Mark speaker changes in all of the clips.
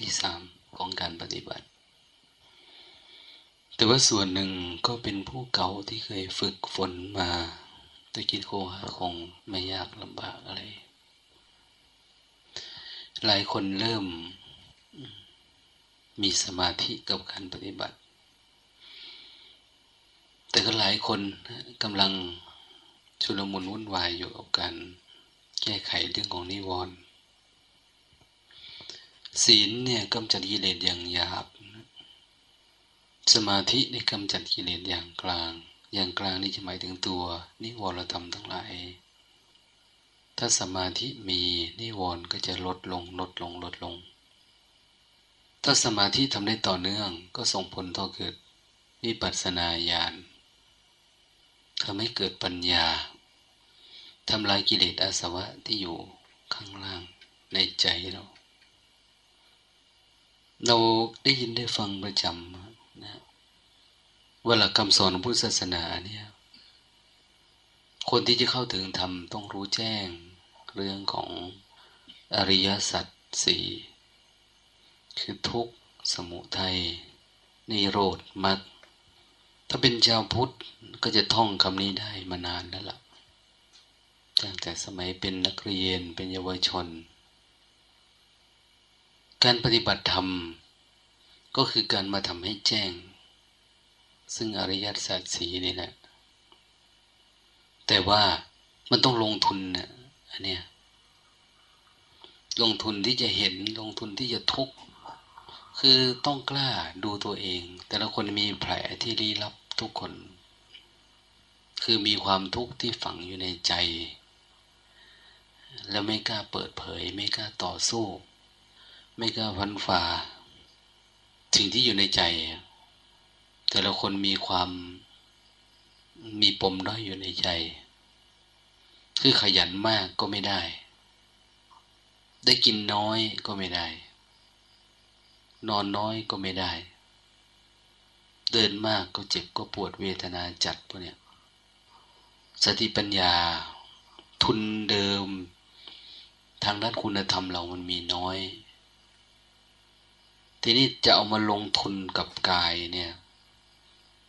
Speaker 1: ที่สามของการปฏิบัติ แต่ว่าส่วนหนึ่งก็เป็นผู้เก่าที่เคยฝึกฝนมาตะกิดโคหาคงไม่ยากลำบากอะไร หลายคนเริ่มมีสมาธิกับการปฏิบัติ แต่ก็หลายคนกำลังชุลมุนวุ่นวายอยู่กับการแก้ไขเรื่องของนิวรณ์ ศีลเนี่ยกำจัดกิเลสอย่างหยาบ สมาธิในกำจัดกิเลสอย่างกลาง อย่างกลางนี่จะหมายถึงตัวนิวรธรรมทั้งหลาย ถ้าสมาธิมีนิวรณ์ก็จะลดลงลดลงลดลง ถ้าสมาธิทำได้ต่อเนื่องก็ส่งผลต่อเกิดวิปัสสนาญาณทำให้เกิดปัญญาทำลายกิเลสอาสวะที่อยู่ข้างล่างในใจเรา เราได้ยินได้ฟังประจำนะว่าหลักคำสอนของพุทธศาสนาเนี่ยคนที่จะเข้าถึงธรรมต้องรู้แจ้งเรื่องของอริยสัจสี่คือทุกข์สมุทัยนิโรธมรรคถ้าเป็นชาวพุทธก็จะท่องคำนี้ได้มานานแล้วล่ะตั้งแต่สมัยเป็นนักเรียนเป็นเยาวชน การปฏิบัติธรรม ก็คือการมาทำให้แจ้ง ซึ่งอริยสัจสีนี่แหละ แต่ว่ามันต้องลงทุนนะอันเนี้ยลงทุนที่จะเห็นลงทุนที่จะทุกข์คือต้องกล้าดูตัวเอง แต่ละคนมีแผลที่ลี้ลับทุกคน คือมีความทุกข์ที่ฝังอยู่ในใจ แล้วไม่กล้าเปิดเผย ไม่กล้าต่อสู้ ไม่กล้าพันฝ่าสิ่งที่อยู่ในใจ แต่ละคนมีความมีปมด้อยอยู่ในใจ คือขยันมากก็ไม่ได้ ได้กินน้อยก็ไม่ได้ นอนน้อยก็ไม่ได้ เดินมากก็เจ็บก็ปวดเวทนาจัดพวกเนี้ยสติปัญญา ทุนเดิม ทางด้านคุณธรรมเรามันมีน้อย ทีนี้จะเอามาลงทุนกับกายเนี่ย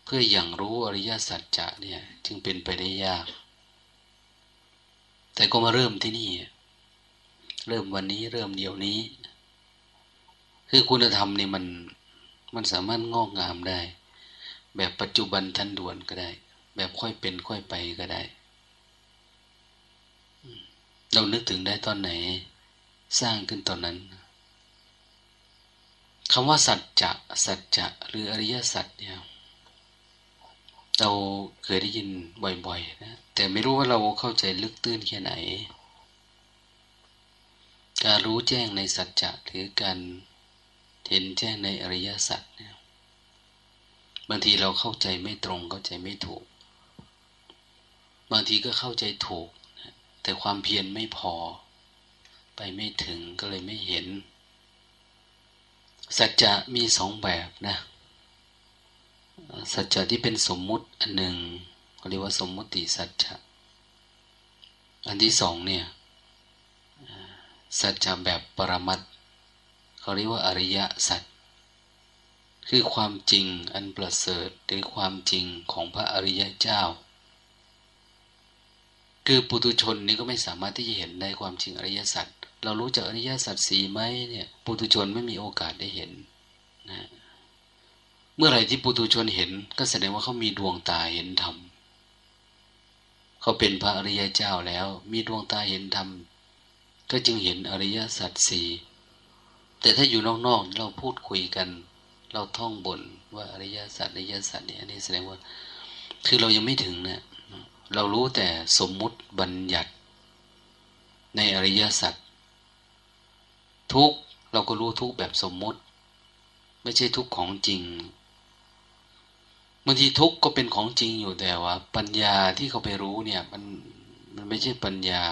Speaker 1: เพื่ออย่างรู้อริยสัจจะเนี่ย จึงเป็นไปได้ยาก แต่ก็มาเริ่มที่นี่ เริ่มวันนี้เริ่มเดี๋ยวนี้ คือคุณธรรมนี่มันมันสามารถงอกงามได้ แบบปัจจุบันทันด่วนก็ได้ แบบค่อยเป็นค่อยไปก็ได้ เรานึกถึงได้ตอนไหน สร้างขึ้นตอนนั้น คำว่าสัจจะสัจจะหรืออริยสัจเนี่ยเราเคยได้ยินบ่อยๆนะแต่ไม่รู้ว่าเราเข้าใจลึกตื้นแค่ไหน การรู้แจ้งในสัจจะหรือการเห็นแจ้งในอริยสัจเนี่ยบางทีเราเข้าใจไม่ตรงเข้าใจไม่ถูก บางทีก็เข้าใจถูก แต่ความเพียรไม่พอ ไปไม่ถึงก็เลยไม่เห็น สัจจะมีสองแบบนะสัจจะที่เป็นสมมุติอันหนึ่งเขาเรียกว่าสมมุติสัจจะอันที่สองเนี่ยสัจจะแบบปรมัตเขาเรียกว่าอริยสัจคือความจริงอันประเสริฐหรือความจริงของพระอริยเจ้า คือปุตุชนนี่ก็ไม่สามารถที่จะเห็นในความจริงอริยสัจ เรารู้จักอริยสัจสี่ไหมเนี่ยปุตุชนไม่มีโอกาสได้เห็นนะเมื่อไหร่ที่ปุตุชนเห็น ก็แสดงว่าเขามีดวงตาเห็นธรรมเขาเป็นพระอริยเจ้าแล้ว มีดวงตาเห็นธรรมก็จึงเห็นอริยสัจสี่แต่ถ้าอยู่นอกๆเราพูดคุยกัน เราท่องบนว่าอริยสัจอริยสัจเนี่ยอันนี้แสดงว่า คือเรายังไม่ถึงเนะี่ยเรารู้แต่สมมุติบัญญัติ ในอริยสัจ ทุกเราก็รู้ทุกแบบสมมุติ ไม่ใช่ทุกของจริงบางทีทุกก็เป็นของจริงอยู่แต่ว่า ปัญญาที่เขาไปรู้เนี่ยมันมันไม่ใช่ปัญญา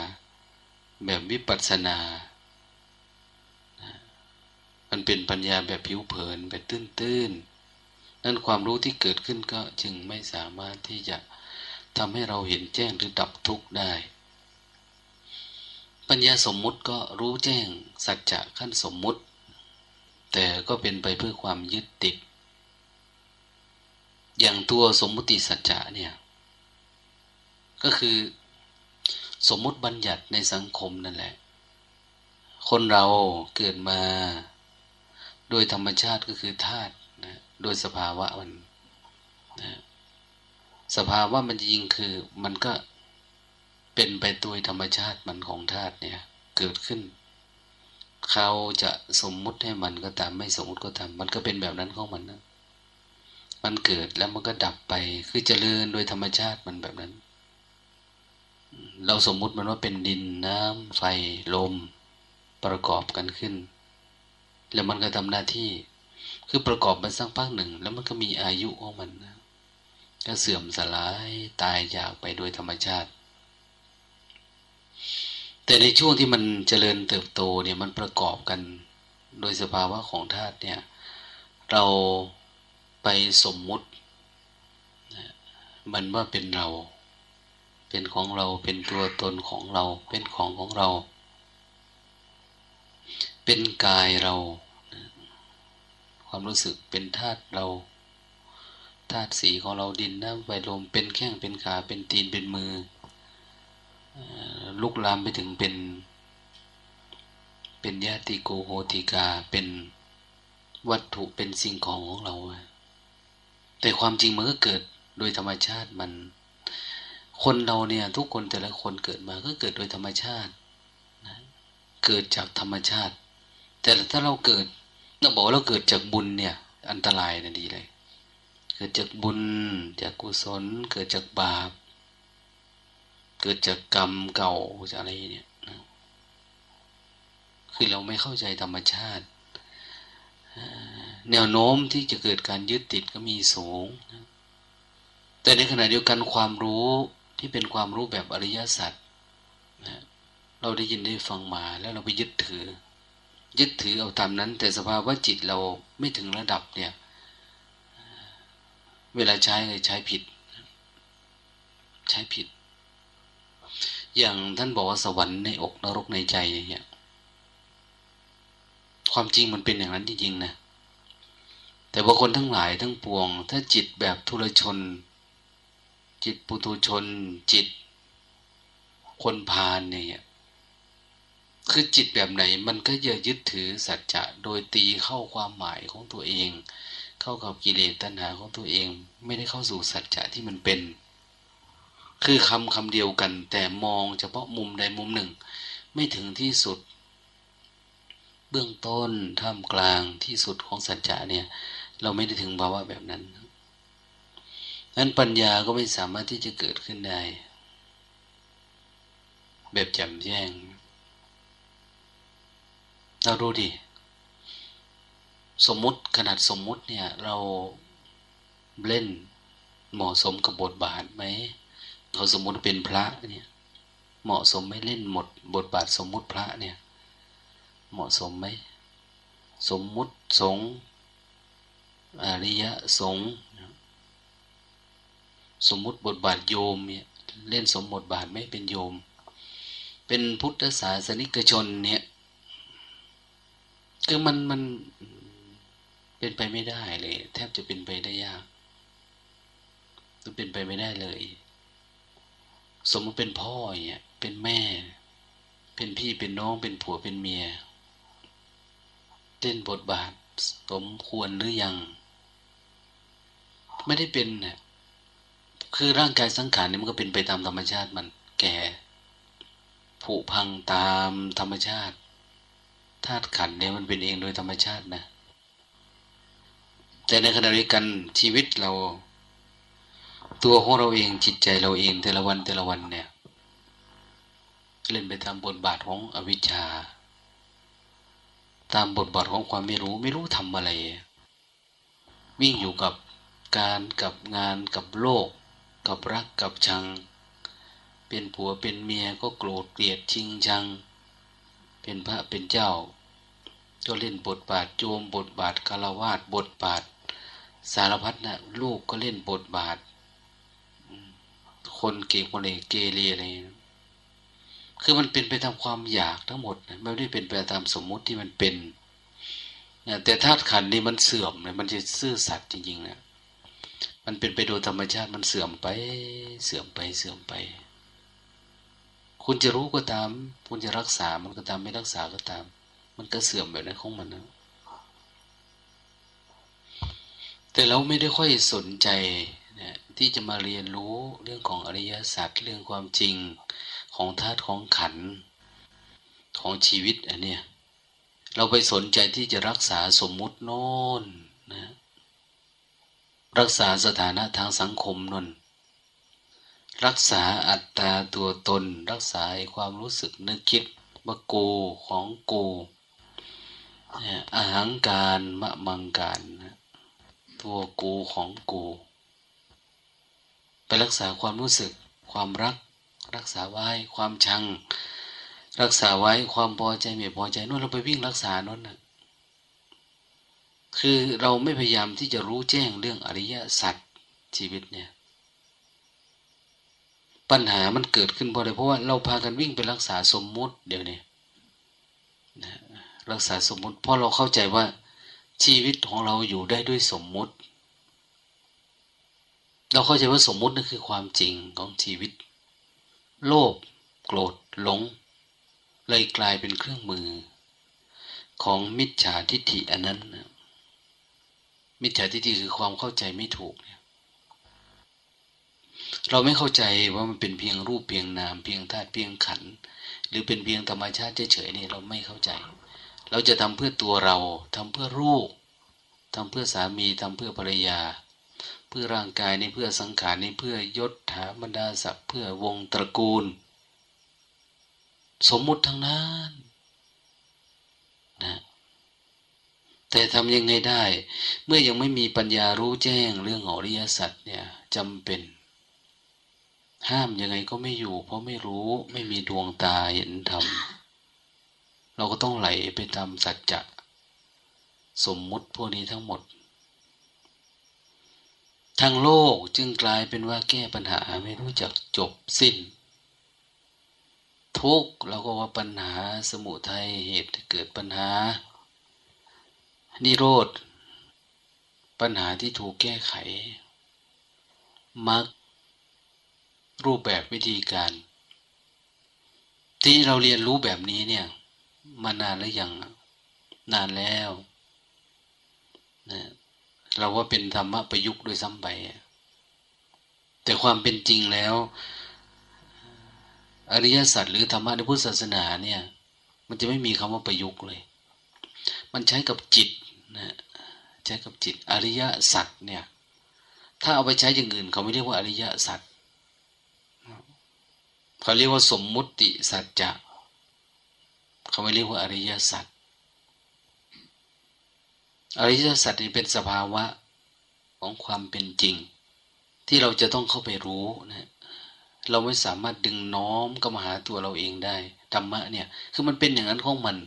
Speaker 1: แบบวิปัสสนา มันเป็นปัญญาแบบผิวเผินแบบตื้นๆ นั่นความรู้ที่เกิดขึ้นก็จึงไม่สามารถที่จะทำให้เราเห็นแจ้งหรือดับทุกข์ได้ ปัญญาสมมุติก็รู้แจ้งสัจจะขั้นสมมุติ แต่ก็เป็นไปเพื่อความยึดติด อย่างตัวสมมุติสัจจะเนี่ย ก็คือสมมุติบัญญัติในสังคมนั่นแหละ คนเราเกิดมา โดยธรรมชาติก็คือธาตุนะโดยสภาวะมันนะสภาวะมันจริงคือมันก็ เป็นไปโดยธรรมชาติมันของธาตุเนี่ย เกิดขึ้น เขาจะสมมุติให้มันก็ตามไม่สมมุติก็ตาม มันก็เป็นแบบนั้นของมันนะมันเกิดแล้วมันก็ดับไป คือเจริญโดยธรรมชาติมันแบบนั้น เราสมมุติมันว่าเป็นดินน้ำไฟลมประกอบกันขึ้น แล้วมันก็ทำหน้าที่ คือประกอบมันสักพักหนึ่ง แล้วมันก็มีอายุของมันนะก็เสื่อมสลายตายจากไปโดยธรรมชาติ แต่ในช่วงที่มันเจริญเติบโตเนี่ยมันประกอบกันโดยสภาวะของธาตุเนี่ย เราไปสมมุติ มันว่าเป็นเรา เป็นของเราเป็นตัวตนของเรา เป็นของของเรา เป็นกายเรา ความรู้สึกเป็นธาตุเราธาตุสีของเราดินน้ำไฟลมเป็นแข้งเป็นขาเป็นตีนเป็นมือ ลุกลามไปถึงเป็น เป็นญาติโกโหติกาเป็นวัตถุเป็นสิ่งของของเรา แต่ความจริงมันก็เกิดโดยธรรมชาติมัน คนเราเนี่ย ทุกคนแต่ละคนเกิดมาก็เกิดโดยธรรมชาตินะเกิดจากธรรมชาติ แต่ถ้าเราเกิดเราบอกเราเกิดจากบุญเนี่ย อันตรายนะดีเลย เกิดจากบุญจากกุศล เกิดจากบาป เกิดจากกรรมเก่าจากอะไรเนี่ยคือเราไม่เข้าใจธรรมชาติ แนวโน้มที่จะเกิดการยึดติดก็มีสูง แต่ในขณะเดียวกันความรู้ที่เป็นความรู้แบบอริยสัจเราได้ยินได้ฟังมาแล้วเราไปยึดถือ ยึดถือเอาตามนั้น แต่สภาวะจิตเราไม่ถึงระดับเนี่ย เวลาใช้เลยใช้ผิด ใช้ผิด อย่างท่านบอกว่าสวรรค์ในอกนรกในใจเนี่ยความจริงมันเป็นอย่างนั้นจริงๆนะ แต่ว่าคนทั้งหลายทั้งปวง ถ้าจิตแบบทุรชน จิตปุถุชน จิต คนพาลเนี่ย คือจิตแบบไหน มันก็จะยึดถือสัจจะโดยตีเข้าความหมายของตัวเอง เข้ากับกิเลสตัณหาของตัวเอง ไม่ได้เข้าสู่สัจจะที่มันเป็น คือคำคำเดียวกัน แต่มองเฉพาะมุมใดมุมหนึ่ง ไม่ถึงที่สุด เบื้องต้นท่ามกลางที่สุดของสัจจะเนี่ย เราไม่ได้ถึงภาวะแบบนั้นนั้นปัญญาก็ไม่สามารถที่จะเกิดขึ้นได้ แบบแจ่มแจ้ง เราดูดิ สมมุติขนาดสมมุติเนี่ย เราเล่นเหมาะสมกับบทบาทไหม เขาสมมุติเป็นพระเนี่ย เหมาะสมไหมเล่นหมด บทบาทสมมุติพระเนี่ย เหมาะสมไหมสมมุติสงอริยะสงสมมุติบทบาทโยมเนี่ยเล่นสมบทบาทไม่เป็นโยม เป็นพุทธศาสนิกชนเนี่ยคือมันมันเป็นไปไม่ได้เลย แทบจะเป็นไปได้ยากมันเป็นไปไม่ได้เลย สมมติเป็นพ่ออย่างเงี้ยเป็นแม่ เป็นพี่เป็นน้องเป็นผัวเป็นเมียเล่นบทบาทสมควรหรือยัง ไม่ได้เป็นเนี่ยคือร่างกายสังขารนี่มันก็เป็นไปตามธรรมชาติมัน แก่ผุพังตามธรรมชาติธาตุขันเนี่ยมันเป็นเองโดยธรรมชาตินะ แต่ในขณะเดียวกันชีวิตเรา ตัวของเราเองจิตใจเราเองแต่ละวันแต่ละวันเนี่ย เล่นไปตามบทบาทของอวิชชา ตามบทบาทของความไม่รู้ไม่รู้ทำอะไร วิ่งอยู่กับการกับงานกับโลก กับรักกับชัง เป็นผัวเป็นเมียก็โกรธเกลียดชิงชัง เป็นพระเป็นเจ้าก็เล่นบทบาทโจมบทบาทคารวาสบทบาท สารพัดนะลูกก็เล่นบทบาท คนเก่งคนเอกเกเรอะไรคือมันเป็นไปตามความอยากทั้งหมดไม่ได้เป็นไปตามสมมุติที่มันเป็นแต่ธาตุขันนี่มันเสื่อมเลยมันจะซื่อสัตย์จริงๆนะมันเป็นไปโดยธรรมชาติมันเสื่อมไป เสื่อมไปเสื่อมไป คุณจะรู้ก็ตาม คุณจะรักษามันก็ตามไม่รักษาก็ตาม มันก็เสื่อมแบบนั้นของมันนะแต่เราไม่ได้ค่อยสนใจ ที่จะมาเรียนรู้เรื่องของอริยสัจเรื่องความจริงของธาตุของขันของชีวิตอันเนี้ยเราไปสนใจที่จะรักษาสมมุติโน้นนะรักษาสถานะทางสังคมนนรักษาอัตตาตัวตน รักษาความรู้สึกนึกคิดว่ากูของกูอาหังการมะมังการ ตัวกูของกู ไปรักษาความรู้สึก ความรัก รักษาไว้ ความชัง รักษาไว้ความพอใจไม่พอใจนู่นเราไปวิ่งรักษานั่นนะคือเราไม่พยายามที่จะรู้แจ้งเรื่องอริยสัจชีวิตเนี่ย ปัญหามันเกิดขึ้นเพราะอะไรเพราะว่าเราพากันวิ่งไปรักษาสมมุติเดี๋ยวนี้นะรักษาสมมุติเพราะเราเข้าใจว่าชีวิตของเราอยู่ได้ด้วยสมมุติ เราเข้าใจว่าสมมุตินั่นคือความจริงของชีวิต โลภโกรธหลง เลยกลายเป็นเครื่องมือ ของมิจฉาทิฏฐิอันนั้นนะมิจฉาทิฏฐิคือความเข้าใจไม่ถูกเนี่ยเราไม่เข้าใจว่ามันเป็นเพียงรูปเพียงนามเพียงธาตุเพียงขัน หรือเป็นเพียงธรรมชาติเฉยๆนี่เราไม่เข้าใจ เราจะทำเพื่อตัวเราทำเพื่อรูปทำเพื่อสามีทำเพื่อภรรยา เพื่อร่างกายนี่เพื่อสังขารนี่เพื่อยศถาบรรดาศักดิ์เพื่อวงตระกูล สมมุติทั้งนั้นนะแต่ทำยังไงได้ เมื่อยังไม่มีปัญญารู้แจ้งเรื่องอริยสัจเนี่ยจำเป็น ห้ามยังไงก็ไม่อยู่ เพราะไม่รู้ไม่มีดวงตาเห็นธรรมเราก็ต้องไหลไปตามสัจจะสมมุติพวกนี้ทั้งหมด ทางโลกจึงกลายเป็นว่าแก้ปัญหาไม่รู้จักจบสิ้น ทุกเราก็ว่าปัญหาสมุทัยเหตุเกิดปัญหา นิโรธ ปัญหาที่ถูกแก้ไขมักรูปแบบวิธีการ ที่เราเรียนรู้แบบนี้เนี่ย มานานแล้วยังนานแล้วนะ เราว่าเป็นธรรมะประยุกต์โดยซ้ำไปแต่ความเป็นจริงแล้ว อริยสัจหรือธรรมะในพุทธศาสนาเนี่ย มันจะไม่มีคำว่าประยุกต์เลย มันใช้กับจิตนะใช้กับจิต อริยสัจเนี่ย ถ้าเอาไปใช้อย่างอื่น เขาไม่เรียกว่าอริยสัจเขาเรียกว่าสมมุติสัจจะเขาไม่เรียกว่าอริยสัจ อริยสัจนี่เป็นสภาวะของความเป็นจริง ที่เราจะต้องเข้าไปรู้นะเราไม่สามารถดึงน้อมก็มาหาตัวเราเองได้ธรรมะเนี่ยคือมันเป็นอย่างนั้นของมัน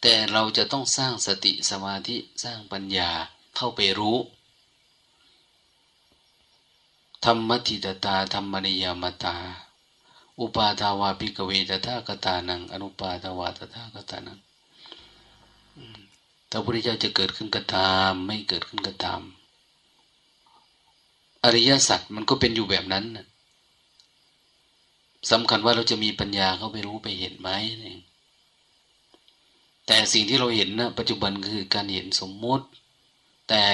Speaker 1: แต่เราจะต้องสร้างสติสมาธิสร้างปัญญาเข้าไปรู้ ธรรมติตตาธรรมนิยามตา อุปาทาวาปิกเวตถากตานัง อนุปาทาวาตถากตานัง ถ้าพระพุทธเจ้าจะเกิดขึ้นก็ตามไม่เกิดขึ้นก็ตาม อริยสัจมันก็เป็นอยู่แบบนั้นสำคัญว่าเราจะมีปัญญาเข้าไปรู้ไปเห็นไหมแต่สิ่งที่เราเห็นนะปัจจุบันคือการเห็นสมมุติ แต่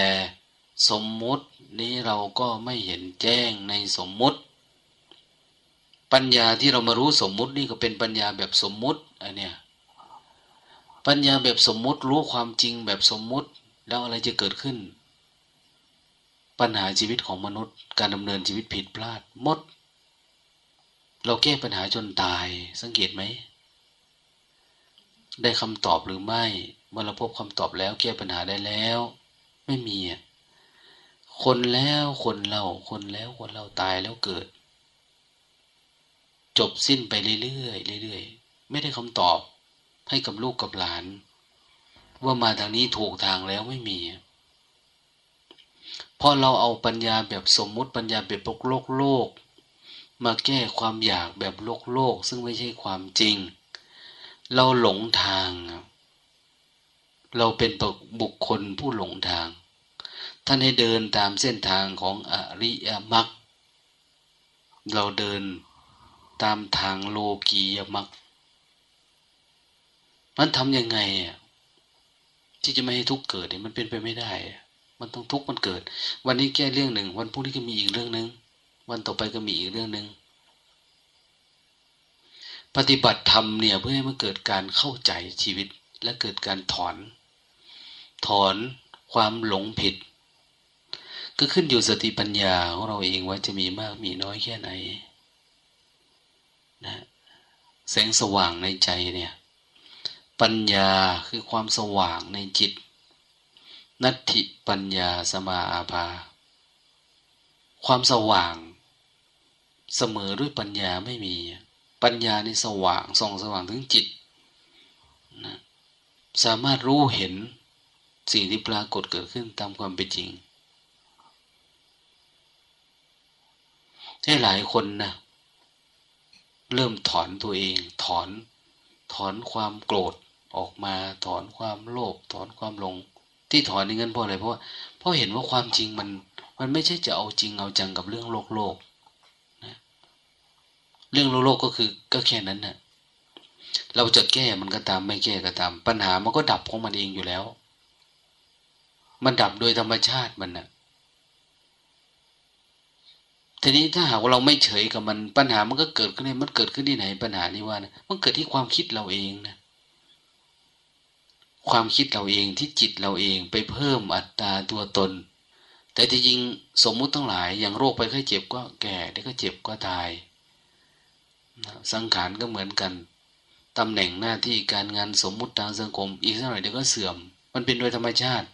Speaker 1: สมมุตินี้เราก็ไม่เห็นแจ้งในสมมุติ ปัญญาที่เรามารู้สมมุตินี่ก็เป็นปัญญาแบบสมมุติอันเนี้ย ปัญญาแบบสมมุติรู้ความจริงแบบสมมุติ แล้วอะไรจะเกิดขึ้น ปัญหาชีวิตของมนุษย์ การดำเนินชีวิตผิดพลาดหมด เราแก้ปัญหาจนตายสังเกตไหม ได้คำตอบหรือไม่เมื่อเราพบคำตอบแล้วแก้ปัญหาได้แล้ว ไม่มีคนแล้วคนเราคนแล้วคนเราตายแล้วเกิด จบสิ้นไปเรื่อยๆเรื่อยๆไม่ได้คำตอบ ให้กับลูกกับหลาน ว่ามาทางนี้ถูกทางแล้วไม่มี เพราะเราเอาปัญญาแบบสมมุติปัญญาแบบโลกโลก มาแก้ความอยากแบบโลกโลก ซึ่งไม่ใช่ความจริง เราหลงทาง เราเป็นบุคคลผู้หลงทาง ท่านให้เดินตามเส้นทางของอริยมรรคเราเดินตามทางโลกียมรรค มันทำยังไงที่จะไม่ให้ทุกข์เกิดเนี่ยมันเป็นไปไม่ได้ มันต้องทุกข์มันเกิด วันนี้แก้เรื่องหนึ่ง วันพรุ่งนี้ก็มีอีกเรื่องหนึ่ง วันต่อไปก็มีอีกเรื่องหนึ่ง ปฏิบัติธรรมเนี่ยเพื่อให้มันเกิดการเข้าใจชีวิต และเกิดการถอน ถอนความหลงผิด ก็ขึ้นอยู่สติปัญญาของเราเองว่าจะมีมากมีน้อยแค่ไหนนะแสงสว่างในใจเนี่ย ปัญญาคือความสว่างในจิต นัตถิปัญญาสมาอาภา ความสว่าง เสมอด้วยปัญญาไม่มี ปัญญาในสว่างส่องสว่างถึงจิตนะสามารถรู้เห็นสิ่งที่ปรากฏเกิดขึ้นตามความเป็นจริงให้หลายคนนะเริ่มถอนตัวเอง ถอนถอนความโกรธ ออกมาถอนความโลภถอนความหลง ที่ถอนนี่เงินเพราะอะไรเพราะเพราะเห็นว่าความจริงมันมันไม่ใช่จะเอาจริงเอาจังกับเรื่องโลกโลกนะเรื่องโลกโลกก็คือก็แค่นั้นนะ่ะเราจะแก้มันก็ตามไม่แก้ก็ตาม ปัญหามันก็ดับของมันเองอยู่แล้ว มันดับโดยธรรมชาติมันนะ่ะทีนี้ถ้าหากว่าเราไม่เฉยกับมันปัญหามันก็เกิดขึ้นมันเกิดขึ้นที่ไหนปัญหานี้ว่านะมันเกิดที่ความคิดเราเองนะ ความคิดเราเองที่จิตเราเองไปเพิ่มอัตราตัวตน แต่ที่จริงสมมุติทั้งหลาย อย่างโรคไปไข้เจ็บก็แก่ได้ก็เจ็บก็ตาย สังขารก็เหมือนกันตำแหน่งหน้าที่การงานสมมุติทางสังคม อีกสักหน่อยเดี๋ยวก็เสื่อม มันเป็นโดยธรรมชาติ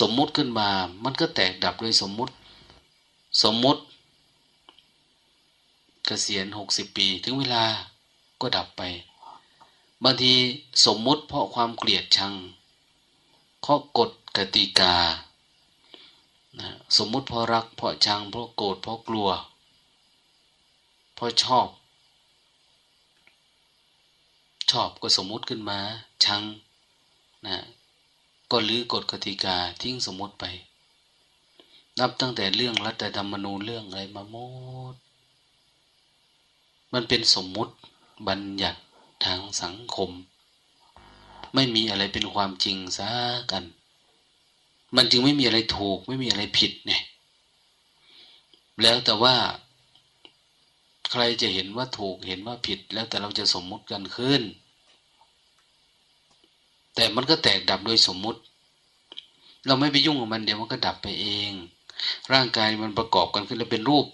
Speaker 1: สมมุติขึ้นมา มันก็แตกดับโดยสมมุติ สมมุติเกษียณหกสิบปีถึงเวลาก็ดับไป บางทีสมมุติเพราะความเกลียดชังข้อกฎกติกาสมมุติเพราะรักเพราะชังเพราะโกรธเพราะกลัว เพราะชอบ ชอบก็สมมุติขึ้นมา ชังนะก็ลื้อกฎกติกาทิ้งสมมติไป นับตั้งแต่เรื่องรัฐธรรมนูญเรื่องอะไรมาหมด มันเป็นสมมุติบัญญัติ ทางสังคม ไม่มีอะไรเป็นความจริงซะกัน มันจึงไม่มีอะไรถูก ไม่มีอะไรผิดเนี่ย แล้วแต่ว่า ใครจะเห็นว่าถูกเห็นว่าผิด แล้วแต่เราจะสมมุติกันขึ้น แต่มันก็แตกดับโดยสมมุติ เราไม่ไปยุ่งกับมันเดี๋ยวมันก็ดับไปเอง ร่างกายมันประกอบกันขึ้นแล้วเป็นรูป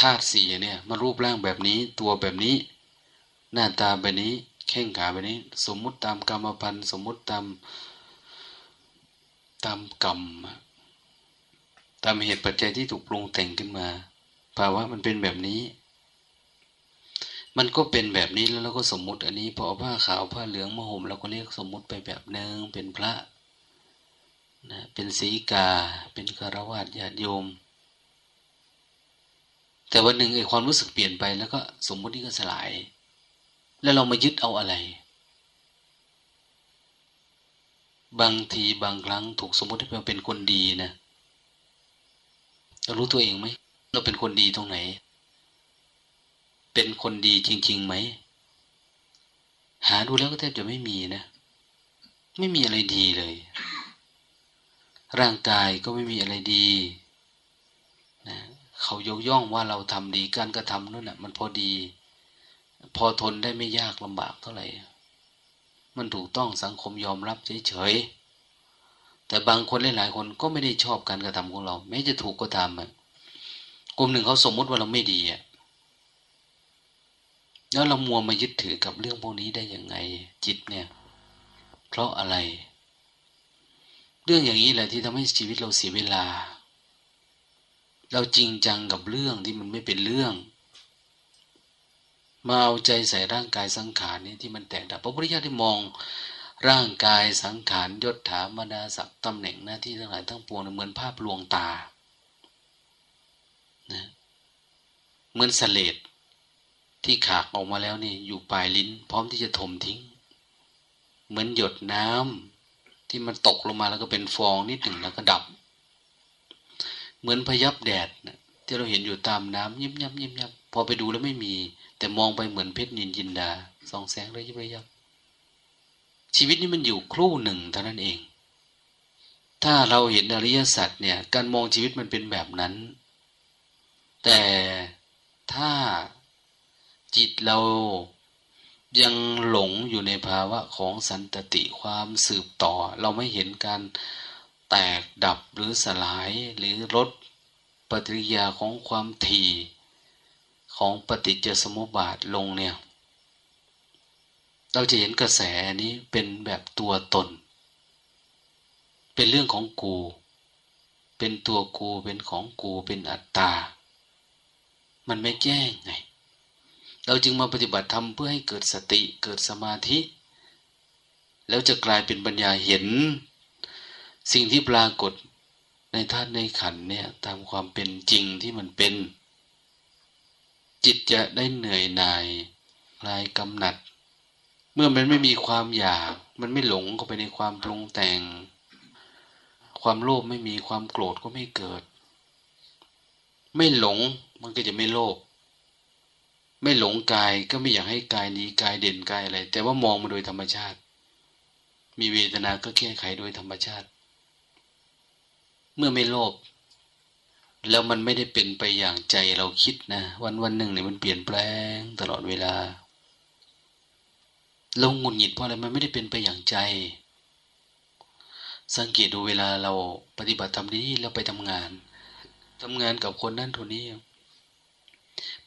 Speaker 1: ธาตุสี่เนี่ยมันรูปร่างแบบนี้ตัวแบบนี้ หน้าตาแบบนี้แข้งขาแบบนี้ สมมุติตามกรรมพันธ์สมมุติตามตามกรรมตามเหตุปัจจัยที่ถูกปรุงแต่งขึ้นมา ภาวะมันเป็นแบบนี้ มันก็เป็นแบบนี้แล้วเราก็สมมุติอันนี้พอผ้าขาวผ้าเหลืองมาห่มเราก็เรียกสมมุติไปแบบหนึ่งเป็นพระนะเป็นศีกา เป็นคารวะญาติโยม แต่วันหนึ่งไอ้ความรู้สึกเปลี่ยนไปแล้วก็สมมุตินี้ก็สลาย แล้วเรามายึดเอาอะไร บางทีบางครั้งถูกสมมติให้เราเป็นคนดีนะเรารู้ตัวเองไหมเราเป็นคนดีตรงไหน เป็นคนดีจริงๆไหมหาดูแล้วก็แทบจะไม่มีนะ ไม่มีอะไรดีเลย ร่างกายก็ไม่มีอะไรดีนะเขายกย่องว่าเราทำดีการกระทำนั่นแหะมันพอดี พอทนได้ไม่ยากลำบากเท่าไหร่ มันถูกต้องสังคมยอมรับเฉยๆ แต่บางคนหลายๆคนก็ไม่ได้ชอบการกระทำของเรา แม้จะถูกก็ตามมันกลุ่มหนึ่งเขาสมมติว่าเราไม่ดีอะแล้วเรามัวมายึดถือกับเรื่องพวกนี้ได้ยังไง จิตเนี่ย เพราะอะไร เรื่องอย่างนี้แหละที่ทำให้ชีวิตเราเสียเวลา เราจริงจังกับเรื่องที่มันไม่เป็นเรื่อง มาเอาใจใส่ร่างกายสังขารนี่ที่มันแตกดับพระพุทธเจ้าได้มองร่างกายสังขารยศถาบรรดาศักดิ์ตำแหน่งหน้าที่ทั้งหลายทั้งปวงเหมือนภาพลวงตานะเหมือนสเลดที่ขากออกมาแล้วนี่อยู่ปลายลิ้น พร้อมที่จะถมทิ้ง เหมือนหยดน้ำที่มันตกลงมาแล้วก็เป็นฟองนิดหนึ่งแล้วก็ดับ เหมือนพยับแดดนะที่เราเห็นอยู่ตามน้ำยิบยับยิบยับพอไปดูแล้วไม่มี แต่มองไปเหมือนเพชรนินจินดาส่องแสงเลยยิบยับชีวิตนี้มันอยู่ครู่หนึ่งเท่านั้นเอง ถ้าเราเห็นอริยสัจเนี่ย การมองชีวิตมันเป็นแบบนั้น แต่ถ้าจิตเรายังหลงอยู่ในภาวะของสันตติความสืบต่อ เราไม่เห็นการแตกดับหรือสลายหรือลดปฏิกิริยาของความถี่ ของปฏิจจสมุปบาทลงเนี่ย เราจะเห็นกระแสนี้เป็นแบบตัวตน เป็นเรื่องของกู เป็นตัวกูเป็นของกูเป็นอัตตา มันไม่แจ้งไงเราจึงมาปฏิบัติธรรมเพื่อให้เกิดสติเกิดสมาธิ แล้วจะกลายเป็นปัญญาเห็น สิ่งที่ปรากฏในธาตุในขันเนี่ยตามความเป็นจริงที่มันเป็น จิตจะได้เหนื่อยหน่ายคลายกำหนัด เมื่อมันไม่มีความอยาก มันไม่หลงเข้าไปในความปรุงแต่ง ความโลภไม่มีความโกรธก็ไม่เกิด ไม่หลงมันก็จะไม่โลภไม่หลงกายก็ไม่อยากให้กายนี้กายเด่นกายอะไร แต่ว่ามองมาโดยธรรมชาติ มีเวทนาก็แก้ไขโดยธรรมชาติ เมื่อไม่โลภ แล้วมันไม่ได้เป็นไปอย่างใจเราคิดนะ วันวันหนึ่งเนี่ยมันเปลี่ยนแปลงตลอดเวลาเราหงุดหงิดเพราะอะไรมันไม่ได้เป็นไปอย่างใจ สังเกตดูเวลาเราปฏิบัติทำนี้แล้วไปทำงานทำงานกับคนนั่นคนนี้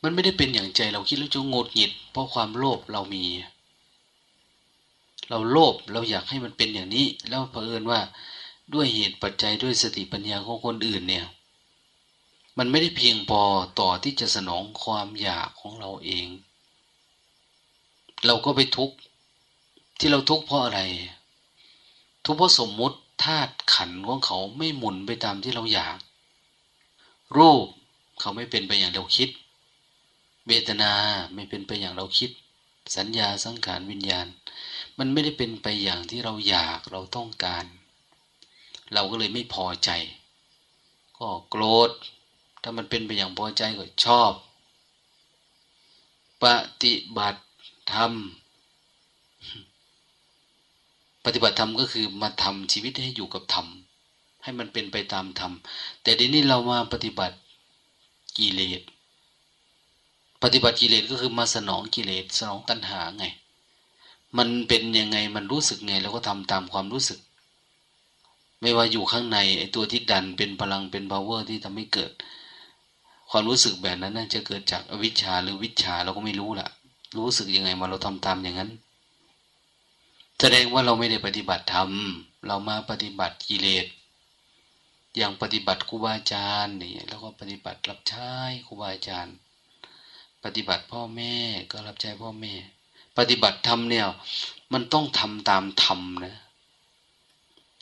Speaker 1: มันไม่ได้เป็นอย่างใจเราคิดแล้วจะงดหงิด เพราะความโลภเรามี เราโลภเราอยากให้มันเป็นอย่างนี้ แล้วเผอิญว่าด้วยเหตุปัจจัยด้วยสติปัญญาของคนอื่นเนี่ย มันไม่ได้เพียงพอต่อที่จะสนองความอยากของเราเอง เราก็ไปทุกข์ที่เราทุกข์เพราะอะไร ทุกข์เพราะสมมุติธาตุขันของเขาไม่หมุนไปตามที่เราอยาก รูปเขาไม่เป็นไปอย่างเราคิด เวทนาไม่เป็นไปอย่างเราคิด สัญญาสังขารวิญญาณ มันไม่ได้เป็นไปอย่างที่เราอยากเราต้องการ เราก็เลยไม่พอใจ ก็โกรธ ถ้ามันเป็นไปอย่างพอใจก็ชอบ ปฏิบัติธรรม ปฏิบัติธรรมก็คือมาทำชีวิตให้อยู่กับธรรม ให้มันเป็นไปตามธรรม แต่เดี๋ยวนี้เรามาปฏิบัติกิเลส ปฏิบัติกิเลสก็คือมาสนองกิเลส สนองตัณหาไง มันเป็นยังไง มันรู้สึกไงเราก็ทำตามความรู้สึกไม่ว่าอยู่ข้างในไอ้ตัวที่ดันเป็นพลังเป็น power ที่ทำให้เกิด ความรู้สึกแบบนั้นน่าจะเกิดจากอวิชชาหรือวิชาเราก็ไม่รู้ล่ะ รู้สึกยังไงมาเราทำตามอย่างนั้น แสดงว่าเราไม่ได้ปฏิบัติธรรมเรามาปฏิบัติกิเลสอย่างปฏิบัติครูบาอาจารย์นี่แล้วก็ปฏิบัติรับใช้ครูบาอาจารย์ ปฏิบัติพ่อแม่ก็รับใช้พ่อแม่ ปฏิบัติธรรมเนี่ยมันต้องทำตามธรรมนะ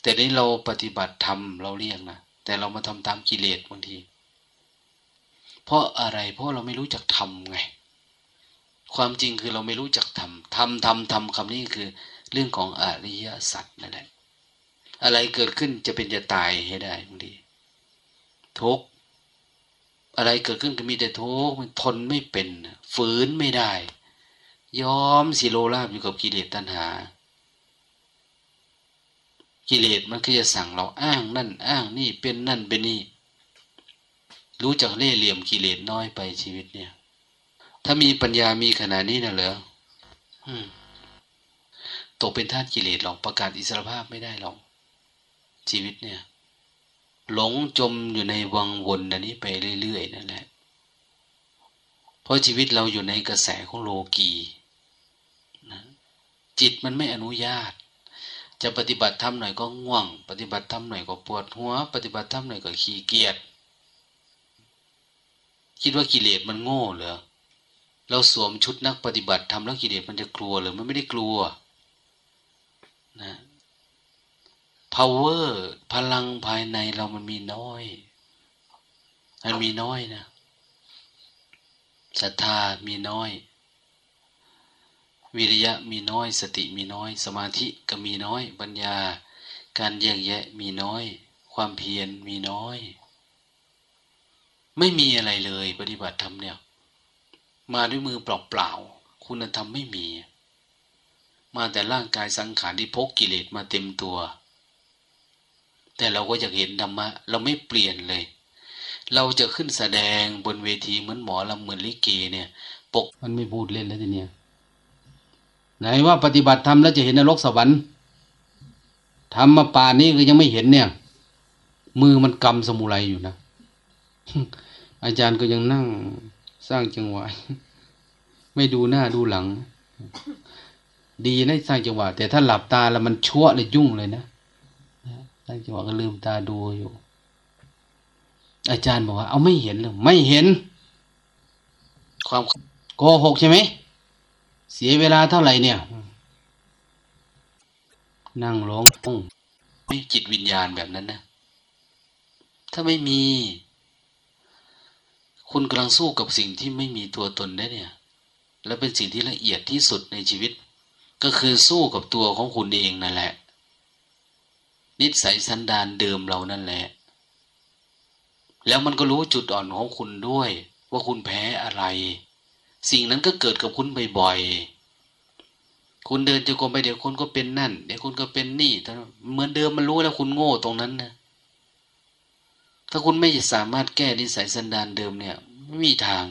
Speaker 1: แต่นี้เราปฏิบัติธรรมเราเรียกนะแต่เรามาทำตามกิเลสบางที เพราะอะไร เพราะเราไม่รู้จักทำไง ความจริงคือเราไม่รู้จักทำทำทำทำคำนี้คือ เรื่องของอริยสัจนั่นแหละ อะไรเกิดขึ้นจะเป็นจะตายให้ได้บางทีทุกอะไรเกิดขึ้นก็มีแต่ทุกมันทนไม่เป็น ฝืนไม่ได้ ยอมสิโลราบอยู่กับกิเลสตัณหา กิเลสมันก็จะสั่งเราอ้างนั่น อ้างนี่เป็นนั่นเป็นนี่ รู้จักเล่เหลี่ยมกิเลสน้อยไปชีวิตเนี่ย ถ้ามีปัญญามีขนาดนี้นะเหรอตกเป็นทาสกิเลสหรอกประกาศอิสรภาพไม่ได้หรอกชีวิตเนี่ย หลงจมอยู่ในวังวนอันนี้ไปเรื่อยๆนั่นแหละ เพราะชีวิตเราอยู่ในกระแสของโลกีนะจิตมันไม่อนุญาต จะปฏิบัติทำหน่อยก็ง่วง ปฏิบัติทำหน่อยก็ปวดหัว ปฏิบัติทำหน่อยก็ขี้เกียจ คิดว่ากิเลสมันโง่เหรอเราสวมชุดนักปฏิบัติทำแล้วกิเลสมันจะกลัวหรือมันไม่ได้กลัวนะ power พลังภายในเรามันมีน้อย มันมีน้อยนะศรัทธามีน้อย วิริยะมีน้อย สติมีน้อย สมาธิก็มีน้อย ปัญญา การแยกแยะมีน้อย ความเพียรมีน้อย ไม่มีอะไรเลย ปฏิบัติธรรมเนี่ย มาด้วยมือเปล่าๆคุณธรรมไม่มี มาแต่ร่างกายสังขารที่พกกิเลสมาเต็มตัว แต่เราก็อยากเห็นธรรมะ เราไม่เปลี่ยนเลย เราจะขึ้นแสดงบนเวทีเหมือนหมอลำเหมือนลิเกเนี่ยปกมันไม่พูดเล่นแล้วทีเนี้ยไหนว่าปฏิบัติธรรมแล้วจะเห็นนรกสวรรค์ทำมาป่านนี้ก็ยังไม่เห็นเนี่ย มือมันกำสมุไรอยู่นะ อาจารย์ก็ยังนั่งสร้างจังหวะ ไม่ดูหน้าดูหลัง ดีนะสร้างจังหวะ แต่ถ้าหลับตาแล้วมันชั่วเลยยุ่งเลยนะสร้างจังหวะก็ลืมตาดูอยู่ อาจารย์บอกว่า เอาไม่เห็นเลยไม่เห็น ความโกหกใช่ไหมเสียเวลาเท่าไหร่เนี่ย นั่งร้องไม่จิตวิญญาณแบบนั้นนะ ถ้าไม่มี คุณกำลังสู้กับสิ่งที่ไม่มีตัวตนได้เนี่ย และเป็นสิ่งที่ละเอียดที่สุดในชีวิต ก็คือสู้กับตัวของคุณเองนั่นแหละ นิสัยสันดานเดิมเรานั่นแหละ แล้วมันก็รู้จุดอ่อนของคุณด้วย ว่าคุณแพ้อะไร สิ่งนั้นก็เกิดกับคุณบ่อยๆคุณเดินจะกรมไปเดี๋ยวคุณก็เป็นนั่น เดี๋ยวคุณก็เป็นนี่แต่เหมือนเดิมมันรู้แล้วคุณโง่ตรงนั้นนะ ถ้าคุณไม่สามารถแก้นิสัยสันดานเดิมเนี่ย ไม่มีทาง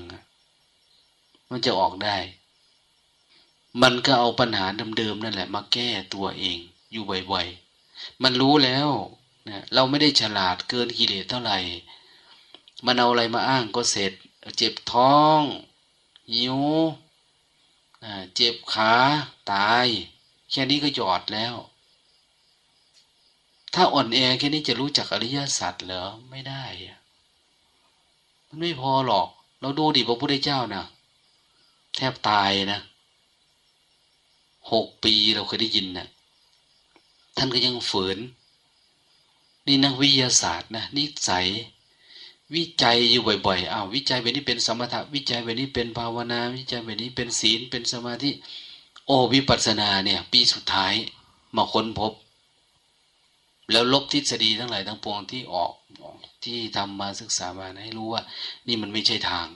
Speaker 1: มันจะออกได้ มันก็เอาปัญหาเดิมๆนั่นแหละ มาแก้ตัวเอง อยู่บ่อยๆ มันรู้แล้วนะเราไม่ได้ฉลาดเกินกิเลสเท่าไหร่ มันเอาอะไรมาอ้างก็เสร็จ เจ็บท้องหิวเจ็บขา ตาย แค่นี้ก็หยอดแล้ว ถ้าอ่อนแอแค่นี้จะรู้จักอริยสัจเหรอไม่ได้ มันไม่พอหรอก เราดูดิพระพุทธเจ้านะแทบตายนะหกปีเราเคยได้ยินนะ่ะท่านก็ยังฝืน นี่นักวิทยาศาสตร์นะนิสัย วิจัยอยู่บ่อยๆอ้าววิจัยแบบนี้เป็นสมถะวิจัยแบบนี้เป็นภาวนา วิจัยแบบนี้เป็นศีลเป็นสมาธิ โอ้วิปัสสนาเนี่ย ปีสุดท้ายมาค้นพบ แล้วลบทฤษฎีทั้งหลายทั้งปวงที่ออกที่ทำมาศึกษามาให้รู้ว่า นี่มันไม่ใช่ทาง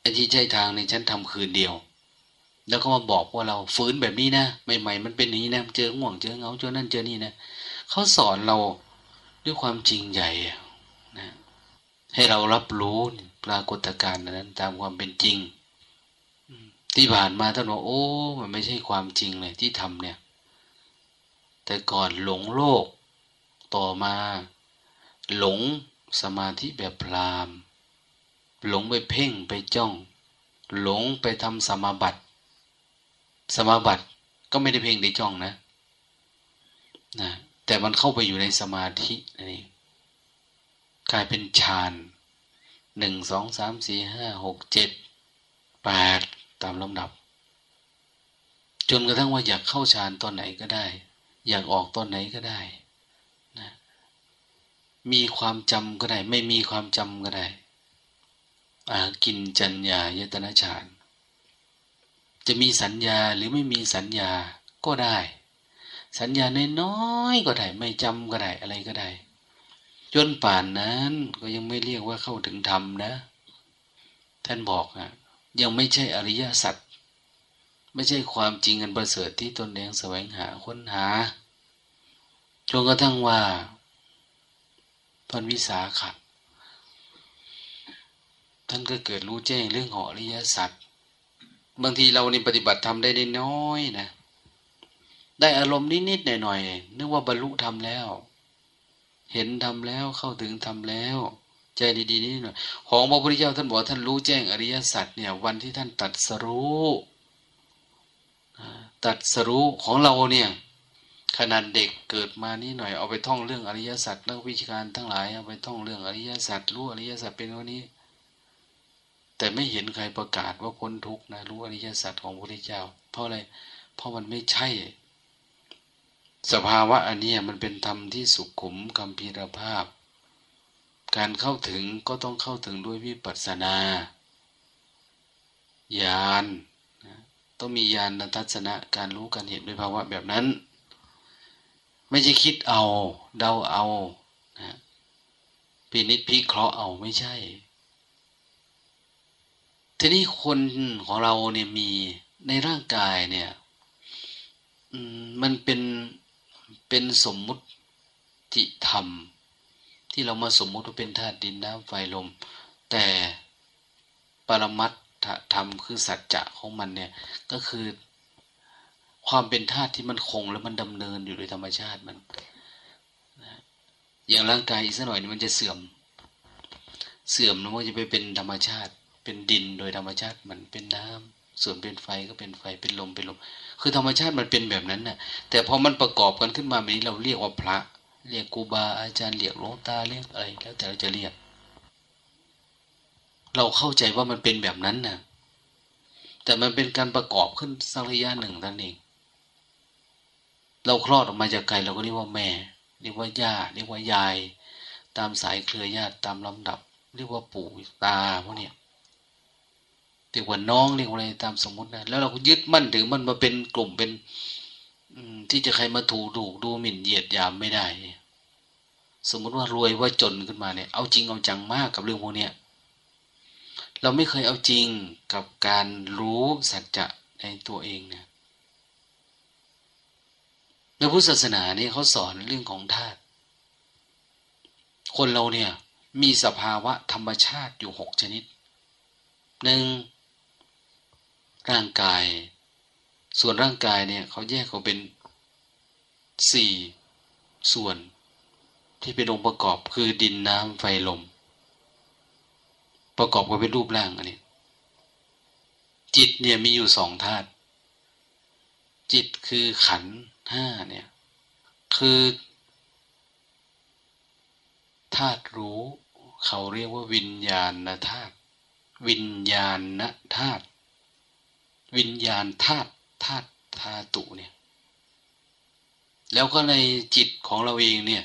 Speaker 1: ไอ้ที่ใช่ทางในฉันทำคืนเดียว แล้วก็มาบอกว่าเราฟื้นแบบนี้นะใหม่ๆมันเป็นนี้นะเจอง่วงเจอเงาเจอนั่นเจอนี่นะเขาสอนเราด้วยความจริงใหญ่นะให้เรารับรู้ปรากฏการณ์นั้น ตามความเป็นจริงที่ผ่านมาท่านบอกโอ้ มันไม่ใช่ความจริงเลยที่ทำเนี่ย แต่ก่อนหลงโลก ต่อมา หลงสมาธิแบบพรามหลงไปเพ่งไปจ้อง หลงไปทำสมาบัติสมาบัติก็ไม่ได้เพ่งได้จ้องนะนะแต่มันเข้าไปอยู่ในสมาธินี่กลายเป็นฌานหนึ่งสองสามสี่ห้าหกเจ็ดแปดตามลำดับ จนกระทั่งว่าอยากเข้าฌานตอนไหนก็ได้ อยากออกตอนไหนก็ได้ มีความจำก็ได้ ไม่มีความจำก็ได้อากินจัญญายตนะฌานจะมีสัญญาหรือไม่มีสัญญาก็ได้ สัญญาน้อยๆก็ได้ ไม่จำก็ได้อะไรก็ได้ จนป่านนั้นก็ยังไม่เรียกว่าเข้าถึงธรรมนะ ท่านบอกอะยังไม่ใช่อริยสัจไม่ใช่ความจริงอันประเสริฐที่ตนเองแสวงหาค้นหาจนกระทั่งว่า พันวิสาขะท่านก็เกิดรู้แจ้งเรื่องของอริยสัจบางทีเราในปฏิบัติทำได้ได้น้อยนะ ได้อารมณ์นิดๆหน่อยๆนึกว่าบรรลุธรรมแล้ว เห็นทำแล้วเข้าถึงทำแล้ว ใจดีๆนี่หน่อยของพระพุทธเจ้าท่านบอกท่านรู้แจ้งอริยสัจเนี่ยวันที่ท่านตัดสรู้ตัดสรู้ของเราเนี่ย ขนาดเด็กเกิดมานี่หน่อยเอาไปท่องเรื่องอริยสัจนักวิชาการทั้งหลายเอาไปท่องเรื่องอริยสัจรู้อริยสัจเป็นวันนี้ แต่ไม่เห็นใครประกาศว่าพ้นทุกข์นะรู้อริยสัจของพระพุทธเจ้า เพราะอะไรเพราะมันไม่ใช่ สภาวะอันนี้มันเป็นธรรมที่สุขุมคำพีรภาพ การเข้าถึงก็ต้องเข้าถึงด้วยวิปัสสนาญาณต้องมีญาณทัศนะการรู้การเห็นด้วยภาวะแบบนั้น ไม่ใช่คิดเอา เดาเอานะพินิจพิเคราะห์เอาไม่ใช่ ทีนี้คนของเราเนี่ยมีในร่างกายเนี่ยมันเป็นเป็นสมมุติธรรม ที่เรามาสมมุติว่าเป็นธาตุดินน้ำไฟลม แต่ปรมัตธรรมคือสัจจะของมันเนี่ย ก็คือ ความเป็นธาตุที่มันคงแล้วมันดำเนินอยู่โดยธรรมชาติมันอย่างร่างกายอีกสักหน่อยมันจะเสื่อม เสื่อมแล้วมันจะไปเป็นธรรมชาติ เป็นดินโดยธรรมชาติมันเป็นน้ำส่วนเป็นไฟก็เป็นไฟเป็นลมเป็นลม คือธรรมชาติมันเป็นแบบนั้นนะ่ะ แต่พอมันประกอบกันขึ้นมาแบบนี้เราเรียกว่าพระ เรียกกูบาอาจารย์เรียกหลวงตาเรียกอะไรแล้วแต่เราจะเรียก เราเข้าใจว่ามันเป็นแบบนั้นนะ่ะแต่มันเป็นการประกอบขึ้นสักระยะหนึ่งนั่นเอง เราคลอดออกมาจากไก่เราก็เรียกว่าแม่ เรียกว่าย่า เรียกว่ายาย ตามสายเครือญาติตามลำดับ เรียกว่าปู่ตาพวกเนี้ยเรียกว่าน้องเรียกว่าอะไรตามสมมตินะแล้วเราก็ยึดมั่นถึงมันมาเป็นกลุ่มเป็นที่จะใครมาถูดูดูหมิ่นเหยียดยามไม่ได้ สมมติว่ารวยว่าจนขึ้นมาเนี่ย เอาจริงเอาจังมากกับเรื่องพวกเนี้ยเราไม่เคยเอาจริงกับการรู้สัจจะในตัวเองเนี่ย ในพุทธศาสนาเนี่ยเขาสอนเรื่องของธาตุคนเราเนี่ย มีสภาวะธรรมชาติอยู่หกชนิดหนึ่งร่างกาย ส่วนร่างกายเนี่ยเขาแยกออกเป็นสี่ส่วนที่เป็นองค์ประกอบคือดินน้ำไฟลม ประกอบกันเป็นรูปร่างอันนี้จิตเนี่ยมีอยู่สองธาตุจิตคือขัน ห้าเนี่ย คือธาตุรู้เขาเรียกว่าวิญญาณธาตุวิญญาณธาตุวิญญาณธาตุธาตุธาตุเนี่ย แล้วก็ในจิตของเราเองเนี่ย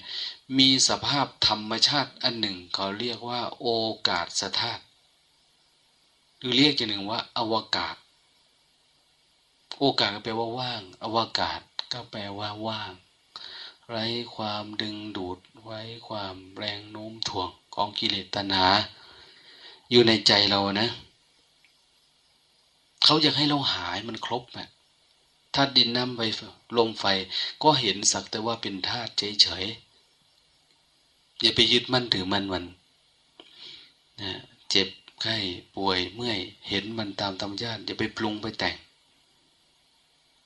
Speaker 1: มีสภาพธรรมชาติอันหนึ่ง เขาเรียกว่า โอกาสสธาตุหรือเรียกอย่างหนึ่งว่า อวกาศ โอกาสก็แปลว่าว่าง อวกาศ ก็แปลว่าว่าง ไร้ความดึงดูด ไว้ความแรงโน้มถ่วงของกิเลสตนาอยู่ในใจเรานะ เขาอยากให้เราหายมันครบนะธาตุดินน้ำไฟลมไฟก็เห็นสักแต่ว่าเป็นธาตุเฉยๆ อย่าไปยึดมั่นถือมันมันนะเจ็บไข้ป่วยเมื่อย เห็นมันตามธรรมชาติอย่าไปปรุงไปแต่ง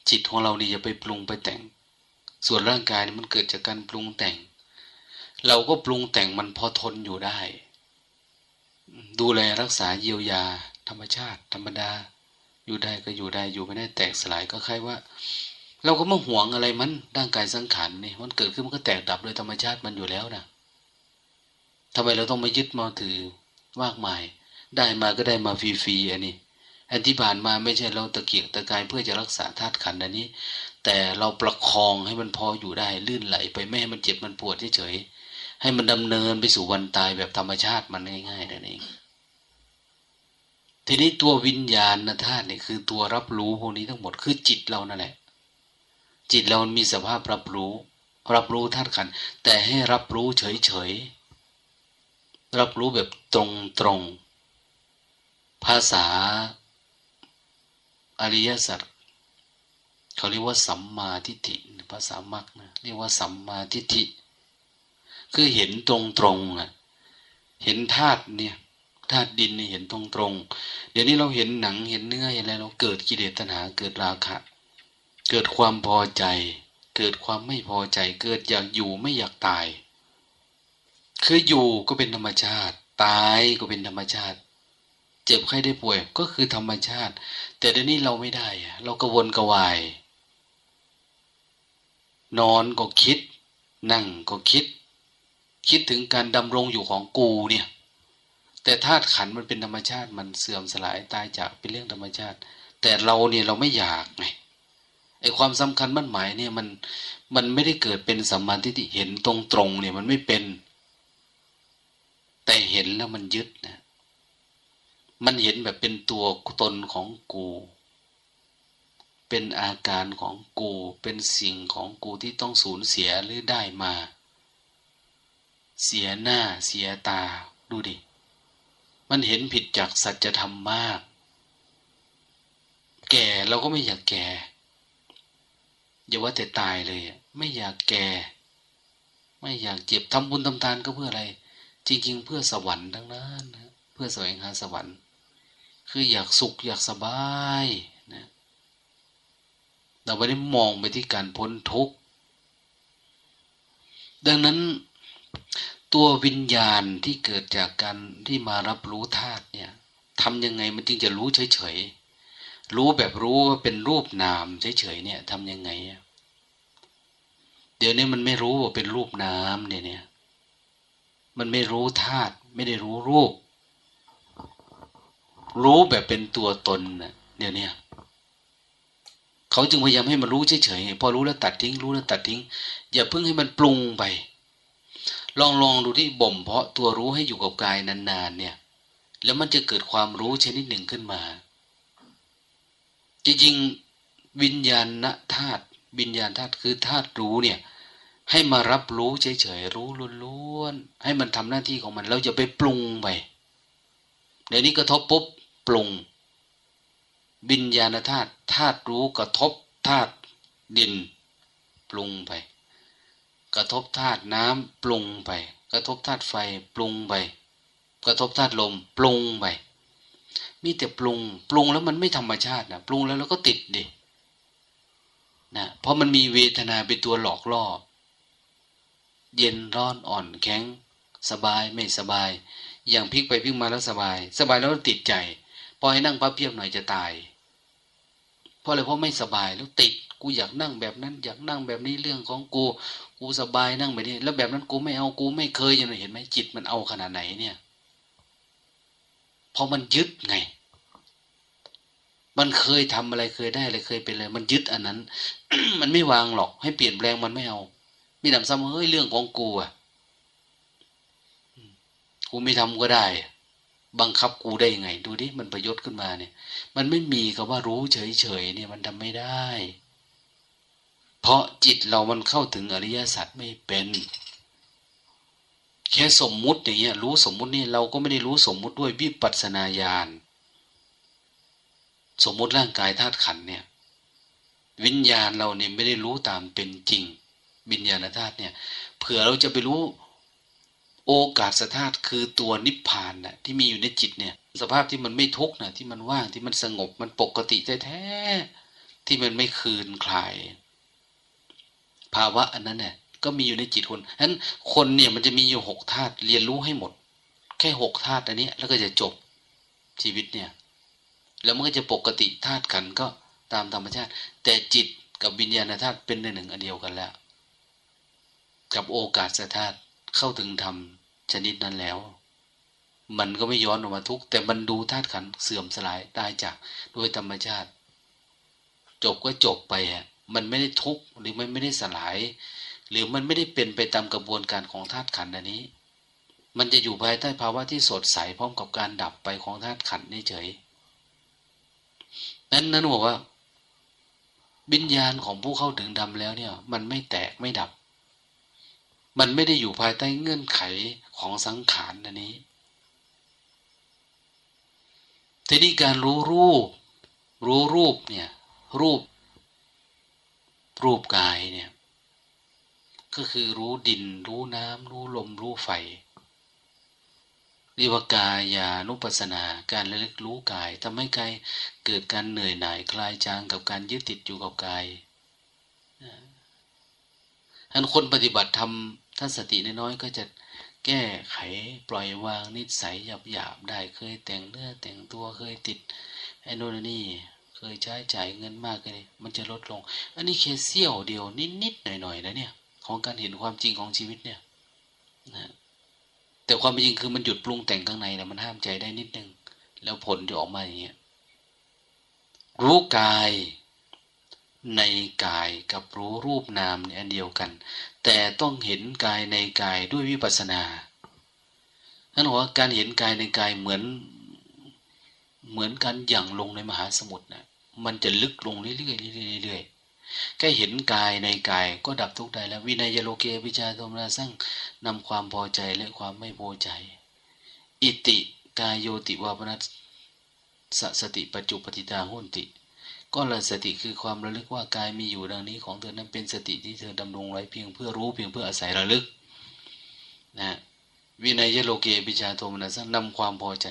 Speaker 1: จิตของเรานี่อย่าไปปรุงไปแต่ง ส่วนร่างกายนี่มันเกิดจากการปรุงแต่ง เราก็ปรุงแต่งมันพอทนอยู่ได้ ดูแลรักษาเยียวยา ธรรมชาติ ธรรมดา อยู่ได้ก็อยู่ได้อยู่ไม่ได้แตกสลายก็คล้ายว่า เราก็ไมาห่วงอะไรมันร่างกายสังขารนี่มันเกิดขึ้นมันก็แตกดับโดยธรรมชาติมันอยู่แล้วนะทำไมเราต้องมายึดมาถือมากมาย ได้มาก็ได้มาฟรีๆอันนี้ อันที่ผ่านมาไม่ใช่เราตะเกียกตะกายเพื่อจะรักษาธาตุขันธ์อันนี้ แต่เราประคองให้มันพออยู่ได้ลื่นไหล ไปไม่ให้มันเจ็บมันปวดเฉยๆให้มันดำเนินไปสู่วันตายแบบธรรมชาติมันง่ายๆนั่นเองทีนี้ตัววิญญาณนะธาตุนี่คือตัวรับรู้พวกนี้ทั้งหมดคือจิตเรานั่นแหละ จิตเรามีสภาพรับรู้ รับรู้ธาตุขัน แต่ให้รับรู้เฉยๆรับรู้แบบตรงๆภาษา อริยสัจเขาเรียกว่าสัมมาทิฏฐิภาษามักนะเรียกว่าสัมมาทิฏฐิ คือเห็นตรงตรงอะ เห็นธาตุเนี่ยธาตุดินเนี่ยเห็นตรงตรงเดี๋ยวนี้เราเห็นหนังเห็นเนื้อเห็นอะไรเราเกิดกิเลสตัณหาเกิดราคะ เกิดความพอใจ เกิดความไม่พอใจ เกิดอยากอยู่ไม่อยากตาย คืออยู่ก็เป็นธรรมชาติ ตายก็เป็นธรรมชาติ เจ็บไข้ได้ป่วยก็คือธรรมชาติ แต่เดี๋ยวนี้เราไม่ได้ เรากระวนกระวาย นอนก็คิด นั่งก็คิด คิดถึงการดำรงอยู่ของกูเนี่ย แต่ธาตุขันมันเป็นธรรมชาติ มันเสื่อมสลายตายจากเป็นเรื่องธรรมชาติ แต่เราเนี่ยเราไม่อยากไงไอความสำคัญมั่นหมายเนี่ยมันมันไม่ได้เกิดเป็นสัมมาทิฏฐิเห็นตรงตรงเนี่ยมันไม่เป็น แต่เห็นแล้วมันยึดนะ มันเห็นแบบเป็นตัวตนของกู เป็นอาการของกู เป็นสิ่งของกูที่ต้องสูญเสียหรือได้มา เสียหน้าเสียตา ดูดิ มันเห็นผิดจากสัจธรรมมาก แก่เราก็ไม่อยากแก่ อย่าว่าแต่ตายเลย ไม่อยากแก่ ไม่อยากเจ็บทำบุญทำทานก็เพื่ออะไร จริง ๆ เพื่อสวรรค์ทั้งนั้นนะเพื่อแสวงหาสวรรค์ คืออยากสุขอยากสบายนะเราไม่ได้มองไปที่การพ้นทุกข์ ดังนั้นตัววิญญาณที่เกิดจากการที่มารับรู้ธาตุเนี่ยทำยังไงมันจึงจะรู้เฉยๆ รู้แบบรู้ว่าเป็นรูปนามเฉยๆเนี่ยทำยังไง เดี๋ยวนี้มันไม่รู้ว่าเป็นรูปนามเนี่ยเนี่ย มันไม่รู้ธาตุไม่ได้รู้รูป รู้แบบเป็นตัวตนนะเดี๋ยวนี้เขาจึงพยายามให้มันรู้เฉยๆพอรู้แล้วตัดทิ้ง รู้แล้วตัดทิ้ง อย่าเพิ่งให้มันปรุงไป ลองลองดูที่บ่มเพาะตัวรู้ให้อยู่กับกายนานๆเนี่ย แล้วมันจะเกิดความรู้ชนิดหนึ่งขึ้นมา จริงๆวิญญาณธาตุวิญญาณธาตุคือธาตุรู้เนี่ย ให้มารับรู้เฉยๆรู้ล้วนๆให้มันทำหน้าที่ของมันเราจะไปปรุงไปเดี๋ยวนี้กระทบปุ๊บ ปรุงวิญญาณธาตุธาตุรู้กระทบธาตุดิน ปรุงไป กระทบธาตุน้ำปรุงไป กระทบธาตุไฟปรุงไป กระทบธาตุลมปรุงไป มีแต่ปรุง ปรุงแล้วมันไม่ธรรมชาตินะปรุงแล้วเราก็ติดดินะเพราะมันมีเวทนาเป็นตัวหลอกล่อ เย็นร้อนอ่อนแข็ง สบายไม่สบาย อย่างพลิกไปพลิกมาแล้วสบาย สบายแล้วติดใจ พอให้นั่งพับเพียบหน่อยจะตายเพราะอะไรเพราะไม่สบายแล้วติดกูอยากนั่งแบบนั้น อยากนั่งแบบนี้เรื่องของกู กูสบายนั่งไปนี่แล้วแบบนั้นกูไม่เอากูไม่เคยอย่างเห็นไหมจิตมันเอาขนาดไหนเนี่ยพอมันยึดไง มันเคยทำอะไรเคยได้อะไรเคยเป็นอะไรมันยึดอันนั้น มันไม่วางหรอก ให้เปลี่ยนแปลงมันไม่เอา มีดำซ้ำเฮ้ยเรื่องของกูอะกูไม่ทำก็ได้ บังคับกูได้ยังไง ดูดิมันประยศขึ้นมาเนี่ย มันไม่มีคำว่ารู้เฉยๆเนี่ยมันทำไม่ได้ เพราะจิตเรามันเข้าถึงอริยสัจไม่เป็น แค่สมมุติอย่างเงี้ย รู้สมมุตินี่เราก็ไม่ได้รู้สมมุติด้วยวิปัสนาญาณสมมุติร่างกายธาตุขันเนี่ย วิญญาณเราเนี่ยไม่ได้รู้ตามเป็นจริงวิญญาณธาตุเนี่ยเผื่อเราจะไปรู้ โอกาสธาตุคือตัวนิพพานนะ่ะที่มีอยู่ในจิตเนี่ย สภาพที่มันไม่ทุกข์นะที่มันว่างที่มันสงบมันปกติแท้ๆที่มันไม่คืนคลาย ภาวะอันนั้นเนี่ยก็มีอยู่ในจิตคนฉะนั้นคนเนี่ยมันจะมีอยู่หกธาตุเรียนรู้ให้หมด แค่หกธาตุอันนี้แล้วก็จะจบชีวิตเนี่ย แล้วมันก็จะปกติธาตุขันก็ตามธรรมชาติ แต่จิตกับวิญญาณธาตุเป็นในหนึ่งอันเดียวกันแล้ว กับโอกาสธาตุ เข้าถึงธรรมชนิดนั้นแล้ว มันก็ไม่ย้อนออกมาทุกแต่มันดูธาตุขันเสื่อมสลายตายจากโดยธรรมชาติ จบก็จบไปอะมันไม่ได้ทุกหรือมันไม่ได้สลาย หรือมันไม่ได้เป็นไปตามกระบวนการของธาตุขันอันนี้ มันจะอยู่ภายใต้ภาวะที่สดใสพร้อมกับการดับไปของธาตุขันนี่เฉยนั้นนั้นบอกว่าวิญญาณของผู้เข้าถึงดำแล้วเนี่ย มันไม่แตกไม่ดับ มันไม่ได้อยู่ภายใต้เงื่อนไขของสังขารนนี้ ทีนี้การรู้รูป รู้รูปเนี่ย รูป รูปกายเนี่ย ก็คือรู้ดิน รู้น้ำรู้ลม รู้ไฟเรียกว่ากายานุปัสนา การระลึกรู้กายทำให้กายเกิดการเหนื่อยหน่ายคลายจางกับการยึดติดอยู่กับกายท่านคนปฏิบัติทำ ท่าสติน้อยๆก็จะแก้ไขปล่อยวางนิสัยหยาบๆได้เคยแต่งเนื้อแต่งตัวเคยติดไอ้นู่นนี่เคยใช้จ่ายเงินมากเลยมันจะลดลง อันนี้แค่เสี้ยวเดียวนิดๆหน่อยๆนะเนี่ย ของการเห็นความจริงของชีวิตเนี่ยนะแต่ความจริงคือมันหยุดปรุงแต่งข้างในนะมันห้ามใจได้นิดนึง แล้วผลจะออกมาอย่างเงี้ยรู้กาย ในกายกับรู้รูปนามเนี่ยอันเดียวกัน แต่ต้องเห็นกายในกายด้วยวิปัสสนาท่านบอกว่าการเห็นกายในกายเหมือนเหมือนกันอย่างลงในมหาสมุทรนะมันจะลึกลงเรื่อยๆเรื่อยๆแค่เห็นกายในกายก็ดับทุกข์ได้แล้ว วินัยโลเกวิชาโทมนาสร้างนำความพอใจและความไม่พอใจ อิติกายโยติวาปนัสสสติปัจจุปฏิตาหุนติ ก็ละสติคือความระลึกว่ากายมีอยู่ดังนี้ของเธอนั้นเป็นสติที่เธอดำรงไว้เพียงเพื่อรู้เพียงเพื่ออาศัยระลึกนะวินัยโลเกปิชาโทมนัสนำความพอใจ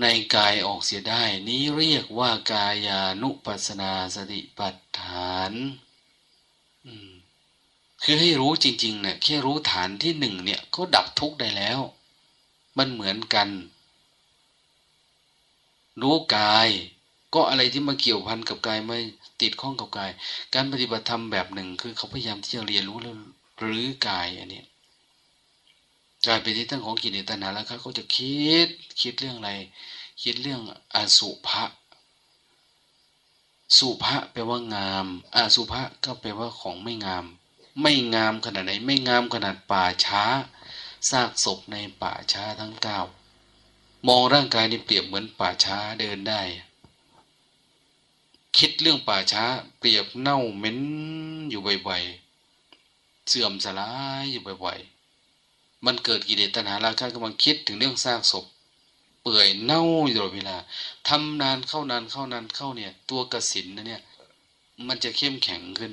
Speaker 1: ในกายออกเสียได้ นี้เรียกว่ากายานุปัสนาสติปัฏฐานคือให้รู้จริงๆเนี่ยแค่รู้ฐานที่หนึ่งเนี่ยก็ดับทุกข์ได้แล้ว มันเหมือนกัน รู้กาย ก็อะไรที่มาเกี่ยวพันกับกายไม่ติดข้องกับกาย การปฏิบัติธรรมแบบหนึ่ง คือเขาพยายามที่จะเรียนรู้แล้วหรือกายอันนี้กายเป็นที่ตั้งของกิเลสตัณหาแล้วครับเขาจะคิดคิดเรื่องอะไร คิดเรื่องอสุภะสุภะแปลว่างามอสุภะก็แปลว่าของไม่งาม ไม่งามขนาดไหน ไม่งามขนาดป่าช้าซากศพในป่าช้าทั้งเก้ามองร่างกายนี่เปรียบเหมือนป่าช้าเดินได้ คิดเรื่องป่าช้า เปรียบเน่าเหม็นอยู่บ่อยๆเสื่อมสลายอยู่บ่อยๆมันเกิดกิเลสตัณหาราคะกำลังคิดถึงเรื่องสร้างศพ เปื่อยเน่าอยู่ตลอดเวลาทำนานเข้านานเข้านานเข้าเนี่ย ตัวกสินนะเนี่ย มันจะเข้มแข็งขึ้น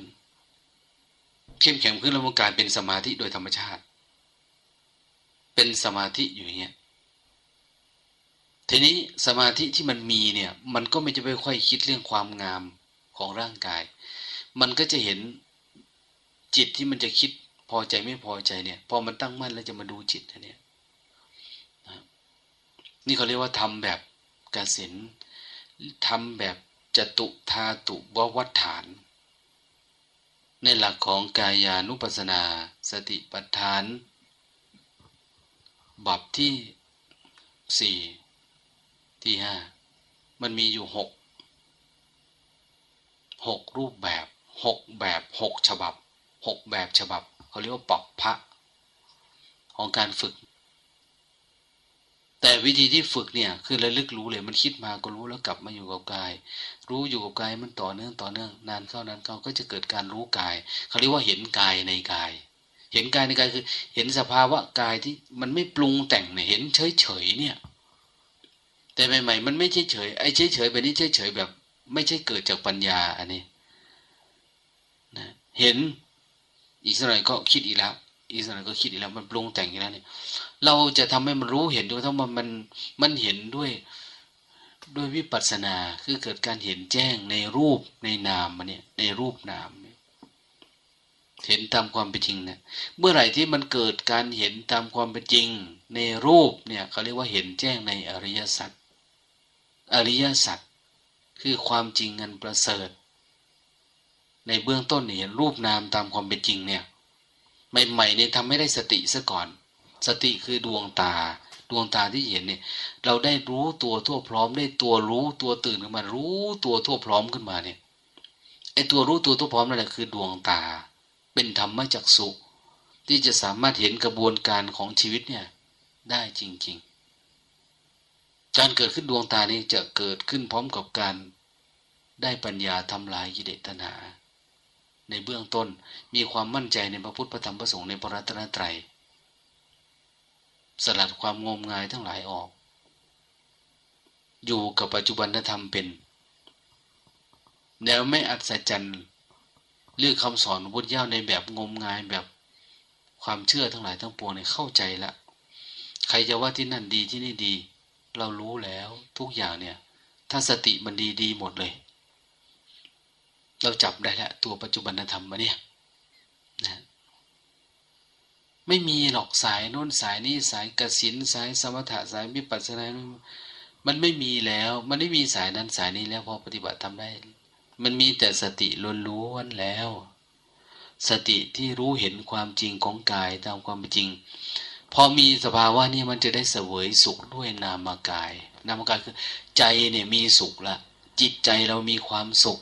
Speaker 1: เข้มแข็งขึ้นแล้วมันกลายเป็นสมาธิโดยธรรมชาติ เป็นสมาธิอยู่อย่างเงี้ย ทีนี้สมาธิที่มันมีเนี่ย มันก็ไม่จะไปค่อยคิดเรื่องความงามของร่างกาย มันก็จะเห็นจิตที่มันจะคิดพอใจไม่พอใจเนี่ย พอมันตั้งมั่นแล้วจะมาดูจิตเนี่ยนี่เขาเรียกว่าทำแบบกสินทำแบบจตุธาตุววัฏฐาน ในหลักของกายานุปัสนา สติปัฏฐาน บับที่สี่ ที่ห้ามันมีอยู่หกหกรูปแบบหกแบบหกฉบับหกแบบฉบับเขาเรียกว่าปอกพระของการฝึก แต่วิธีที่ฝึกเนี่ย คือระลึกรู้เลยมันคิดมาก็รู้แล้วกลับมาอยู่กับกาย รู้อยู่กับกายมันต่อเนื่องต่อเนื่องนานเข้านานเข้าก็จะเกิดการรู้กายเขาเรียกว่าเห็นกายในกาย เห็นกายในกายคือ เห็นสภาวะกายที่มันไม่ปรุงแต่งเนี่ยเห็นเฉยเฉยเนี่ย แต่ใหม่ๆมันไม่เฉยเฉยไอ้เฉยเฉยแบบนี้เฉยเฉยแบบ ไม่ใช่เกิดจากปัญญาอันนี้นะเห็นอีกสักหน่อยก็คิดอีกแล้ว อีกสักหน่อยก็คิดอีกแล้ว มันปรุงแต่งอีกแล้วเนี่ย เราจะทำให้มันรู้เห็นด้วยทั้งมันมันมันเห็นด้วยด้วยวิปัสสนาคือเกิดการเห็นแจ้งในรูปในนามมันเนี่ยในรูปนามเห็นตามความเป็นจริงเนี่ยเมื่อไหร่ที่มันเกิดการเห็นตามความเป็นจริง ในรูปเนี่ยเขาเรียกว่าเห็นแจ้งในอริยสัจ อริยสัจคือความจริงอันประเสริฐ ในเบื้องต้นเห็นรูปนามตามความเป็นจริงเนี่ยใหม่ๆเนี่ยทำไม่ได้สติซะก่อน สติคือดวงตา ดวงตาที่เห็นเนี่ย เราได้รู้ตัวทั่วพร้อมได้ตัวรู้ตัวตื่นขึ้นมารู้ตัวทั่วพร้อมขึ้นมาเนี่ยไอตัวรู้ตัวทั่วพร้อมนั่นแหละคือดวงตา เป็นธรรมจักสุที่จะสามารถเห็นกระบวนการของชีวิตเนี่ยได้จริง ๆ การเกิดขึ้นดวงตานี้จะเกิดขึ้นพร้อมกับการได้ปัญญาทำลายกิเลสตัณหาในเบื้องต้นมีความมั่นใจในพระพุทธพระธรรมพระสงฆ์ในพระรัตนตรัย สลัดความงมงายทั้งหลายออก อยู่กับปัจจุบันธรรมเป็น แนวไม่อัศจรรย์เรื่องคำสอนพุทธเจ้าในแบบงมงายแบบความเชื่อทั้งหลายทั้งปวงเนี่ยเข้าใจละ ใครจะว่าที่นั่นดีที่นี่ดี เรารู้แล้วทุกอย่างเนี่ย ถ้าสติมันดีดีหมดเลย เราจับได้แล้วตัวปัจจุบันธรรมมาเนี่ยนะไม่มีหรอกสายโน้นสายนี้สายกสินสายสมถะสายมิปัสสนา มันไม่มีแล้ว มันไม่มีสายนั้นสายนี้แล้วพอปฏิบัติทำได้ มันมีแต่สติล้วนๆแล้ว สติที่รู้เห็นความจริงของกายตามความเป็นจริง พอมีสภาวะนี้มันจะได้เสวยสุขด้วยนามกาย นามกายคือ ใจเนี่ยมีสุขละจิตใจเรามีความสุข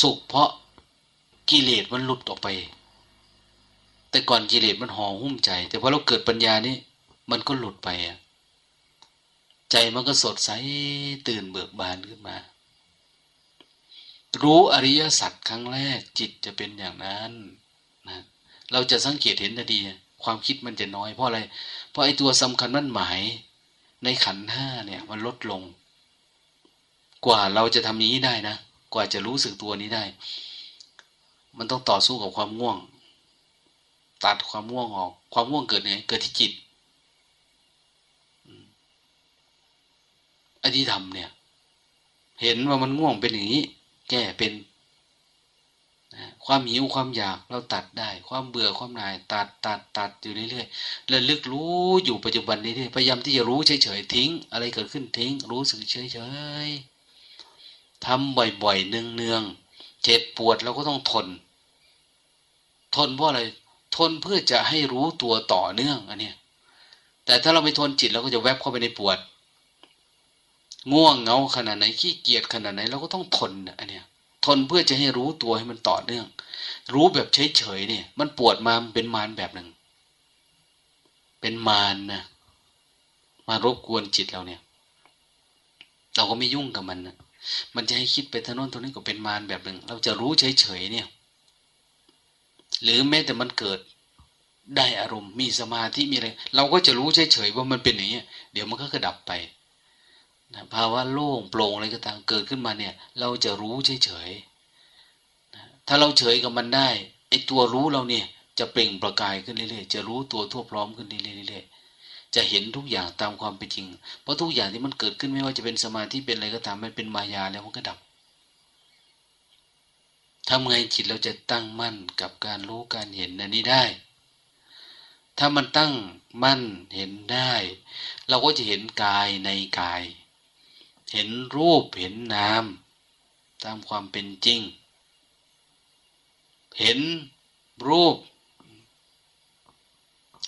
Speaker 1: สุขเพราะกิเลสมันหลุดออกไป แต่ก่อนกิเลสมันห่อหุ้มใจ แต่พอเราเกิดปัญญานี่มันก็หลุดไปอะใจมันก็สดใสตื่นเบิกบานขึ้นมา รู้อริยสัจครั้งแรกจิตจะเป็นอย่างนั้นนะเราจะสังเกตเห็นทันที ความคิดมันจะน้อย เพราะอะไร เพราะไอ้ตัวสำคัญมันหมาย ในขันห้าเนี่ย มันลดลง กว่าเราจะทำนี้ได้นะ กว่าจะรู้สึกตัวนี้ได้ มันต้องต่อสู้กับความง่วง ตัดความง่วงออก ความง่วงเกิดไงเกิดที่จิตอธิธรรมเนี่ย เห็นว่ามันง่วงเป็นอย่างนี้ แก้เป็น ความหิวความอยากเราตัดได้ ความเบื่อความหน่าย ตัดตัดตัดอยู่เรื่อยๆระลึกรู้อยู่ปัจจุบันนี้พยายามที่จะรู้เฉยๆทิ้ง อะไรเกิดขึ้นทิ้ง รู้สึกเฉยๆทำบ่อยๆเนืองๆเจ็บปวดเราก็ต้องทน ทนเพราะอะไรทนเพื่อจะให้รู้ตัวต่อเนื่องอันเนี้ยแต่ถ้าเราไม่ทนจิตเราก็จะแวบเข้าไปในปวด ง่วงเงาขนาดไหนขี้เกียจขนาดไหนเราก็ต้องทนอันเนี้ย ทนเพื่อจะให้รู้ตัวให้มันต่อเนื่อง รู้แบบเฉยๆเนี่ย มันปวดมามันเป็นมารแบบหนึ่ง เป็นมารนะมารบกวนจิตเราเนี่ย เราก็ไม่ยุ่งกับมันนะมันจะให้คิดไปทางโน้นทางนี้ก็เป็นมารแบบหนึ่ง เราจะรู้เฉยๆเนี่ย หรือแม้แต่มันเกิดได้อารมณ์มีสมาธิมีอะไรเราก็จะรู้เฉยๆว่ามันเป็นอย่างนี้เดี๋ยวมันก็กระดับไป นะภาวะโล่งโปร่งอะไรก็ตามเกิดขึ้นมาเนี่ย เราจะรู้เฉยๆนะถ้าเราเฉยกับมันได้ไอตัวรู้เราเนี่ย จะเปล่งประกายขึ้นเรื่อยๆ จะรู้ตัวทั่วพร้อมขึ้นเรื่อยๆ จะเห็นทุกอย่างตามความเป็นจริง เพราะทุกอย่างที่มันเกิดขึ้นไม่ว่าจะเป็นสมาธิเป็นอะไรก็ตามมันเป็นมายาแล้วมันก็ดับทำไงจิตเราจะตั้งมั่นกับการรู้การเห็นอันนี้ได้ ถ้ามันตั้งมั่นเห็นได้ เราก็จะเห็นกายในกาย เห็นรูปเห็นนามตามความเป็นจริง เห็นรูป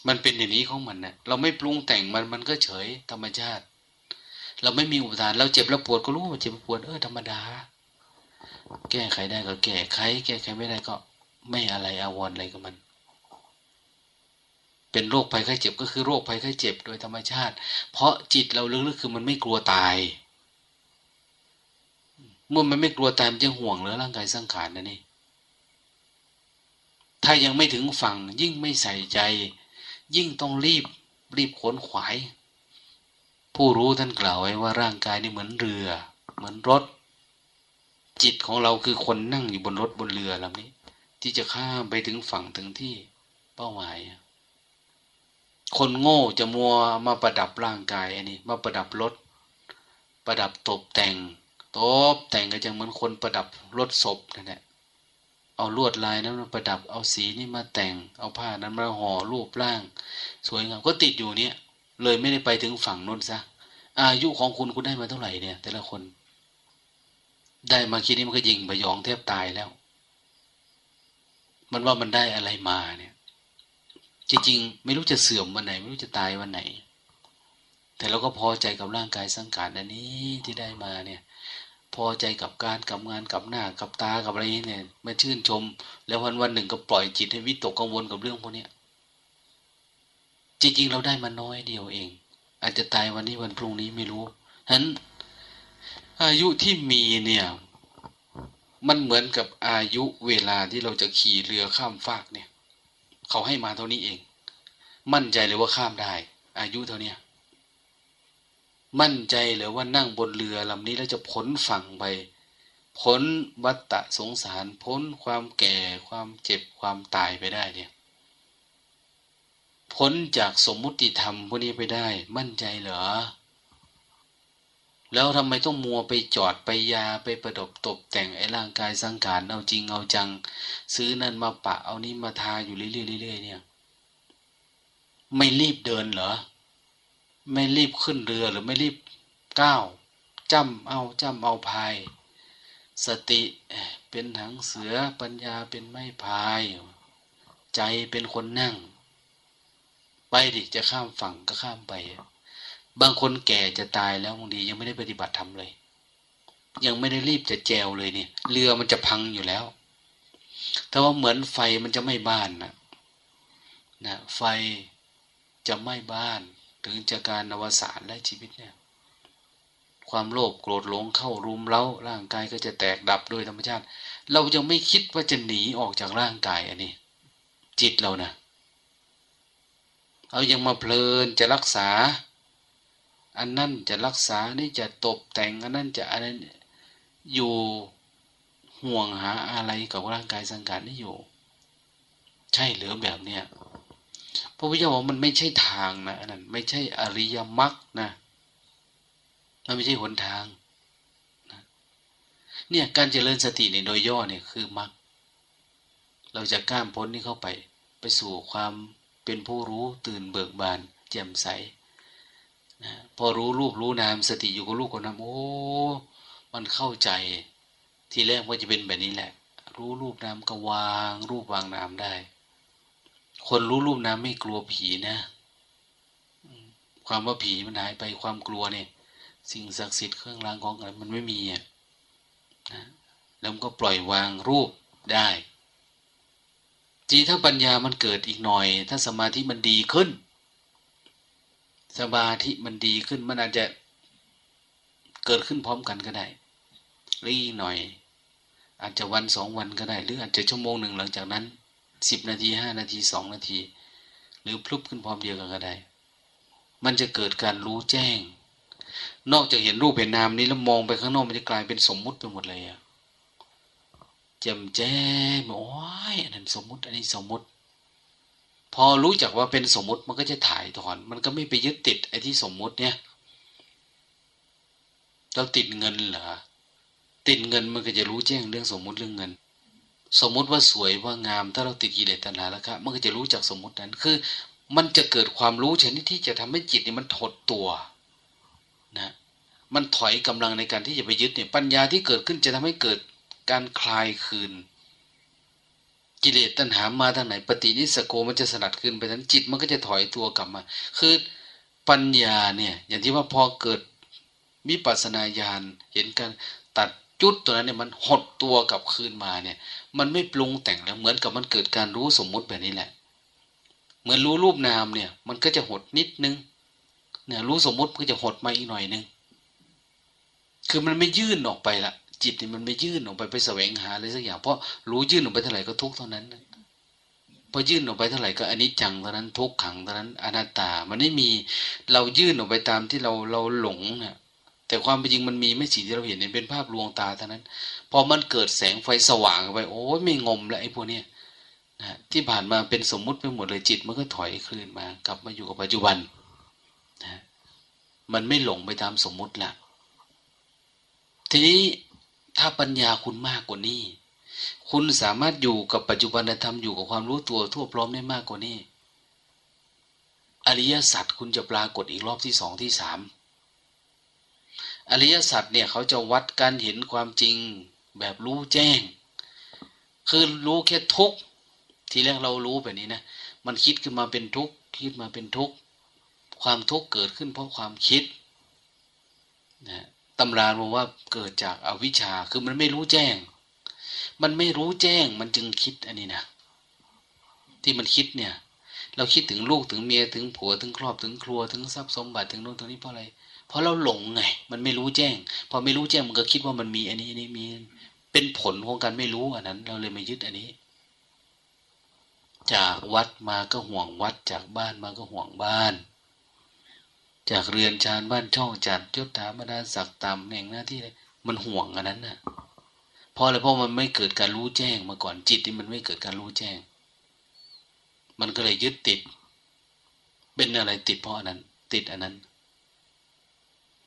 Speaker 1: มันเป็นอย่างนี้ของมันเนะ่ยเราไม่ปรุงแต่งมันมันก็เฉยธรรมชาติ เราไม่มีอุปทาน เราเจ็บแล้วปวดก็รู้ว่าเจ็บปวดเออธรรมดา แก้ไขได้ก็แก้ไข แก้ไขไม่ได้ก็ไม่อะไรอาวรอะไรกับมัน เป็นโรคภัยไข้เจ็บก็คือโรคภัยไข้เจ็บโดยธรรมชาติ เพราะจิตเราลึกๆคือมันไม่กลัวตาย เมื่อมันไม่กลัวตายมันจะห่วงหรือร่างกายสังขารนะนี่ ถ้ายังไม่ถึงฝั่ง ยิ่งไม่ใส่ใจ ยิ่งต้องรีบ รีบขนขวาย ผู้รู้ท่านกล่าวไว้ว่าร่างกายนี่เหมือนเรือ เหมือนรถ จิตของเราคือคนนั่งอยู่บนรถบนเรือลำนี้ ที่จะข้ามไปถึงฝั่งถึงที่เป้าหมาย คนโง่จะมัวมาประดับร่างกายอันนี้ มาประดับรถ ประดับตกแต่ง ตบแต่งก็จะเหมือนคนประดับรถศพนั่นแหละเอาลวดลายนั้นมาประดับเอาสีนี่มาแต่ง เอาผ้านั้นมาห่อรูปร่าง สวยงามก็ติดอยู่เนี้ยเลยไม่ได้ไปถึงฝั่งนู้นซะอายุของคุณคุณได้มาเท่าไหร่เนี่ย แต่ละคน ได้มาคิดนี้มันก็ยิงไปยองแทบตายแล้ว มันว่ามันได้อะไรมาเนี่ย จริงๆ ไม่รู้จะเสื่อมวันไหน ไม่รู้จะตายวันไหน แต่เราก็พอใจกับร่างกายสังขารอันนี้ที่ได้มาเนี่ย พอใจกับการกับงานกับหน้ากับตากับอะไรเนี่ยมาชื่นชม แล้ววันวันหนึ่งก็ปล่อยจิตให้วิตกกังวลกับเรื่องพวกนี้จริงๆเราได้มาน้อยเดียวเอง อาจจะตายวันนี้วันพรุ่งนี้ไม่รู้ฉะนั้นอายุที่มีเนี่ยมันเหมือนกับอายุเวลาที่เราจะขี่เรือข้ามฟากเนี่ย เขาให้มาเท่านี้เอง มั่นใจเลยว่าข้ามได้ อายุเท่านี้ มั่นใจหรือว่านั่งบนเรือลำนี้แล้วจะพ้นฝั่งไป พ้นวัฏฏะสงสาร พ้นความแก่ ความเจ็บ ความตายไปได้เนี่ย พ้นจากสมมุติธรรมพวกนี้ไปได้ มั่นใจเหรอ แล้วทำไมต้องมัวไปจอดไปยาไปประดบตบแต่งไอ้ร่างกายสังขารเอาจริงเอาจัง ซื้อนั่นมาปะเอานี้มาทาอยู่เรื่อยๆเนี่ย ไม่รีบเดินเหรอ ไม่รีบขึ้นเรือหรือไม่รีบก้าวจำเอาจำเอาพาย สติเป็นหางเสือปัญญาเป็นไม้พาย ใจเป็นคนนั่ง ไปดิจะข้ามฝั่งก็ข้ามไป บางคนแก่จะตายแล้วบางทียังไม่ได้ปฏิบัติธรรมเลย ยังไม่ได้รีบจะแจวเลยเนี่ย เรือมันจะพังอยู่แล้วแต่ว่าเหมือนไฟมันจะไม่บ้านนะนะไฟจะไม่บ้าน ถึงจะการนวสานและชีวิตเนี่ย ความโลภโกรธหลงเข้ารุมเร้าร่างกายก็จะแตกดับโดยธรรมชาติ เรายังไม่คิดว่าจะหนีออกจากร่างกายอันนี้ จิตเรานะเอายังมาเพลินจะรักษา อันนั้นจะรักษานี่จะตบแต่งอันนั้นจะอันนั้นอยู่ห่วงหาอะไรกับร่างกายสังขารนี่อยู่ ใช่หรือแบบเนี้ย พระพุทธเจ้าบอกมันไม่ใช่ทางนะนั่นไม่ใช่อริยมรรคนะมันไม่ใช่หนทางนะเนี่ยการเจริญสติในโดยย่อเนี่ยคือมรรคเราจะก้ามพ้นนี่เข้าไป ไปสู่ความเป็นผู้รู้ตื่นเบิกบานแจ่มใสนะพอรู้รูปรู้นามสติอยู่กับรูปกับนามโอ้ มันเข้าใจ ทีแรกว่าจะเป็นแบบนี้แหละ รู้รูปนามก็วาง รูปวางนามได้ คนรู้รูปนามไม่กลัวผีนะความว่าผีมันหายไปความกลัวเนี่ย สิ่งศักดิ์สิทธิ์เครื่องรางของอะไรมันไม่มีอะนะแล้วมันก็ปล่อยวางรูปได้จีถ้าปัญญามันเกิดอีกหน่อย ถ้าสมาธิมันดีขึ้น สมาธิมันดีขึ้นมันอาจจะเกิดขึ้นพร้อมกันก็ได้รีหน่อย อาจจะวันสองวันก็ได้ หรืออาจจะชั่วโมงหนึ่งหลังจากนั้น สิบนาทีห้านาทีสองนาที หรือพลุบขึ้นพร้อมเดียวกันก็ได้ มันจะเกิดการรู้แจ้ง นอกจากเห็นรูปเห็นนามนี้แล้วมองไปข้างนอกมันจะกลายเป็นสมมุติไปหมดเลยอะจำแจ้งโอ้ยอันนั้นสมมุติ อันนี้สมมุติ พอรู้จักว่าเป็นสมมุติมันก็จะถ่ายถอน มันก็ไม่ไปยึดติดไอ้ที่สมมุติเนี่ยเราติดเงินเหรอติดเงินมันก็จะรู้แจ้งเรื่องสมมุติเรื่องเงิน สมมุติว่าสวยว่างาม ถ้าเราติดกิเลสตัณหาแล้วครับมันก็จะรู้จักสมมุตินั้น คือ มันจะเกิดความรู้ชนิดที่จะทำให้จิตนี่มันถดตัวนะมันถอยกำลังในการที่จะไปยึดเนี่ยปัญญาที่เกิดขึ้นจะทำให้เกิดการคลายคืน กิเลสตัณหามาทางไหน ปฏินิสโกมันจะสลัดคืนไปนั้นจิตมันก็จะถอยตัวกลับมา คือปัญญาเนี่ยอย่างที่ว่าพอเกิดมิปัสนาญาณเห็นการตัดจุดตัวนั้นเนี่ยมันหดตัวกลับคืนมาเนี่ย มันไม่ปรุงแต่งแล้วเหมือนกับมันเกิดการรู้สมมุติแบบนี้แหละ เหมือนรู้รูปนามเนี่ย มันก็จะหดนิดนึง เนี่ยรู้สมมุติก็จะหดมาอีกหน่อยนึง คือมันไม่ยื่นออกไปละจิตนี่มันไม่ยื่นออกไปไปแสวงหาอะไรสักอย่างเพราะรู้ยื่นออกไปเท่าไหร่ก็ทุกเท่านั้นพอยื่นออกไปเท่าไหร่ก็อนิจจังเท่านั้นทุกขังเท่านั้นอนัตตา มันไม่มีเรายื่นออกไปตามที่เราเราหลงเนี่ยแต่ความเป็นจริงมันมีไม่สิ่งที่เราเห็นเเป็นภาพลวงตาเท่านั้น พอมันเกิดแสงไฟสว่างไปโอ้ยไม่งมแล้วไอ้พวกเนี้ยนะที่ผ่านมาเป็นสมมุติไปหมดเลยจิต มันก็ถอยคลื่นมากลับมาอยู่กับปัจจุบันนะมันไม่หลงไปตามสมมุติละทีนี้ถ้าปัญญาคุณมากกว่านี้ คุณสามารถอยู่กับปัจจุบันธรรมอยู่กับความรู้ตัวทั่วพร้อมได้มากกว่านี้ อริยสัจคุณจะปรากฏอีกรอบที่สองที่สามอริยสัจเนี่ยเขาจะวัดการเห็นความจริง แบบรู้แจ้ง คือรู้แค่ทุกทีแรกเรารู้แบบนี้นะ มันคิดขึ้นมาเป็นทุกคิดมาเป็นทุกความทุกข์เกิดขึ้นเพราะความคิดนะตำราบอกว่าเกิดจากอาวิชชาคือมันไม่รู้แจ้ง มันไม่รู้แจ้งมันจึงคิดอันนี้นะที่มันคิดเนี่ย เราคิดถึงลูกถึงเมียถึงผัวถึงครอบถึงครัวถึงทรัพย์สมบัติถึงโน่นถึงนี้เพราะอะไร เพราะเราหลงไง มันไม่รู้แจ้ง พอไม่รู้แจ้งมันก็คิดว่ามันมีอันนี้อันนี้มี เป็นผลของการไม่รู้อันนั้น เราเลยมายึดอันนี้ จากวัดมาก็ห่วงวัด จากบ้านมาก็ห่วงบ้าน จากเรือนชานบ้านช่องจัดยศถาบรรดาศักดิ์ตามแห่งหน้าที่เลยมันห่วงอันนั้นน่ะเพราะอะไรเพราะมันไม่เกิดการรู้แจ้งมาก่อนจิตนี่มันไม่เกิดการรู้แจ้ง มันก็เลยยึดติด เป็นอะไรติดเพราะอันนั้น ติดอันนั้น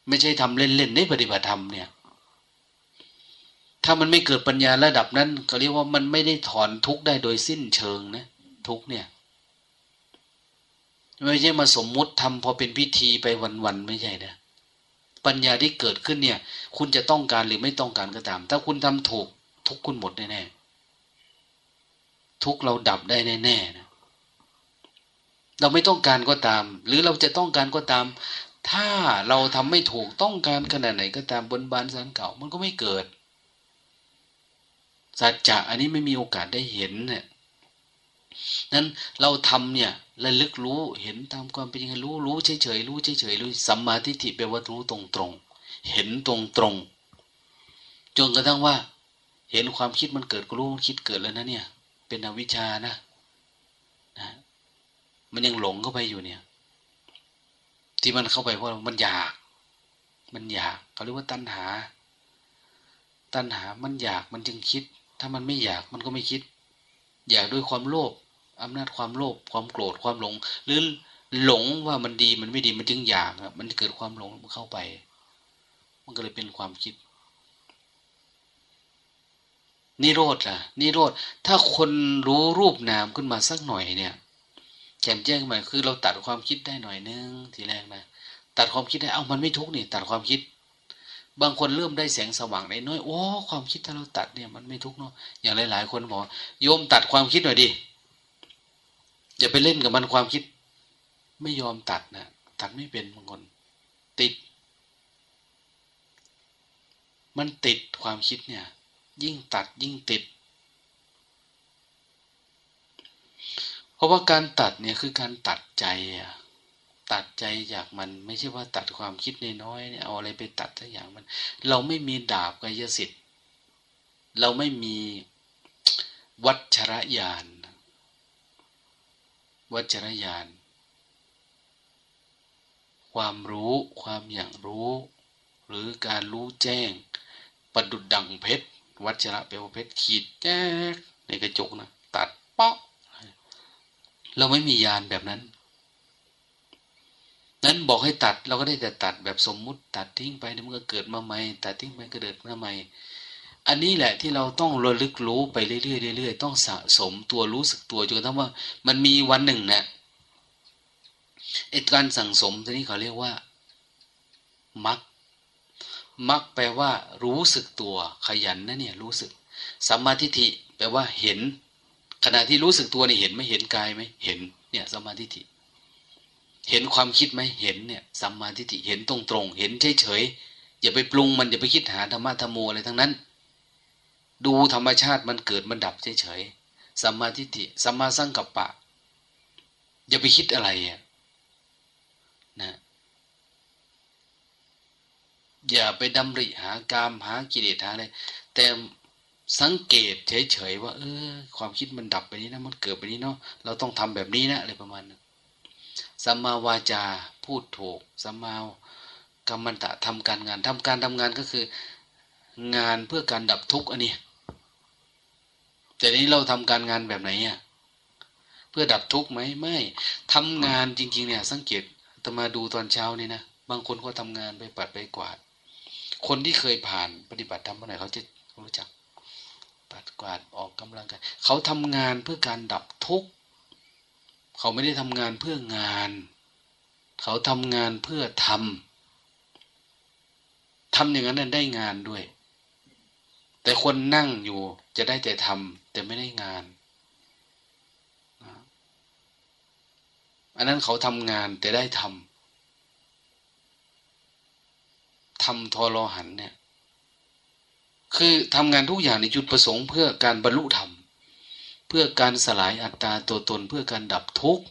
Speaker 1: ไม่ใช่ทำเล่นๆในปฏิบัติธรรมเนี่ย ถ้ามันไม่เกิดปัญญาระดับนั้นก็เรียกว่ามันไม่ได้ถอนทุกได้โดยสิ้นเชิงนะทุกเนี่ยไม่ใช่มาสมมุติทำพอเป็นพิธีไปวันๆไม่ใช่นะปัญญาที่เกิดขึ้นเนี่ย คุณจะต้องการหรือไม่ต้องการก็ตาม ถ้าคุณทำถูก ทุกคุณหมดแน่ๆทุกเราดับได้แน่ๆนะเราไม่ต้องการก็ตาม หรือเราจะต้องการก็ตาม ถ้าเราทำไม่ถูกต้องการขนาดไหนก็ตามบนบานสารเก่า มันก็ไม่เกิด สัจจะอันนี้ไม่มีโอกาสได้เห็นเนี่ยนั้นเราทำเนี่ยระลึกรู้เห็นตามความเป็นจริงรู้รู้เฉยเฉยรู้เฉยเฉยรู้สัมมาทิฏฐิแปลว่ารู้ตรงตรงเห็นตรงตรงจนกระทั่งว่า เห็นความคิดมันเกิดก็รู้มันคิดเกิดแล้วนะเนี่ย เป็นอวิชชานะนะมันยังหลงเข้าไปอยู่เนี่ย ที่มันเข้าไปเพราะมันอยาก มันอยากเขาเรียกว่าตัณหา ตัณหามันอยากมันจึงคิด ถ้ามันไม่อยากมันก็ไม่คิด อยากด้วยความโลภอำนาจความโลภความโกรธความหลง หรือหลงว่ามันดีมันไม่ดีมันจึงอยากมันเกิดความหลงมันเข้าไป มันก็เลยเป็นความคิด นิโรธล่ะ นิโรธถ้าคนรู้รูปนามขึ้นมาสักหน่อยเนี่ยแจ่มแจ้งขึ้นมาคือเราตัดความคิดได้หน่อยนึงทีแรกนะตัดความคิดได้เอามันไม่ทุกนี่ ตัดความคิด บางคนเริ่มได้แสงสว่างในน้อยโอ้ความคิดถ้าเราตัดเนี่ยมันไม่ทุกเนาะอย่างหลาย ๆ คนบอกโยมตัดความคิดหน่อยดิอย่าไปเล่นกับมันความคิด ไม่ยอมตัดนะตัดไม่เป็นบางคน ติด มันติดความคิดเนี่ย ยิ่งตัดยิ่งติด เพราะว่าการตัดเนี่ยคือการตัดใจอะ ตัดใจจากมันไม่ใช่ว่าตัดความคิดน้อยๆเนี่ยเอาอะไรไปตัดทั้งอย่างมัน เราไม่มีดาบกายสิทธิ์ เราไม่มีวัชรยาน วัจรยาน ความรู้ความอย่างรู้ หรือการรู้แจ้ง ประดุดดังเพชร วัชระเปลวเพชรขีดแจ๊กในกระจกนะตัดเปาะเราไม่มียานแบบนั้น นั้นบอกให้ตัดเราก็ได้แต่ตัดแบบสมมุติตัดทิ้งไปเดี๋ยวมันก็เกิดมาใหม่ตัดทิ้งไปก็เกิดมาใหม่อันนี้แหละที่เราต้องระลึกรู้ไปเรื่อยๆเรื่อยๆต้องสะสมตัวรู้สึกตัวจนกระทั่งว่า มันมีวันหนึ่งเนะี่ยไอการสั่งสมตัวนี้เขาเรียกว่ามักมักแปลว่า รู้สึกตัวขยันนะเนี่ยรู้สึกสัมมาทิฏฐิแปลว่าเห็น ขณะที่รู้สึกตัวนี่เห็นไหมเห็นกายไหมเห็นเนี่ยสัมมาทิฏฐิ เห็นความคิดไหมเห็นเนี่ยสัมมาทิฏฐิเห็นตรงๆเห็นเฉยๆอย่าไปปรุงมันอย่าไปคิดหาธรรมะธรรมโมอะไรทั้งนั้น ดูธรรมชาติมันเกิดมันดับเฉยๆสัมมาทิฏฐิสัมมาสังกัปปะ อย่าไปคิดอะไรอะนะอย่าไปดำริหากามหากิเลสหาอะไรแต่สังเกตเฉยๆว่า เออ ความคิดมันดับไปนี้นะมันเกิดไปนี้เนาะเราต้องทำแบบนี้นะอะไรประมาณนั้น สัมมาวาจาพูดถูกสัมมากรรมันตะทำการงานทำการทำงานก็คือ งานเพื่อการดับทุกข์อันนี้แต่นี้เราทำการงานแบบไหนอะเพื่อดับทุกข์ไหมไม่ทำงานจริง ๆ เนี่ย สังเกตตมาดูตอนเช้านี่นะบางคนก็ทำงานไปปัดไปกวาด คนที่เคยผ่านปฏิบัติธรรมเมื่อไหร่เขาจะรู้จักปัดกวาดออกกำลังกายเขาทำงานเพื่อการดับทุกข์ เขาไม่ได้ทำงานเพื่องาน เขาทำงานเพื่อทำทำอย่างนั้นได้งานด้วย แต่คนนั่งอยู่จะได้แต่ทำแต่ไม่ได้งาน อันนั้นเขาทำงานแต่ได้ทำทำทอรอหันเนี่ย คือทำงานทุกอย่างในจุดประสงค์เพื่อการบรรลุธรรม พื่อการสลายอัตตาตัวตนเพื่อการดับทุกข์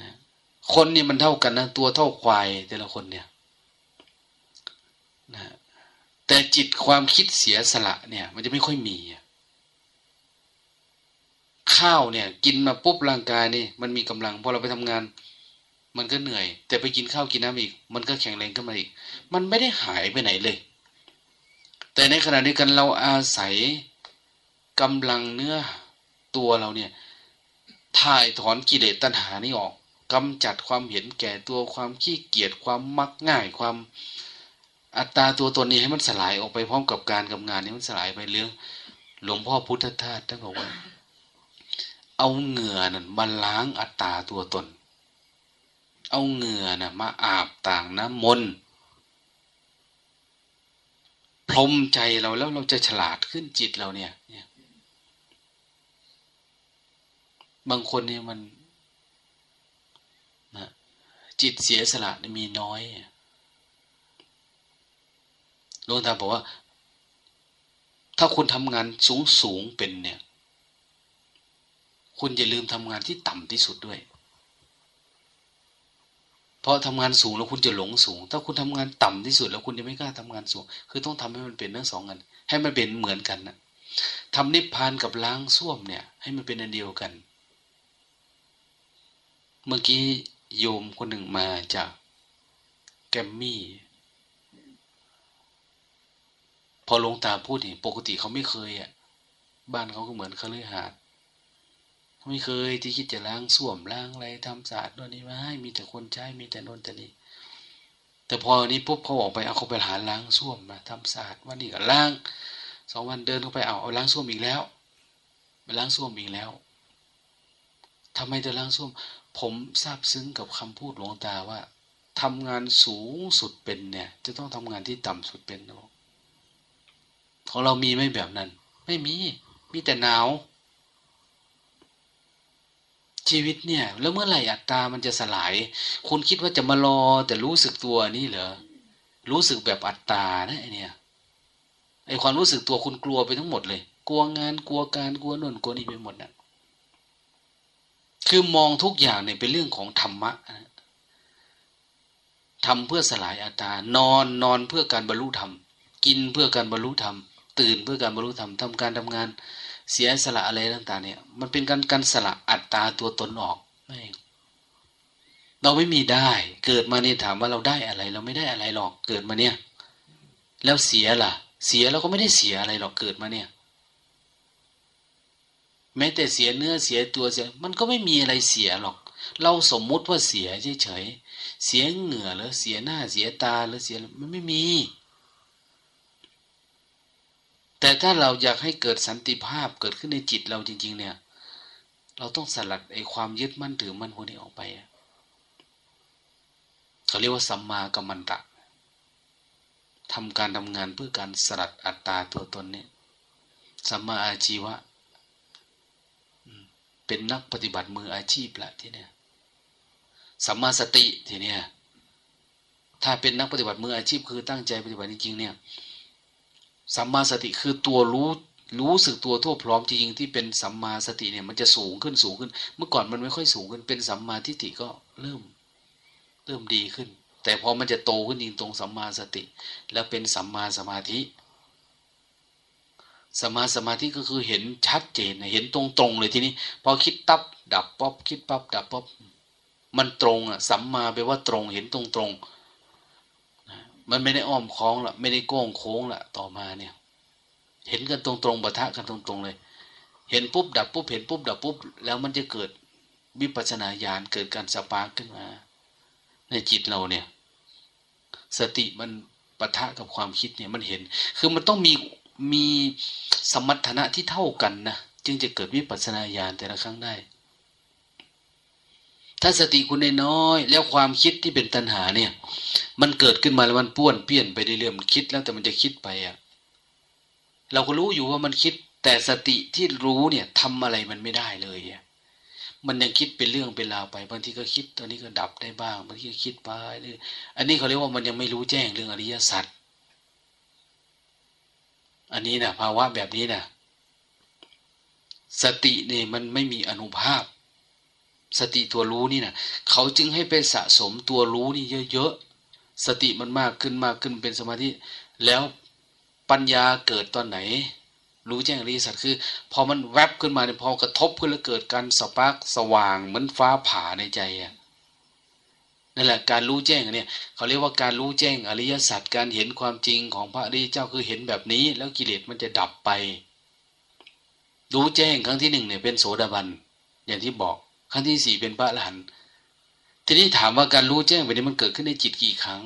Speaker 1: นะคนนี่มันเท่ากันนะตัวเท่าควายแต่ละคนเนี่ยนะแต่จิตความคิดเสียสละเนี่ย มันจะไม่ค่อยมีข้าวเนี่ย กินมาปุ๊บร่างกายนี่มันมีกำลังพอเราไปทำงาน มันก็เหนื่อย แต่ไปกินข้าวกินน้ำอีก มันก็แข็งแรงขึ้นมาอีก มันไม่ได้หายไปไหนเลย แต่ในขณะเดียวกันเราอาศัย กำลังเนื้อตัวเราเนี่ยถ่ายถอนกิเลสตัณหานี่ออกกำจัดความเห็นแก่ตัวความขี้เกียจความมักง่ายความอัตตาตัวตนนี้ให้มันสลายออกไปพร้อมกับการกับงานนี้มันสลายไปเรื่องหลวงพ่อพุทธทาสท่านบอกว่า เอาเหงื่อนั่นมาล้างอัตตาตัวตน เอาเหงื่อน่ะมาอาบต่างน้ำมนต์พรมใจเราแล้วเราจะฉลาดขึ้นจิตเราเนี่ย เนี่ย บางคนเนี่ยมันนะจิตเสียสละมีน้อยหลวงตาบอกว่า ถ้าคุณทำงานสูงสูงเป็นเนี่ย คุณอย่าลืมทำงานที่ต่ำที่สุดด้วย เพราะทำงานสูงแล้วคุณจะหลงสูง ถ้าคุณทำงานต่ำที่สุด แล้วคุณจะไม่กล้าทำงานสูง คือต้องทำให้มันเป็นทั้งสองอัน ให้มันเป็นเหมือนกันนะทำนิพพานกับล้างส้วมเนี่ย ให้มันเป็นอันเดียวกัน เมื่อกี้โยมคนหนึ่งมาจากแกมมี่ พอลงตาพูดนี่ปกติเขาไม่เคยอะ บ้านเขาก็เหมือนเขาเลยหาดไม่เคยที่คิดจะล้างส้วมล้างอะไรทำสะอาดด้วยนี่มาให้มีแต่คนใช้มีแต่นนแต่นี่แต่พอนี้ปุ๊บเขาออกไปเอาเขาไปหาล้างส้วมมาทำสะอาดวันนี้ก็ล้างสองวันเดินเข้าไปเอาเอาล้างส้วมอีกแล้วไปล้างส้วมอีกแล้วทำไมจะล้างส้วม ผมทราบซึ้งกับคำพูดหลวงตาว่าทำงานสูงสุดเป็นเนี่ย จะต้องทำงานที่ต่ำสุดเป็นนะของเรามีไม่แบบนั้น ไม่มี มีแต่หนาว ชีวิตเนี่ย แล้วเมื่อไหร่อัตตามันจะสลาย คุณคิดว่าจะมารอแต่รู้สึกตัวนี่เหรอ รู้สึกแบบอัตตานะไอเนี่ย ไอความรู้สึกตัวคุณกลัวไปทั้งหมดเลย กลัวงาน กลัวการ กลัวน่นกลัวนี่ไปหมดนะ คือมองทุกอย่างเนี่ยเป็นเรื่องของธรรมะทำเพื่อสลายอัตตานอนนอนเพื่อการบรรลุธรรม กินเพื่อการบรรลุธรรม ตื่นเพื่อการบรรลุธรรมทำการทำงาน เสียสละอะไรต่างๆเนี่ย มันเป็นการการสละอัตตาตัวตนออกไม่เราไม่มีได้ เกิดมาเนี่ยถามว่าเราได้อะไร เราไม่ได้อะไรหรอกเกิดมาเนี่ย แล้วเสียล่ะ เสียเราก็ไม่ได้เสียอะไรหรอกเกิดมาเนี่ย แม้แต่เสียเนื้อเสียตัวเสีย มันก็ไม่มีอะไรเสียหรอก เราสมมุติว่าเสียเฉยๆเสียเหงื่อหรือเสียหน้าเสียตาหรือเสียมันไม่มี แต่ถ้าเราอยากให้เกิดสันติภาพเกิดขึ้นในจิตเราจริง ๆ เนี่ย เราต้องสลัดไอ้ความยึดมั่นถือมั่นพวกนี้ออกไปเขาเรียกว่าสัมมากัมมันตะทำการทำงานเพื่อการสลัดอัตตาตัวตนเนี่ยสัมมาอาชีวะ เป็นนักปฏิบัติมืออาชีพละที่เนี่ยสัมมาสติทีเนี่ยถ้าเป็นนักปฏิบัติมืออาชีพคือตั้งใจปฏิบัติจริงๆเนี่ยสัมมาสติคือตัวรู้รู้สึกตัวทั่วพร้อมจริงๆที่เป็นสัมมาสติเนี่ยมันจะสูงขึ้นสูงขึ้น เมื่อก่อนมันไม่ค่อยสูงขึ้นเป็นสัมมาทิฏฐิก็เริ่ม เริ่มดีขึ้น แต่พอมันจะโตขึ้นจริงตรงสัมมาสติ แล้วเป็นสัมมาสมาธิ สมาสมาธิก็คือเห็นชัดเจนเห็นตรงตรงเลยทีนี้ พอคิดตับดับป๊อบคิดปั๊บดับป๊อบมันตรงอะสัมมาแปลว่าตรงเห็นตรงตรงมันไม่ได้อ้อมคล้องละไม่ได้โก้งโค้งละต่อมาเนี่ย เห็นกันตรงๆปะทะกันตรงๆเลย เห็นปุ๊บดับปุ๊บเห็นปุ๊บดับปุ๊บแล้วมันจะเกิดวิปัสนาญาณเกิดการสปาร์กขึ้นมา ในจิตเราเนี่ย สติมันปะทะกับความคิดเนี่ยมันเห็น คือมันต้องมี มีสมรรถนะที่เท่ากันนะจึงจะเกิดวิปัสนาญาณแต่ละครั้งได้ ถ้าสติคุณน้อย แล้วความคิดที่เป็นตัณหาเนี่ย มันเกิดขึ้นมาแล้วมันป้วนเปี้ยนไปเรื่อยๆมันคิดแล้วแต่มันจะคิดไปอะเราก็รู้อยู่ว่ามันคิด แต่สติที่รู้เนี่ยทำอะไรมันไม่ได้เลยอะมันยังคิดเป็นเรื่องเป็นราวไปบางทีก็คิดตอนนี้ก็ดับได้บ้างบางทีก็คิดไปอันนี้เขาเรียกว่ามันยังไม่รู้แจ้งเรื่องอริยสัจ อันนี้นะภาวะแบบนี้นะสติเนี่ยมันไม่มีอนุภาพ สติตัวรู้นี่นะเขาจึงให้ไปสะสมตัวรู้นี่เยอะๆสติมันมากขึ้นมากขึ้นเป็นสมาธิแล้วปัญญาเกิดตอนไหน รู้แจ้งริสัตคือ พอมันแวบขึ้นมาเนี่ยพอกระทบขึ้นแล้วเกิดการสปาร์กสว่างเหมือนฟ้าผ่าในใจอะ นั่นแหละการรู้แจ้งเนี่ยเขาเรียกว่าการรู้แจ้งอริยสัจการเห็นความจริงของพระอริยเจ้าคือเห็นแบบนี้ แล้วกิเลสมันจะดับไป รู้แจ้งครั้งที่หนึ่งเนี่ยเป็นโสดาบันอย่างที่บอกครั้งที่สี่เป็นพระอรหันต์ทีนี้ถามว่าการรู้แจ้งแบบนี้มันเกิดขึ้นในจิตกี่ครั้ง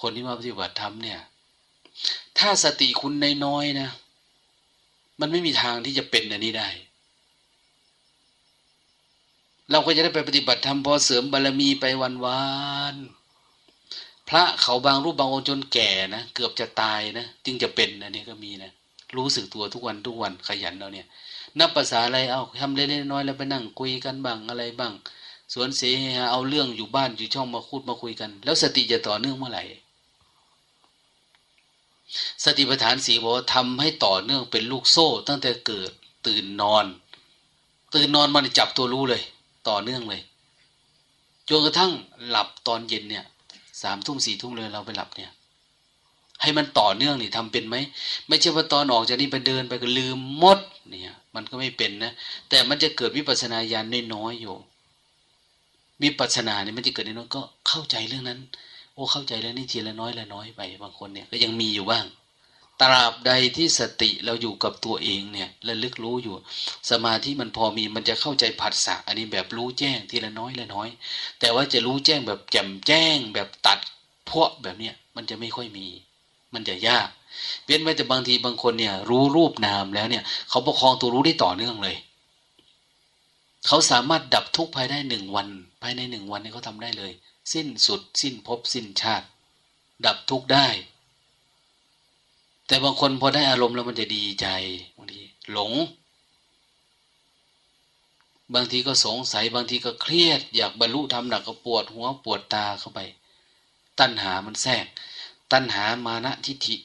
Speaker 1: คนที่มาปฏิบัติธรรมเนี่ย ถ้าสติคุณในน้อยนะ มันไม่มีทางที่จะเป็นอันนี้ได้ เราก็จะได้ไปปฏิบัติธรรมพอเสริมบารมีไปวันวานพระเขาบางรูปบางองค์จนแก่นะเกือบจะตายนะจึงจะเป็นอันนี้ก็มีนะรู้สึกตัวทุกวันทุกวันขยันเราเนี่ย นับภาษาอะไรเอาทำเล็กๆน้อยๆแล้วไปนั่งคุยกันบ้างอะไรบ้างสวนเสหเอาเรื่องอยู่บ้านอยู่ช่องมาคูดมาคุยกัน แล้วสติจะต่อเนื่องเมื่อไหร่สติปัฏฐานสีบอกว่าทำให้ต่อเนื่องเป็นลูกโซ่ ตั้งแต่เกิดตื่นนอน ตื่นนอนมันจับตัวรู้เลย ต่อเนื่องเลยจนกระทั่งหลับตอนเย็นเนี่ยสามทุ่มสี่ทุ่มเลยเราไปหลับเนี่ย ให้มันต่อเนื่องนี่ทำเป็นไหมไม่ใช่ว่าตอนออกจากนี่ไปเดินไปก็ลืมหมดเนี่ยมันก็ไม่เป็นนะแต่มันจะเกิดวิปัสสนาญาณน้อยๆอยู่วิปัสสนาเนี่ยมันจะเกิดน้อยก็เข้าใจเรื่องนั้น โอ้เข้าใจแล้วนี่ทีละน้อยละน้อยไปบางคนเนี่ยก็ยังมีอยู่บ้าง ตราบใดที่สติเราอยู่กับตัวเองเนี่ยระลึกรู้อยู่ สมาธิมันพอมีมันจะเข้าใจผัสสะอันนี้แบบรู้แจ้งทีละน้อยละน้อย แต่ว่าจะรู้แจ้งแบบแจ่มแจ้ง แบบตัดพวกแบบเนี้ยมันจะไม่ค่อยมี มันจะยากเว้นไว้แต่บางทีบางคนเนี่ย รู้รูปนามแล้วเนี่ย เขาประคองตัวรู้ได้ต่อเนื่องเลย เขาสามารถดับทุกข์ภายได้หนึ่งวัน ภายในหนึ่งวันนี้เขาทาได้เลย สิ้นสุด สิ้นภพสิ้นชาติ ดับทุกข์ได้ แต่บางคนพอได้อารมณ์แล้วมันจะดีใจบางทีหลง บางทีก็สงสัยบางทีก็เครียด อยากบรรลุธรรมหนักก็ปวดหัวปวดตาเข้าไป ตัณหามันแทรกตัณหามานะทิฏฐิ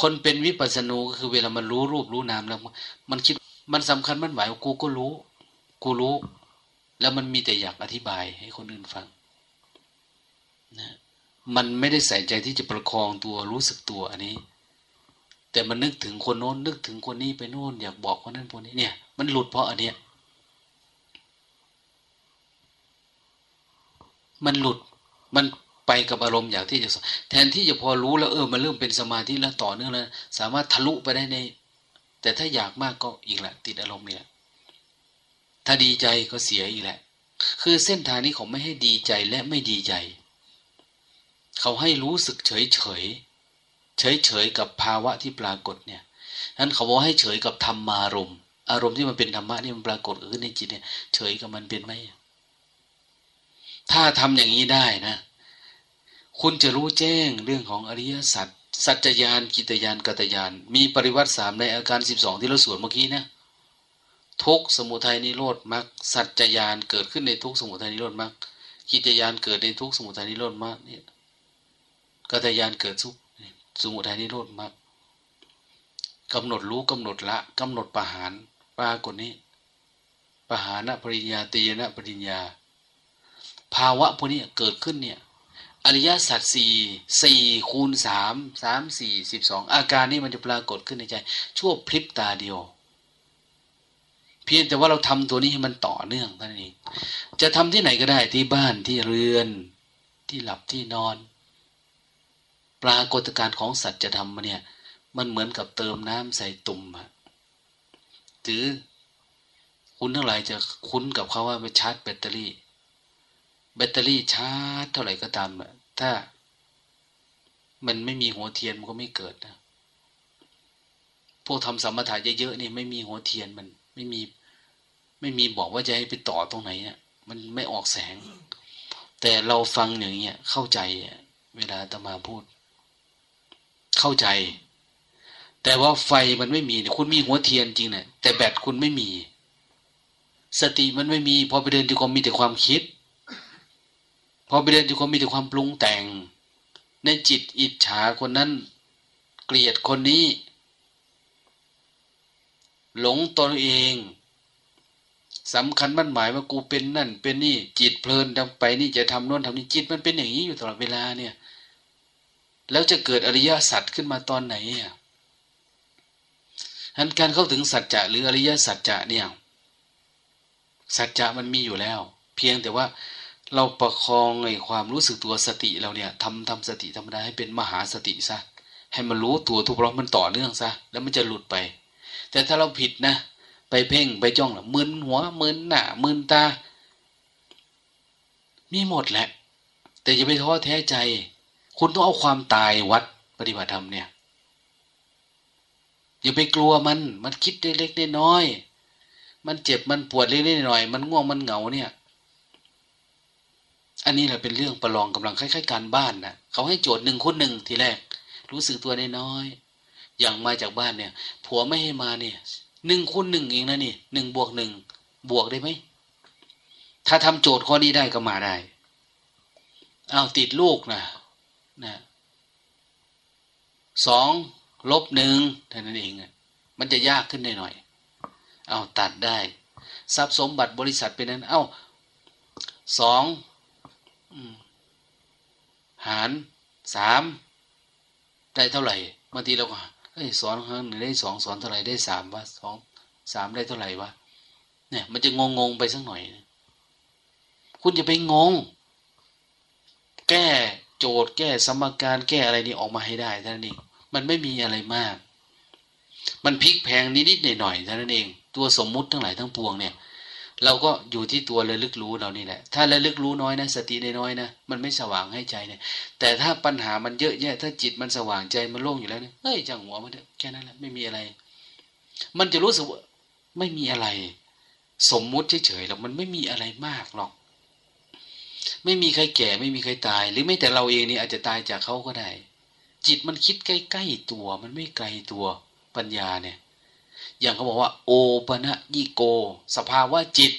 Speaker 1: คนเป็นวิปัสสนูก็คือเวลามันรู้รูปรู้นามแล้ว มันคิดมันสำคัญมันหมายว่ากูก็รู้ กูรู้ แล้วมันมีแต่อยากอธิบายให้คนอื่นฟังนะ มันไม่ได้ใส่ใจที่จะประคองตัวรู้สึกตัวอันนี้ แต่มันนึกถึงคนโน้นนึกถึงคนนี้ไปโน้นอยากบอกคนนั้นคนนี้เนี่ย มันหลุดเพราะอันเนี้ยมันหลุดมันไปกับอารมณ์อยากที่จะแทนที่จะพอรู้แล้วเออมันเริ่มเป็นสมาธิแล้วต่อเนื่องแล้วสามารถทะลุไปได้ใน แต่ถ้าอยากมากก็อีกแหละติดอารมณ์เนี่ยถ้าดีใจก็เสียอีกแหละ คือเส้นทางนี้เขาไม่ให้ดีใจและไม่ดีใจ เขาให้รู้สึกเฉยเฉยเฉยเฉยกับภาวะที่ปรากฏเนี่ยนั้นเขาบอกให้เฉยกับธรรมารมณ์อารมณ์ที่มันเป็นธรรมะนี่มันปรากฏขึ้นในจิตเนี่ย เฉยกับมันเป็นไหมถ้าทำอย่างนี้ได้นะ คุณจะรู้แจ้งเรื่องของอริยสัจสัจจยานกิตยานกัตยาน มีปริวัติสามในอาการสิบสองที่เราสวดเมื่อกี้นะทุกสมุทัยนิโรธมรรคสัจจยานเกิดขึ้นในทุกสมุทัยนิโรธมรรคกิตยานเกิดในทุกสมุทัยนิโรธมรรคเนี่ย ก็ทยานเกิดสุขสมุทัยนิโรธมากกำหนดรู้กำหนดละกำหนดประหารปรากฏนี้ประหานปริญญาตีนะปริญญา ภาวะพวกนี้เกิดขึ้นเนี่ยอริยสัจสี่สี่คูณสามสามสี่สิบสองอาการนี้มันจะปรากฏขึ้นในใจ ชั่วพริบตาเดียว เพียงแต่ว่าเราทำตัวนี้ให้มันต่อเนื่องเท่านั้นเองจะทำที่ไหนก็ได้ที่บ้านที่เรือน ที่หลับที่นอน ปรากฏการณ์ของสัตว์จะทำมาเนี่ย มันเหมือนกับเติมน้ำใส่ตุ่มอะหรือคุณทั้งหลายจะคุ้นกับเขาว่าไปชาร์จแบตเตอรี่ แบตเตอรี่ชาร์จเท่าไหร่ก็ตามอะถ้ามันไม่มีหัวเทียนมันก็ไม่เกิดนะพวกทำสมถะเยอะๆนี่ไม่มีหัวเทียนมันไม่มี ไม่มีบอกว่าจะให้ไปต่อตรงไหนเนี่ยมันไม่ออกแสง แต่เราฟังอย่างเงี้ยเข้าใจเวลาตมาพูด เข้าใจ แต่ว่าไฟมันไม่มีคุณมีหัวเทียนจริงเนะี่ยแต่แบตคุณไม่มี สติมันไม่มี พอไปเดินที่ความมีแต่ความคิด พอไปเดินที่ความมีแต่ความปรุงแต่ง ในจิตอิจฉาคนนั้น เกลียดคนนี้ หลงตนเองสำคัญมันหมายว่ากูเป็นนั่น เป็นนี่จิตเพลินทำไปนี่จะทำโน่นทำนี่จิตมันเป็นอย่างนี้อยู่ตลอดเวลาเนี่ย แล้วจะเกิดอริยสัจขึ้นมาตอนไหนอะนั้นการเข้าถึงสัจจะหรืออริยสัจจะเนี่ย สัจจะมันมีอยู่แล้ว เพียงแต่ว่าเราประคองไอ้ความรู้สึกตัวสติเราเนี่ยทำทำสติธรรมดาให้เป็นมหาสติซะให้มันรู้ตัวทุกรอบมันต่อเนื่องซะแล้วมันจะหลุดไป แต่ถ้าเราผิดนะ ไปเพ่งไปจ้องละมึนหัวมึนหน้ามึนตามีหมดแหละ แต่อย่าไปท้อแท้ใจ คุณต้องเอาความตายวัดปฏิบัติธรรมเนี่ย อย่าไปกลัวมัน มันคิดเล็กๆน้อยๆมันเจ็บมันปวดเล็กๆน้อยๆมันง่วงมันเหงาเนี่ย อันนี้แหละเป็นเรื่องประลองกำลังคล้ายๆ การบ้านนะเขาให้โจทย์หนึ่งคนหนึ่งทีแรก รู้สึกตัวน้อยๆอย่างมาจากบ้านเนี่ย ผัวไม่ให้มาเนี่ยหนึ่งคูณหนึ่งเองนะนี่หนึ่งบวกหนึ่งบวกได้ไหมถ้าทำโจทย์ข้อนี้ได้ก็มาได้เอาติดลูกนะ นะสองลบหนึ่งเท่านั้นเอง มันจะยากขึ้นหน่อย เอาตัดได้ ทรัพย์สมบัติบริษัทเป็นนั้น เอาสองหารสามได้เท่าไหร่บางทีเราก็เฮ้ยสอนครั้งหนึ่งได้สองสอนเท่าไหร่ได้สามวะสองสามได้เท่าไหร่วะเนี่ย มันจะงงงไปสักหน่อย คุณจะไปงง โจทย์แก้สมการแก้อะไรนี่ออกมาให้ได้เท่านั้นเอง มันไม่มีอะไรมาก มันพลิกแพงนิดๆหน่อยๆเท่านั้นเอง ตัวสมมุติทั้งหลายทั้งปวงเนี่ย เราก็อยู่ที่ตัวระลึกรู้เรานี่แหละ ถ้าระลึกรู้น้อยนะ สติน้อยนะ มันไม่สว่างให้ใจเนี่ย แต่ถ้าปัญหามันเยอะแยะ ถ้าจิตมันสว่างใจมันโล่งอยู่แล้วเนี่ยเฮ้ยจังหัวมันแค่นั้นแหละไม่มีอะไร มันจะรู้สึกว่าไม่มีอะไร สมมุติเฉยๆหรอกมันไม่มีอะไรมากหรอก ไม่มีใครแก่ไม่มีใครตาย หรือไม่แต่เราเองนี่อาจจะตายจากเขาก็ได้ จิตมันคิดใกล้ๆตัว มันไม่ไกลตัวปัญญาเนี่ย อย่างเขาบอกว่า โอปะนะยิโก สภาวะจิต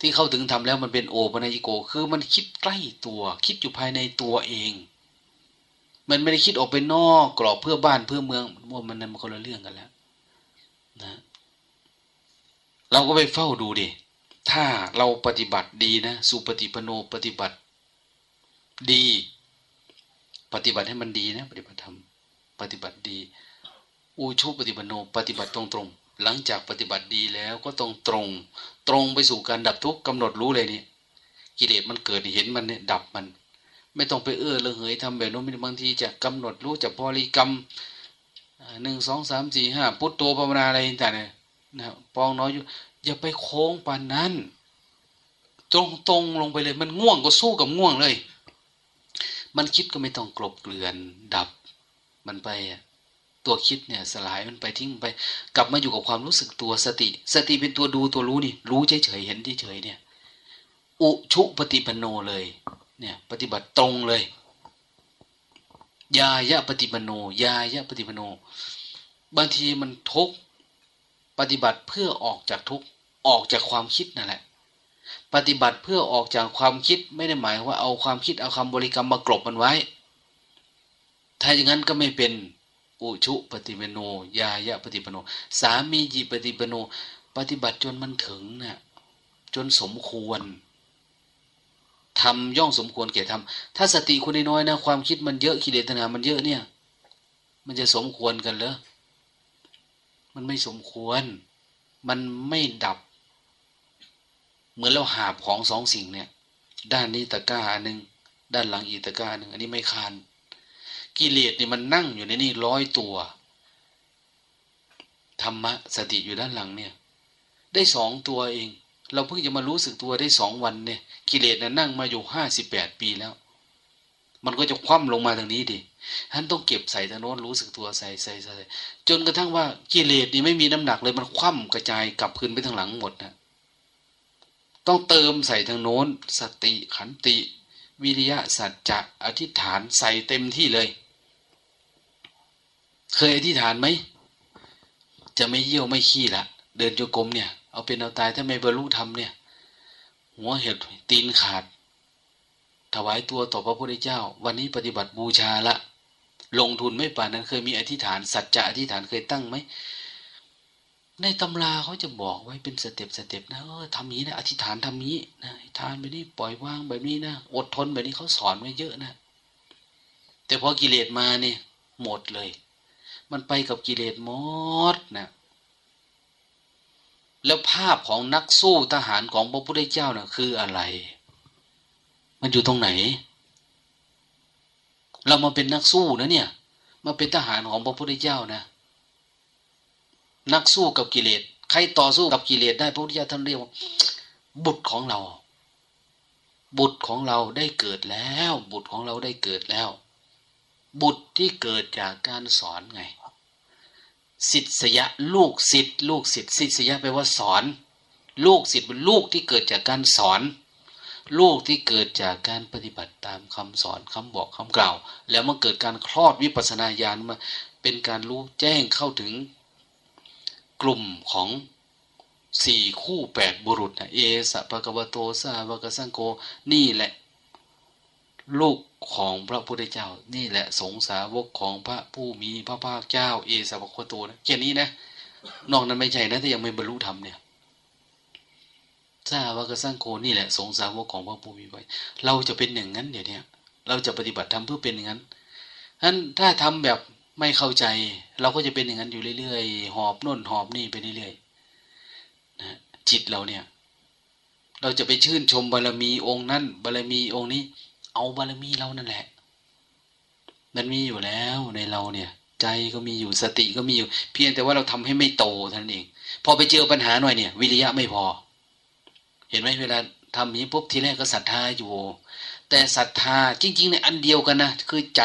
Speaker 1: ที่เข้าถึงทำแล้วมันเป็นโอปะนะยิโก คือมันคิดใกล้ตัว คิดอยู่ภายในตัวเอง มันไม่ได้คิดออกไปนอกกรอบเพื่อบ้านเพื่อเมืองว่ามันนั้นมันคนละเรื่องกันแล้วนะเราก็ไปเฝ้าดูดิ ถ้าเราปฏิบัติดีนะสุปฏิปโนปฏิบัติ ดี ปฏิบัติให้มันดีนะ ปฏิบัติธรรมปฏิบัติดี อูชุปฏิบัติโนปฏิบัติตรงตรงหลังจากปฏิบัติดีแล้วก็ต้องตรง ตรงไปสู่การดับทุกข์กำหนดรู้เลยนี่กิเลสมันเกิดเห็นมันเนี่ยดับมัน ไม่ต้องไปเอื้อเลยเหยทำแบบโน้นบางทีจะกำหนดรู้จะบริกรรมหนึ่งสองสามสี่ห้าพุทโธภาวนาอะไรต่างๆนะปองน้อยอยู่ อย่าไปโค้งปานนั้น ตรงตรงลงไปเลย มันง่วงก็สู้กับง่วงเลย มันคิดก็ไม่ต้องกลบเกลื่อนดับ มันไปตัวคิดเนี่ยสลายมันไปทิ้งไป กลับมาอยู่กับความรู้สึกตัวสติ สติเป็นตัวดูตัวรู้นี่ รู้เฉยเฉยเห็นเฉยเฉยเนี่ย อุชุปฏิปโนเลย เนี่ย ปฏิบัติตรงเลยยายะปฏิปโนยายะปฏิปโน บางทีมันทุกปฏิบัติเพื่อออกจากทุก ออกจากความคิดนั่นแหละ ปฏิบัติเพื่อออกจากความคิดไม่ได้หมายว่าเอาความคิดเอาคำบริกรรมมากรบมันไว้ ถ้าอย่างนั้นก็ไม่เป็นอุชุปฏิปโนยายะปฏิปโน สามีจีปฏิปโน ปฏิบัติจนมันถึงนะ่ะจนสมควรทำย่องสมควรแก่ทำถ้าสติคุณน้อยนะ ความคิดมันเยอะกิเลสตนามันเยอะเนี่ย มันจะสมควรกันเหรอมันไม่สมควร มันไม่ดับ เหมือนเราหาบของสองสิ่งเนี่ย ด้านนี้ตะกร้าอันหนึ่งด้านหลังอีตะกร้าหนึ่งอันนี้ไม่คานกิเลสเนี่ยมันนั่งอยู่ในนี่ร้อยตัวธรรมะสติอยู่ด้านหลังเนี่ย ได้สองตัวเอง เราเพิ่งจะมารู้สึกตัวได้สองวันเนี่ย กิเลสน่ะนั่งมาอยู่ห้าสิบแปดปีแล้ว มันก็จะคว่ำลงมาทางนี้ดิท่านต้องเก็บใส่ทางโน้นรู้สึกตัวใส่ใส่ใส่จนกระทั่งว่ากิเลสนี่ไม่มีน้ำหนักเลยมันคว่ำกระจายกลับคืนไปทางหลังหมดนะ ต้องเติมใส่ทางโน้น สติขันติ วิริยะสัจจะอธิษฐานใส่เต็มที่เลย เคยอธิษฐานไหม จะไม่เยี่ยวไม่ขี้ละ เดินโยกมเนี่ย เอาเป็นเอาตายถ้าไม่บรรลุธรรมเนี่ย หัวเห็ดตีนขาด ถวายตัวต่อพระพุทธเจ้า วันนี้ปฏิบัติบูชาละ ลงทุนไม่ป่านนั้นเคยมีอธิษฐาน สัจจะอธิษฐานเคยตั้งไหม ในตำราเขาจะบอกไว้เป็นสเต็ปสเต็ปนะเออทำนี้นะอธิษฐานทำนี้นะทานแบบนี้ปล่อยวางแบบนี้นะอดทนแบบนี้เขาสอนไว้เยอะนะ แต่พอกิเลสมาเนี่ยหมดเลย มันไปกับกิเลสหมดนะแล้วภาพของนักสู้ทหารของพระพุทธเจ้านะ่ะคืออะไร มันอยู่ตรงไหน เรามาเป็นนักสู้นะเนี่ย มาเป็นทหารของพระพุทธเจ้านะ นักสู้กับกิเลสใครต่อสู้กับกิเลสได้พระพุทธเจ้าท่านเรียกว่าบุตรของเรา บุตรของเราได้เกิดแล้ว บุตรของเราได้เกิดแล้ว บุตรที่เกิดจากการสอนไงสิทธยะลูกศิษย์ลูกศิษย์สิทธยะแปลว่าสอน ลูกศิษย์เป็นลูกที่เกิดจากการสอน ลูกที่เกิดจากการปฏิบัติตามคำสอนคำบอกคำกล่าว แล้วเมื่อเกิดการคลอดวิปัสนาญาณมาเป็นการรู้แจ้งเข้าถึง กลุ่มของสี่คู่แปดบุรุษนะเอสะปะกวโตสาวกสังโกนี่แหละ ลูกของพระพุทธเจ้า นี่แหละสงสาวกของพระผู้มีพระภาคเจ้า เอสะปะกวโตนะแค่นี้นะนอกนั้นไม่ใช่นะถ้ายังไม่บรรลุธรรมเนี่ยทราวกระสร้างโคนี่แหละสงสารวกของพระภูมิไปเราจะเป็นอย่างนั้นเดี๋ยวนี้เราจะปฏิบัติทำเพื่อเป็นอย่างนั้นนั้นถ้าทำแบบ ไม่เข้าใจ เราก็จะเป็นอย่างนั้นอยู่เรื่อยๆ หอบน่นหอบนี่ไปเรื่อยๆนะจิตเราเนี่ย เราจะไปชื่นชมบารมีองค์นั้นบารมีองค์นี้ เอาบารมีเรานั่นแหละ มันมีอยู่แล้วในเราเนี่ย ใจก็มีอยู่สติก็มีอยู่ เพียงแต่ว่าเราทำให้ไม่โตเท่านั้นเอง พอไปเจอปัญหาหน่อยเนี่ย วิริยะไม่พอ เห็นไหมเวลาทำนี้ปุ๊บทีแรกก็ศรัทธาอยู่ แต่ศรัทธาจริง ๆ ในอันเดียวกันนะคือใจ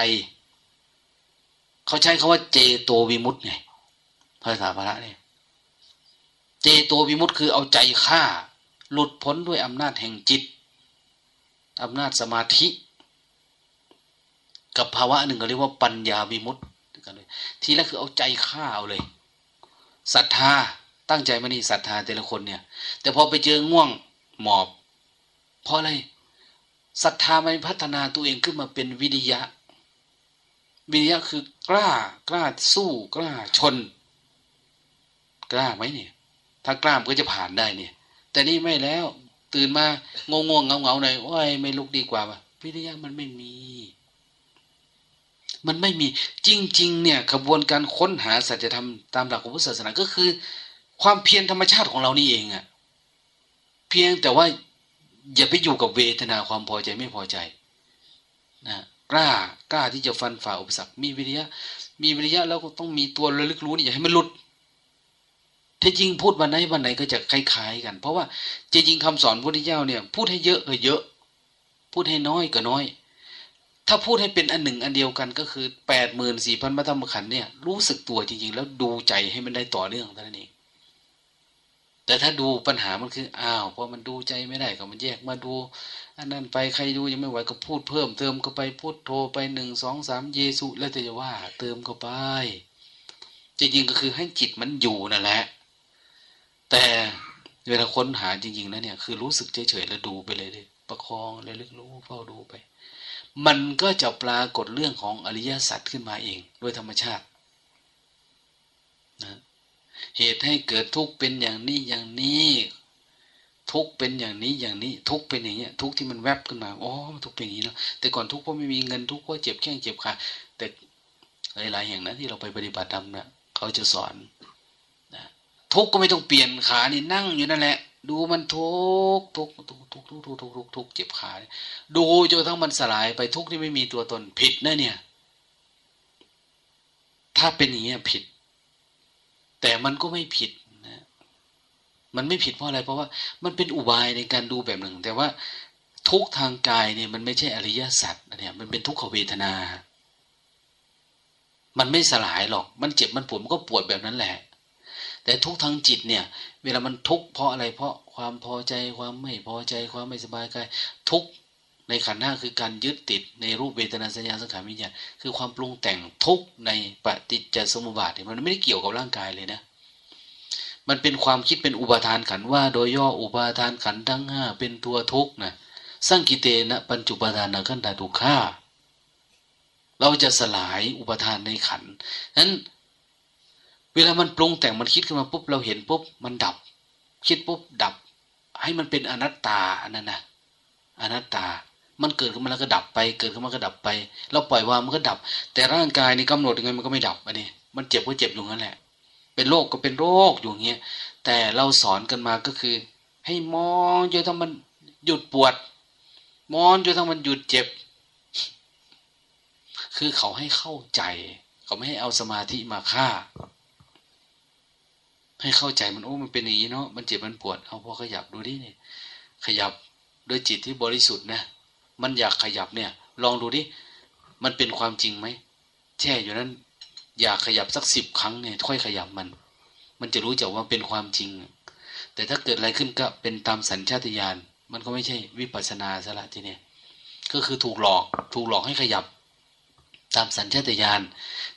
Speaker 1: เขาใช้คาว่าเจโตวิมุตต์ไงภาษาพระเนี่ยเจโตวิมุตต์คือเอาใจฆ่า หลุดพ้นด้วยอำนาจแห่งจิตอำนาจสมาธิ กับภาวะหนึ่งก็เรียกว่าปัญญาวิมุตต์กันเลยทีแรกคือเอาใจฆ่าเอาเลยศรัทธาตั้งใจมานี่ศรัทธาแต่ละคนเนี่ย แต่พอไปเจอง่วงหมอบ เพราะอะไรศรัทธามันพัฒนาตัวเองขึ้นมาเป็นวิริยะ วิริยะคือกล้ากล้าสู้กล้าชน กล้าไหมเนี่ย ถ้ากล้ามก็จะผ่านได้เนี่ย แต่นี่ไม่แล้ว ตื่นมางงงเงาเงาหน่อยโอ้ยไม่ลุกดีกว่าวิริยะมันไม่มี มันไม่มีจริง ๆ เนี่ยขบวนการค้นหาสัจธรรมตามหลักของพุทธศาสนาก็คือ ความเพียรธรรมชาติของเรานี่เองอะเพียงแต่ว่าอย่าไปอยู่กับเวทนาความพอใจไม่พอใจนะ กล้ากล้าที่จะฟันฝ่าอุปสรรค มีวิริยะ มีวิริยะแล้วก็ต้องมีตัวระลึกรู้นี่อย่าให้มันหลุดถ้จริงพูดวันไหนวันไหนก็จะคล้ายๆกัน เพราะว่าจริงคำสอนพระพุทธเจ้าเนี่ยพูดให้เยอะก็เยอะ พูดให้น้อยก็น้อย ถ้าพูดให้เป็นอันหนึ่งอันเดียวกันก็คือแปดหมื่นสี่พันพระธรรมขันธ์เนี่ยรู้สึกตัวจริงๆ แล้วดูใจให้มันได้ต่อเนื่องเท่านั้นเอง แต่ถ้าดูปัญหามันคืออ้าวพอมันดูใจไม่ได้ก็มันแยกมาดู อันนั้นไปใครดูยังไม่ไหวก็พูดเพิ่มเติมก็ไปพูดโทรไปหนึ่งสองสามเยซูแล้วจะว่าเติมเข้าไปจริงๆก็คือให้จิตมันอยู่นั่นแหละ แต่เวลาค้นหาจริงๆนะเนี่ยคือรู้สึกเฉยๆแล้วดูไปเลยเลยประคองเลยลึกรู้เฝ้าดูไป มันก็จะปรากฏเรื่องของอริยสัจขึ้นมาเอง โดยธรรมชาติ เหตุให้เกิดทุกข์เป็นอย่างนี้อย่างนี้ ทุกข์เป็นอย่างนี้อย่างนี้ ทุกข์เป็นอย่างเงี้ย ทุกข์ที่มันแวบขึ้นมาอ๋อทุกข์เป็นอย่างนี้เนาะแต่ก่อนทุกข์เพราะไม่มีเงินทุกข์เพราะเจ็บแข้งเจ็บขาแต่หลายๆอย่างนะที่เราไปปฏิบัติธรรมนะเขาจะสอนนะทุกข์ก็ไม่ต้องเปลี่ยนขานี่นั่งอยู่นั่นแหละ ดูมันทุกทุกทุกทุกทุกทุกทุกทุกทุกเจ็บขาดูจนทั้งมันสลายไปทุกที่ไม่มีตัวตนผิดนะเนี่ย ถ้าเป็นอย่างนี้ผิด แต่มันก็ไม่ผิดนะมันไม่ผิดเพราะอะไร เพราะว่ามันเป็นอุบายในการดูแบบหนึ่ง แต่ว่าทุกทางกายเนี่ยมันไม่ใช่อริยสัจเนี่ยมันเป็นทุกขเวทนา มันไม่สลายหรอก มันเจ็บมันปวดมันก็ปวดแบบนั้นแหละ แต่ทุกทางจิตเนี่ย เวลามันทุกเพราะอะไรเพราะความพอใจความไม่พอใจความไม่สบายกายทุก ในขันธ์ห้าคือการยึดติดในรูปเวทนาสัญญาสังขารวิญญาณคือความปรุงแต่งทุกในปฏิจจสมุปบาทเนี่ยมันไม่ได้เกี่ยวกับร่างกายเลยนะมันเป็นความคิดเป็นอุปทานขันว่าโดยย่ออุปทานขันทั้งห้าเป็นตัวทุกข์นะสร้างกิเตนะปัญจุปทานขันธาทุกขาเราจะสลายอุปทานในขันนั้นเวลามันปรุงแต่งมันคิดขึ้นมาปุ๊บเราเห็นปุ๊บมันดับ คิดปุ๊บดับ ให้มันเป็นอนัตตาอันนั้นนะอนัตตา มันเกิดขึ้นมาแล้วก็ดับไป เกิดขึ้นมาก็ดับไป เราปล่อยวางมันก็ดับ แต่ร่างกายนี่กำหนดยังไงมันก็ไม่ดับอันนี้ มันเจ็บก็เจ็บอยู่นั่นแหละ เป็นโรคก็เป็นโรคอยู่เงี้ย แต่เราสอนกันมาก็คือ ให้มองจนทั้งมันหยุดปวด มองจนทั้งมันหยุดเจ็บ คือเขาให้เข้าใจ เขาไม่ให้เอาสมาธิมาฆ่า ให้เข้าใจมันโอ้มันเป็นอย่างนี้เนาะ มันเจ็บมันปวด เอาพอขยับดูดิเนี่ยขยับด้วยจิตที่บริสุทธิ์นะ มันอยากขยับเนี่ย ลองดูดิ มันเป็นความจริงไหมแช่อยู่นั้น อยากขยับสักสิบครั้งเนี่ย ค่อยขยับมัน มันจะรู้จักว่าเป็นความจริง แต่ถ้าเกิดอะไรขึ้นก็เป็นตามสัญชาตญาณ มันก็ไม่ใช่วิปัสนาสละทีเนี้ก็คือถูกหลอก ถูกหลอกให้ขยับ ตามสัญชาตญาณ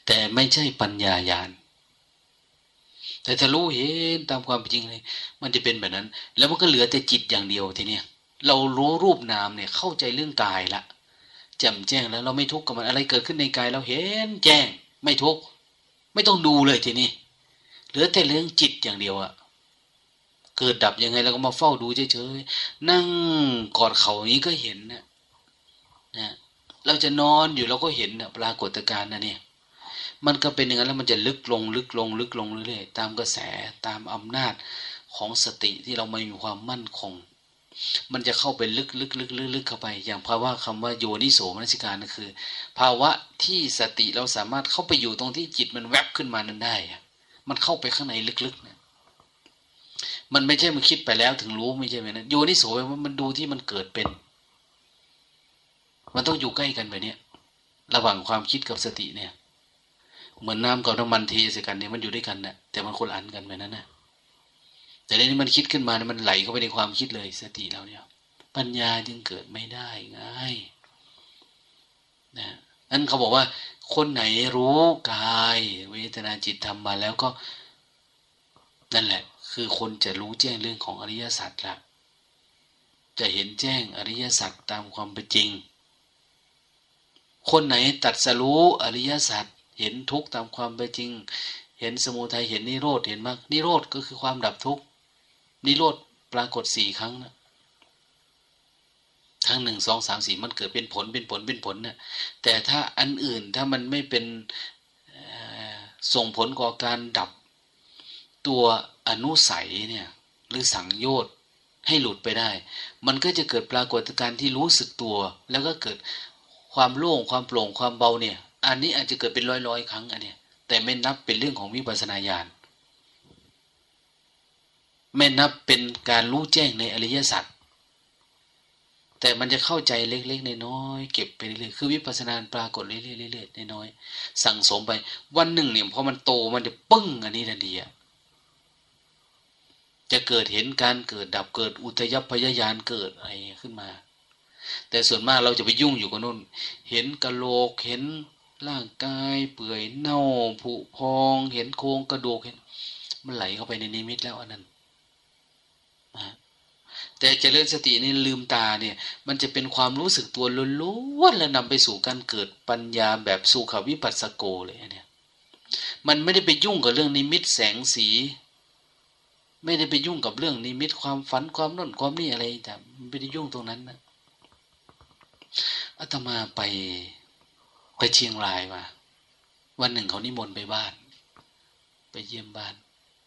Speaker 1: แต่ไม่ใช่ปัญญาญาณแต่ถ้ารู้เห็นตามความจริงเลย มันจะเป็นแบบนั้น แล้วมันก็เหลือแต่จิตอย่างเดียวทีเนี้ เรารู้รูปนามเนี่ยเข้าใจเรื่องกายละแจ่มแจ้งแล้วเราไม่ทุกข์กับมันอะไรเกิดขึ้นในกายเราเห็นแจ้ง ไม่ทุกข์ไม่ต้องดูเลยทีนี้เหลือแต่เรื่องจิตอย่างเดียวอะเกิดดับยังไงเราก็มาเฝ้าดูเฉยๆนั่งกอดเข่าย่างนี้ก็เห็นนะนะเราจะนอนอยู่เราก็เห็นนะปรากฏการณ์นะเนี่ย มันก็เป็นอย่างนั้นแล้วมันจะลึกลง ลึกลง ลึกลงเรื่อยๆตามกระแสตามอำนาจของสติที่เราไม่มีความมั่นคง มันจะเข้าไปลึกลึกลึกลึกลึกเข้าไป อย่างภาวะคำว่าโยนิโสมนสิการนั่นคือ ภาวะที่สติเราสามารถเข้าไปอยู่ตรงที่จิตมันแวบขึ้นมานั้นได้ มันเข้าไปข้างในลึกๆเนี่ยมันไม่ใช่มันคิดไปแล้วถึงรู้ไม่ใช่ไหมนะโยนิโสว่ามันดูที่มันเกิดเป็น มันต้องอยู่ใกล้กันไปเนี่ยระหว่างความคิดกับสติเนี่ย เหมือนน้ำกับน้ำมันเทใส่กันเนี่ยมันอยู่ด้วยกันนะแต่มันคนอันกันไปนั้นนะ แต่ในนี้มันคิดขึ้นมาเนี่ยมันไหลเข้าไปในความคิดเลยสติเราเนี่ย ปัญญาจึงเกิดไม่ได้ง่ายนะนั้นเขาบอกว่า คนไหนรู้กายเวทนาจิตธรรมมาแล้วก็ นั่นแหละ คือคนจะรู้แจ้งเรื่องของอริยสัจละจะเห็นแจ้งอริยสัจตามความเป็นจริง คนไหนตัดสรู้อริยสัจเห็นทุกข์ตามความเป็นจริง เห็นสมุทัยเห็นนิโรธเห็นมากนิโรธก็คือความดับทุกข์ นิโรธปรากฏสี่ครั้งนะทั้งหนึ่งสองสามสี่มันเกิดเป็นผลเป็นผลเป็นผลนะแต่ถ้าอันอื่นถ้ามันไม่เป็นส่งผลก่อการดับตัวอนุสัยเนี่ยหรือสังโยชน์ให้หลุดไปได้ มันก็จะเกิดปรากฏการณ์ที่รู้สึกตัว แล้วก็เกิดความโล่งความโปร่งความเบาเนี่ย อันนี้อาจจะเกิดเป็นร้อยร้อยครั้งอันเนี้ยแต่ไม่นับเป็นเรื่องของวิปัสสนาญาณ ไม่นับเป็นการรู้แจ้งในอริยสัจแต่มันจะเข้าใจเล็กๆน้อยๆเก็บไปเรื่อยๆคือวิปัสสนาปรากฏเรื่อยๆน้อยๆสั่งสมไป วันหนึ่งเนี่ยพอมันโตมันจะปึ้งอันนี้ทันทีอะจะเกิดเห็นการเกิดดับเกิดอุทยพยายานเกิดอะไรขึ้นมา แต่ส่วนมากเราจะไปยุ่งอยู่กับนู่น เห็นกะโหลกเห็นร่างกายเปื่อยเน่าผุพอง เห็นโครงกระดูกเห็น มันไหลเข้าไปในนิมิตแล้วอันนั้น แต่เจริญสตินี่ลืมตาเนี่ย มันจะเป็นความรู้สึกตัวล้วนๆแล้วนำไปสู่การเกิดปัญญาแบบสุขวิปัสสโกเลยเนี่ยมันไม่ได้ไปยุ่งกับเรื่องนิมิตแสงสี ไม่ได้ไปยุ่งกับเรื่องนิมิตความฝันความน่นความนี่อะไรแต่ไม่ได้ยุ่งตรงนั้นนะอาตมาไปไปเชียงรายมา วันหนึ่งเขานิมนต์ไปบ้าน ไปเยี่ยมบ้าน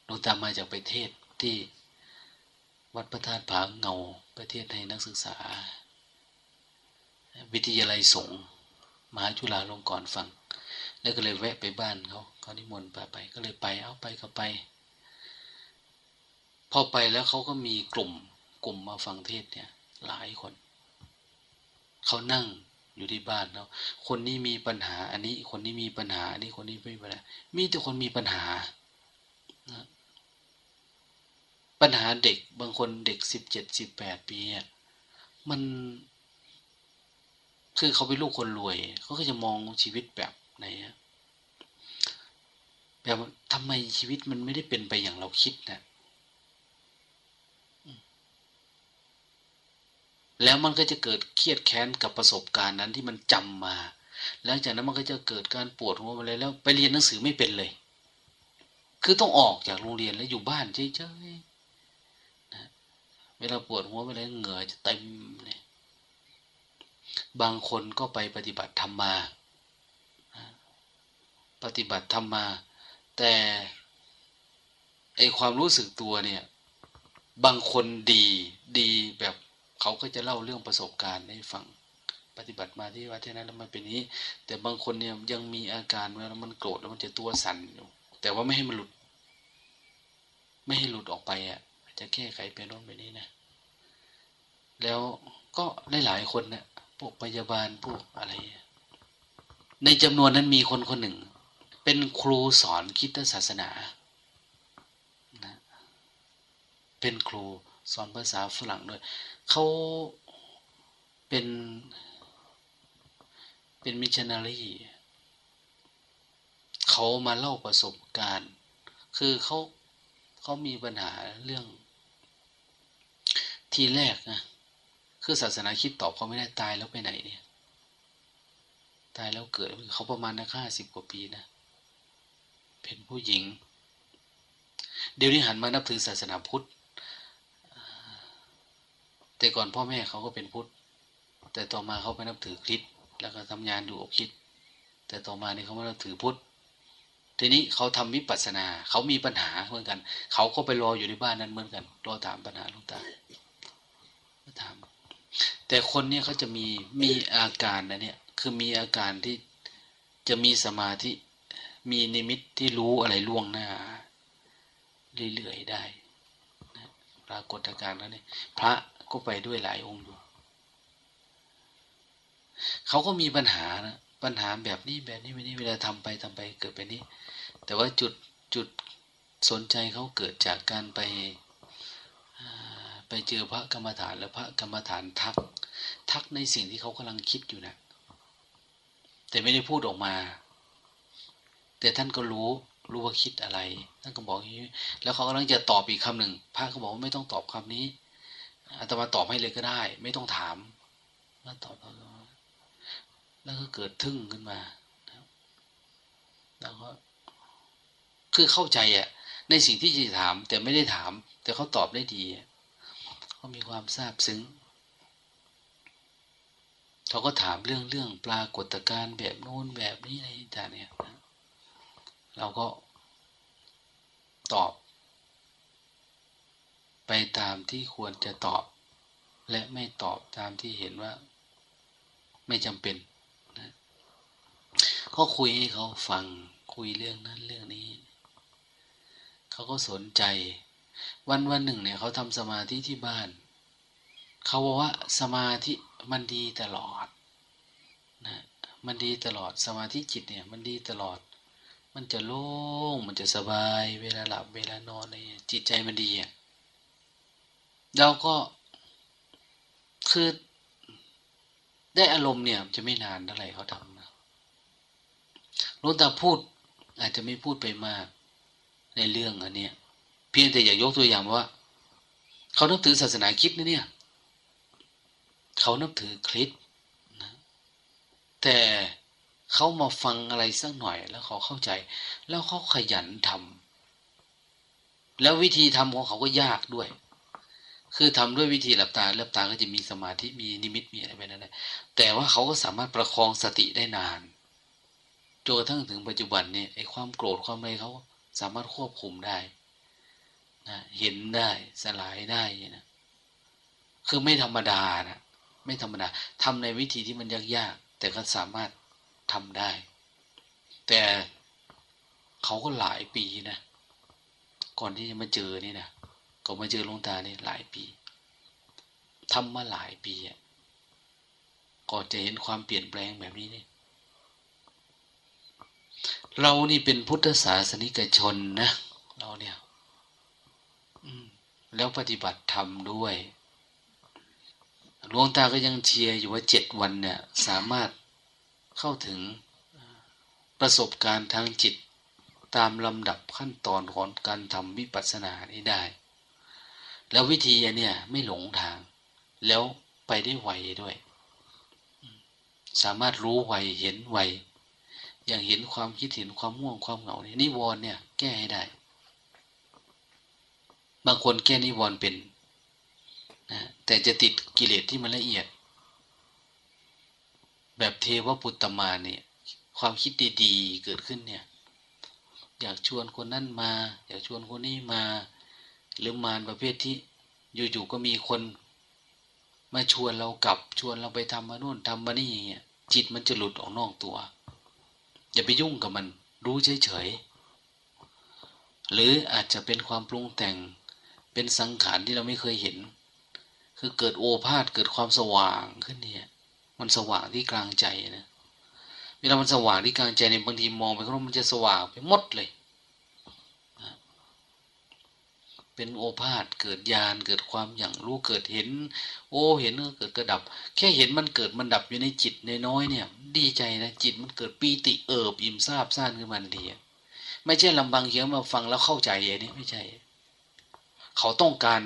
Speaker 1: หลวงตามาจากไปเทศที่ วัดพระธาตุผาเงาประเทศให้นักศึกษา วิทยาลัยสงฆ์มหาจุฬาลงกรณ์ฟัง แล้วก็เลยแวะไปบ้านเขาเขานิมนต์ไปไปก็เลยไปเอาไปก็ไป พอไปแล้วเขาก็มีกลุ่มกลุ่มมาฟังเทศเนี่ย หลายคน เขานั่งอยู่ที่บ้านเขาคนนี้มีปัญหา อันนี้คนนี้มีปัญหาอันนี้คนนี้ไม่มีปัญหามีแต่คนมีปัญหานะ ปัญหาเด็กบางคนเด็กสิบเจ็ดสิบแปดปีมัน คือเขาเป็นลูกคนรวย เขาก็จะมองชีวิตแบบไหนแบบทำไมชีวิตมันไม่ได้เป็นไปอย่างเราคิดนะแล้วมันก็จะเกิดเครียดแค้นกับประสบการณ์นั้นที่มันจำมา แล้วจากนั้นมันก็จะเกิดการปวดหัวมาเลยแล้ว ไปเรียนหนังสือไม่เป็นเลย คือต้องออกจากโรงเรียนแล้วอยู่บ้านเฉย เวลาปวดหัวเวลาเหงื่อจะเต็มเลยบางคนก็ไปปฏิบัติธรรมมา ปฏิบัติธรรมมา แต่ไอความรู้สึกตัวเนี่ย บางคนดีดีแบบเขาก็จะเล่าเรื่องประสบการณ์ให้ฟัง ปฏิบัติมาที่วัดที่นั้นแล้วมันเป็นนี้ แต่บางคนเนี่ยยังมีอาการเวลามันโกรธแล้วมันจะตัวสั่นอยู่ แต่ว่าไม่ให้มันหลุด ไม่ให้หลุดออกไปอะ จะแก้ไขเป็นโน่นไปนี้นะ แล้วก็หลายๆคนเนะี่ยพวกพยาบาลพวกอะไร ในจำนวนนั้นมีคนคนหนึ่ง เป็นครูสอนคิดศาสนานะเป็นครูสอนภาษาฝรั่งด้วย เขาเป็น เป็นมิชชันนารีเขามาเล่าประสบการณ์ คือเขาเขามีปัญหาเรื่อง ทีแรกนะคือศาสนาคิดตอบเขาไม่ได้ตายแล้วไปไหนเนี่ย ตายแล้วเกิดเขาประมาณนะห้าสิบกว่าปีนะ เป็นผู้หญิง เดี๋ยวนี้หันมานับถือศาสนาพุทธ แต่ก่อนพ่อแม่เขาก็เป็นพุทธ แต่ต่อมาเขาไปนับถือคริสต์แล้วก็ทำงานอยู่อบคิด แต่ต่อมานี่เขามานับถือพุทธทีนี้เขาทำวิปัสสนา เขามีปัญหาเหมือนกัน เขาก็ไปรออยู่ในบ้านนั้นเหมือนกัน รอถามปัญหาลุงตา แต่คนเนี้ยเขาจะมีมีอาการนะเนี่ยคือมีอาการที่จะมีสมาธิมีนิมิตที่รู้อะไรล่วงหน้า เรื่อยๆได้ปรากฏอาการแล้วเนี่ยพระก็ไปด้วยหลายองค์อยู่เขาก็มีปัญหานะปัญหาแบบนี้แบบนี้แบบนี้เวลาทำไปทำไปเกิดไปนี้ แต่ว่าจุดจุดสนใจเขาเกิดจากการไป ไปเจอพระกรรมฐานแล้วพระกรรมฐานทัก ทักในสิ่งที่เขากำลังคิดอยู่นะ แต่ไม่ได้พูดออกมา แต่ท่านก็รู้รู้ว่าคิดอะไร ท่านก็บอกอย่างนี้ แล้วเขากำลังจะตอบอีกคำหนึ่งพระก็บอกว่าไม่ต้องตอบคำนี้อาตมาตอบให้เลยก็ได้ ไม่ต้องถามแล้วตอบแล้วก็เกิดทึ่งขึ้นมาแล้วก็คือเข้าใจอะในสิ่งที่จะถาม แต่ไม่ได้ถาม แต่เขาตอบได้ดี เขามีความทราบซึ้งเขาก็ถามเรื่องเรื่องปรากฏการณ์แบบโน้นแบบนี้อะไรต่างเนี่ยเราก็ตอบ ไปตามที่ควรจะตอบ และไม่ตอบตามที่เห็นว่า ไม่จำเป็นนะก็คุยให้เขาฟังคุยเรื่องนั้นเรื่องนี้ เขาก็สนใจ วันวันหนึ่งเนี่ยเขาทำสมาธิที่บ้าน เขาบอกว่าสมาธิมันดีตลอดนะมันดีตลอดสมาธิจิตเนี่ย มันดีตลอด มันจะโล่งมันจะสบาย เวลาหลับเวลานอนอะไรจิตใจมันดีอะเราก็คือได้อารมณ์เนี่ยจะไม่นานเท่าไหร่เขาทำนะรู้แต่พูดอาจจะไม่พูดไปมาก ในเรื่องอันเนี้ย เพียงแต่อยากยกตัวอย่างว่า เขานับถือศาสนาคริสต์นะเนี่ย เขานับถือคริสต์นะ แต่เขามาฟังอะไรสักหน่อยแล้วเขาเข้าใจ แล้วเขาขยันทำแล้ววิธีทำของเขาก็ยากด้วย คือทำด้วยวิธีหลับตาหลับตาก็จะมีสมาธิมีนิมิตมีอะไรไปนั่นแหละแต่ว่าเขาก็สามารถประคองสติได้นานจนกระทั่งถึงปัจจุบันเนี่ยไอ้ความโกรธความอะไรเขาสามารถควบคุมได้ นะเห็นได้สลายได้นะคือไม่ธรรมดานะไม่ธรรมดาทำในวิธีที่มันยากๆแต่ก็สามารถทำได้ แต่เขาก็หลายปีนะก่อนที่จะมาเจอนี่นะก็มาเจอลงตานี่หลายปีทำมาหลายปีอะก่อนจะเห็นความเปลี่ยนแปลงแบบนี้เนี่ยเรานี่เป็นพุทธศาสนิกชนนะ เราเนี่ย แล้วปฏิบัติธรรมด้วยหลวงตาก็ยังเชียร์อยู่ว่าเจ็ดวันเนี่ยสามารถเข้าถึงประสบการณ์ทางจิตตามลำดับขั้นตอนของการทำวิปัสสนานี้ได้ แล้ววิธีเนี่ยไม่หลงทาง แล้วไปได้ไวด้วย สามารถรู้ไวเห็นไวอย่างเห็นความคิดเห็นความม่วงความเหงาเนี่ยนิวรณ์เนี่ยแก้ให้ได้ บางคนแก้นิวรณ์เป็นนะแต่จะติดกิเลสที่มันละเอียด แบบเทวปุตตมาเนี่ย ความคิดดีๆเกิดขึ้นเนี่ย อยากชวนคนนั้นมา อยากชวนคนนี้มา หรือมารประเภทที่อยู่ๆก็มีคน มาชวนเรากลับชวนเราไปทำมาโน่นทำมานี่อย่างเงี้ยจิตมันจะหลุดออกนอกตัว อย่าไปยุ่งกับมัน รู้เฉยๆหรืออาจจะเป็นความปรุงแต่ง เป็นสังขารที่เราไม่เคยเห็น คือเกิดโอภาษเกิดความสว่างขึ้นเนี่ย มันสว่างที่กลางใจนะเวลามันสว่างที่กลางใจในบางทีมองไปข้างนอกมันจะสว่างไปหมดเลยเป็นโอภาษเกิดญาณเกิดความอย่างรู้เกิดเห็น โอ้เห็นก็เกิดกระดับ แค่เห็นมันเกิดมันดับอยู่ในจิตในน้อยเนี่ย ดีใจนะจิตมันเกิดปีติเอิบอิ่มซาบซ่านขึ้นมาทีไม่ใช่ลำบังเขียนมาฟังแล้วเข้าใจอย่างนี้ไม่ใช่ เขาต้องการ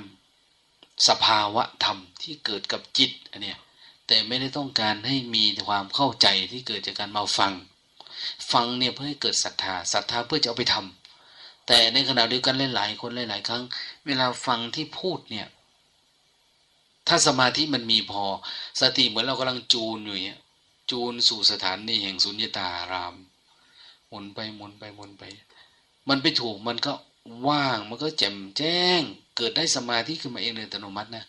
Speaker 1: สภาวะธรรมที่เกิดกับจิตอันเนี้ยแต่ไม่ได้ต้องการให้มีความเข้าใจที่เกิดจากการมาฟัง ฟังเนี่ยเพื่อให้เกิดศรัทธาศรัทธาเพื่อจะเอาไปทำแต่ในขณะเดียวกันหลายๆคนหลายๆ ครั้ง เวลาฟังที่พูดเนี่ย ถ้าสมาธิมันมีพอสติเหมือนเรากำลังจูนอยู่เนี่ยจูนสู่สถานนี้แห่งสุญญตารามหมุนไปหมุนไปหมุนไป มันไปถูกมันก็ว่างมันก็แจ่มแจ้ง เกิดได้สมาธิขึ้นมาเองเลยอัตโนมัตินะ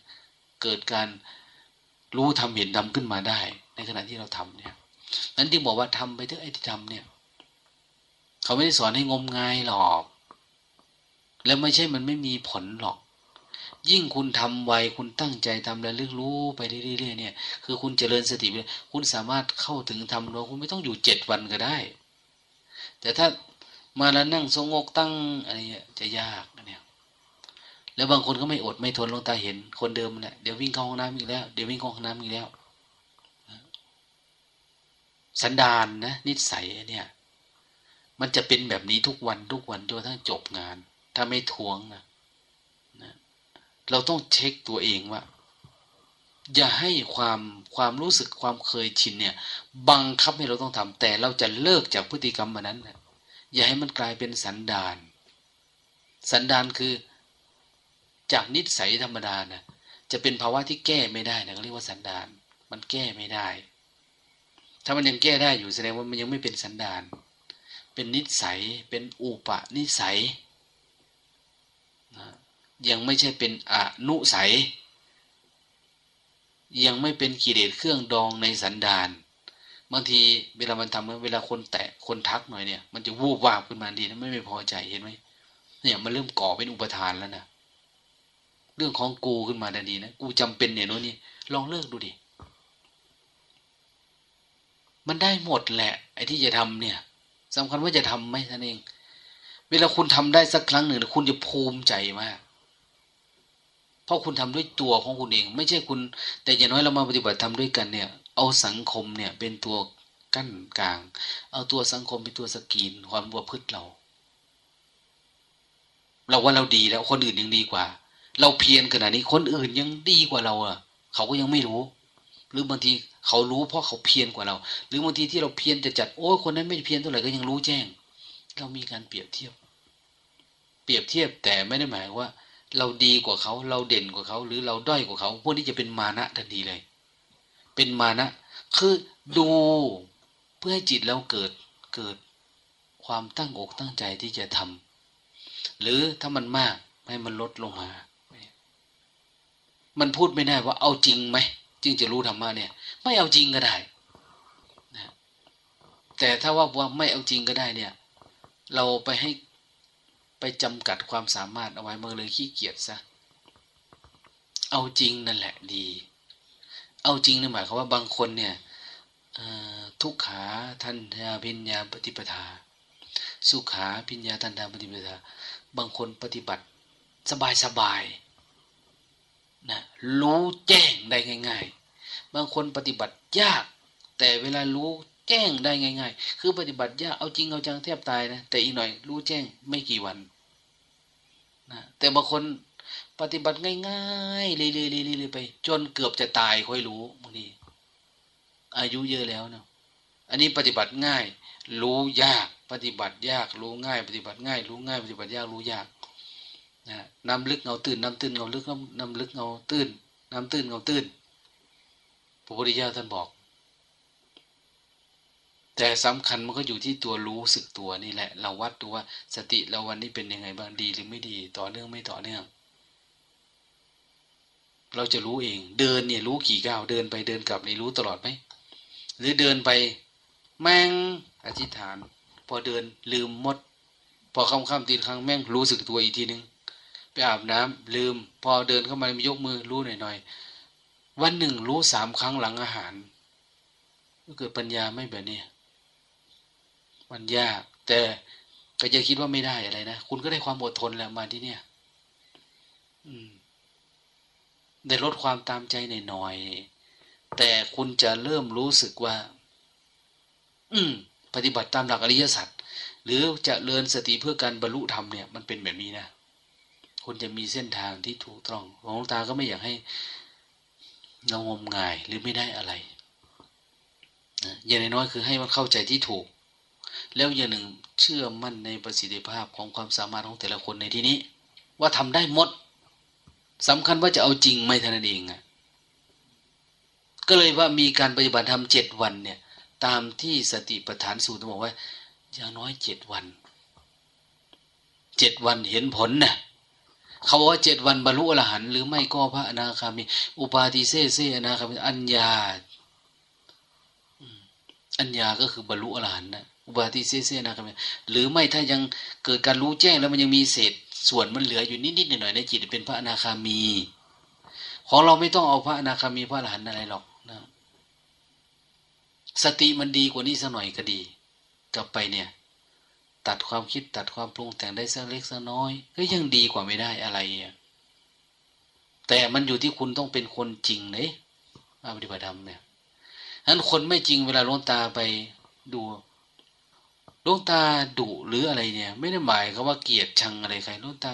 Speaker 1: เกิดการรู้ทำเห็นทำขึ้นมาได้ ในขณะที่เราทำเนี่ยนั้นที่บอกว่าทำไปเถอะไอ้ที่ทำเนี่ย เขาไม่ได้สอนให้งมงายหรอก แล้วไม่ใช่มันไม่มีผลหรอก ยิ่งคุณทำไวคุณตั้งใจทำแล้วลึกรู้ไปเรื่อยๆเนี่ย คือคุณเจริญสติไปคุณสามารถเข้าถึงทำโดยคุณไม่ต้องอยู่เจ็ดวันก็ได้ แต่ถ้ามาแล้วนั่งสงกตั้งอะไรจะยากเนี่ย แล้วบางคนก็ไม่อดไม่ทนลงตาเห็น คนเดิมแหละเดี๋ยววิ่งเข้าห้องน้ำอีกแล้ว เดี๋ยววิ่งเข้าห้องน้ำอีกแล้ว สันดานนะนิสัยเนี่ย มันจะเป็นแบบนี้ทุกวันทุกวันจนทั้งจบงาน ถ้าไม่ทวงนะนะเราต้องเช็คตัวเองว่า อย่าให้ความความรู้สึกความเคยชินเนี่ย บังคับให้เราต้องทำแต่เราจะเลิกจากพฤติกรรมมันนั้นนะอย่าให้มันกลายเป็นสันดาน สันดานคือ จากนิสัยธรรมดานะจะเป็นภาวะที่แก้ไม่ได้นะเขาเรียกว่าสันดาน มันแก้ไม่ได้ ถ้ามันยังแก้ได้อยู่แสดงว่ามันยังไม่เป็นสันดาน เป็นนิสัย เป็นอุปนิสัยนะยังไม่ใช่เป็นอนุสัย ยังไม่เป็นกิเลสเครื่องดองในสันดานบางทีเวลามันทำเวลาคนแตะคนทักหน่อยเนี่ย มันจะวูบวาบขึ้นมาดีนะไม่ไม่พอใจเห็นไหมเนี่ยมันเริ่มก่อเป็นอุปทานแล้วนะ เรื่องของกูขึ้นมาดันดีนะกูจำเป็นเนี่ยโน่นนี่ลองเลิกดูดิมันได้หมดแหละ ไอ้ที่จะทำเนี่ยสำคัญว่าจะทำไหมท่านเอง เวลาคุณทำได้สักครั้งหนึ่งคุณจะภูมิใจมากเพราะคุณทำด้วยตัวของคุณเอง ไม่ใช่คุณ แต่อย่างน้อยเรามาปฏิบัติทำด้วยกันเนี่ย เอาสังคมเนี่ยเป็นตัวกั้นกลาง เอาตัวสังคมเป็นตัวสกีนความวัวพืชเรา เราว่าเราดีแล้วคนอื่นยังดีกว่า เราเพียรขนาดนี้คนอื่นยังดีกว่าเราอะ เขาก็ยังไม่รู้ หรือบางทีเขารู้เพราะเขาเพียรกว่าเรา หรือบางทีที่เราเพียรจะจัดโอ้คนนั้นไม่เพียรเท่าไหร่ก็ยังรู้แจ้ง เรามีการเปรียบเทียบ เปรียบเทียบแต่ไม่ได้หมายว่า เราดีกว่าเขา เราเด่นกว่าเขา หรือเราด้อยกว่าเขา พวกนี้จะเป็นมานะทันทีเลย เป็นมานะ คือดูเพื่อให้จิตเราเกิดเกิดความตั้งอกตั้งใจที่จะทำหรือถ้ามันมากให้มันลดลงมา มันพูดไม่ได้ว่าเอาจริงไหมจึงจะรู้ธรรมะเนี่ย ไม่เอาจริงก็ได้นะแต่ถ้าว่าว่าไม่เอาจริงก็ได้เนี่ย เราไปให้ไปจำกัดความสามารถเอาไว้เมื่อเลยขี้เกียจซะเอาจริงนั่นแหละดี เอาจริงนั่นหมายความว่าบางคนเนี่ยทุกขาทันยาพิญญาปฏิปทา สุขาพิญญาทันทาปฏิปทา บางคนปฏิบัติสบายสบาย นะรู้แจ้งได้ง่าย ๆ บางคนปฏิบัติยาก แต่เวลารู้แจ้งได้ง่าย ๆ คือปฏิบัติยากเอาจริงเอาจังแทบตายนะแต่อีกหน่อย รู้แจ้งไม่กี่วันนะแต่บางคนปฏิบัติง่ายๆเรื่อยๆไป จนเกือบจะตายค่อยรู้บางทีอายุเยอะแล้วเนาะอันนี้ปฏิบัติง่าย รู้ยาก ปฏิบัติยาก รู้ง่าย ปฏิบัติง่าย รู้ง่าย ปฏิบัติยากรู้ยาก นะน้ำลึกเงาตื้นน้ำตื้นเงาลึกน้ำลึกเงาตื้น น้ำตื้นเงาตื้นพระพุทธเจ้าท่านบอก แต่สำคัญมันก็อยู่ที่ตัวรู้สึกตัวนี่แหละ เราวัดดูว่าสติเราวันนี้เป็นยังไงบ้างดีหรือไม่ดี ต่อเนื่องไม่ต่อเนื่อง เราจะรู้เองเดินเนี่ยรู้กี่ก้าวเดินไปเดินกลับนี่รู้ตลอดไหมหรือเดินไปแม่งอธิษฐาน พอเดินลืมมด พอคำคำตีครั้งแม่งรู้สึกตัวอีกทีนึง ไปอาบน้ำลืม พอเดินเข้ามามยกมือรู้หน่อยๆวันหนึ่งรู้สามครั้งหลังอาหารก็เกิดปัญญาไม่แบบนี้มันยาก แต่ก็จะคิดว่าไม่ได้อะไรนะคุณก็ได้ความอดทนแล้วมาที่เนี่ย อืมได้ลดความตามใจหน่อยๆแต่คุณจะเริ่มรู้สึกว่า อืม ปฏิบัติตามหลักอริยสัจหรือจะเริญสติเพื่อการบรรลุธรรมเนี่ย มันเป็นแบบนี้นะ คุณจะมีเส้นทางที่ถูกต้องหลวงตาก็ไม่อยากให้เรางมงายหรือไม่ได้อะไรนะอย่างน้อยคือให้มันเข้าใจที่ถูก แล้วอย่างหนึ่งเชื่อมั่นในประสิทธิภาพของความสามารถของแต่ละคนในที่นี้ ว่าทำได้หมดสำคัญว่าจะเอาจริงไม่ท่านเองอะก็เลยว่ามีการปฏิบัติธรรมเจ็ดวันเนี่ย ตามที่สติปัฏฐานสูตรบอกว่า อย่างน้อยเจ็ดวันเจ็ดวันเห็นผลนะ่ะ เขาว่าเจ็ดวันบรรลุอรหันต์หรือไม่ก็พระอนาคามี อุปาทิเซเซอนาคามีอัญญาอัญญาก็คือบรรลุอรหันต์นะอุปาทิเซเซอนาคามีหรือไม่ถ้ายังเกิดการรู้แจ้งแล้วมันยังมีเศษ ส่วนมันเหลืออยู่นิดๆหน่อยๆในจิตเป็นพระอนาคามี ของเราไม่ต้องเอาพระอนาคามีพระอรหันต์อะไรหรอกนะสติมันดีกว่านี้สักหน่อยก็ดี กลับไปเนี่ย ตัดความคิดตัดความปรุงแต่งได้สักเล็กสักน้อย ก็ยังดีกว่าไม่ได้อะไรอะแต่มันอยู่ที่คุณต้องเป็นคนจริงเลยมาปฏิบัติธรรมเนี่ยนั้นคนไม่จริงเวลาลงตาไปดูลงตาดุหรืออะไรเนี่ย ไม่ได้หมายเขาว่าเกลียดชังอะไรใครลงตา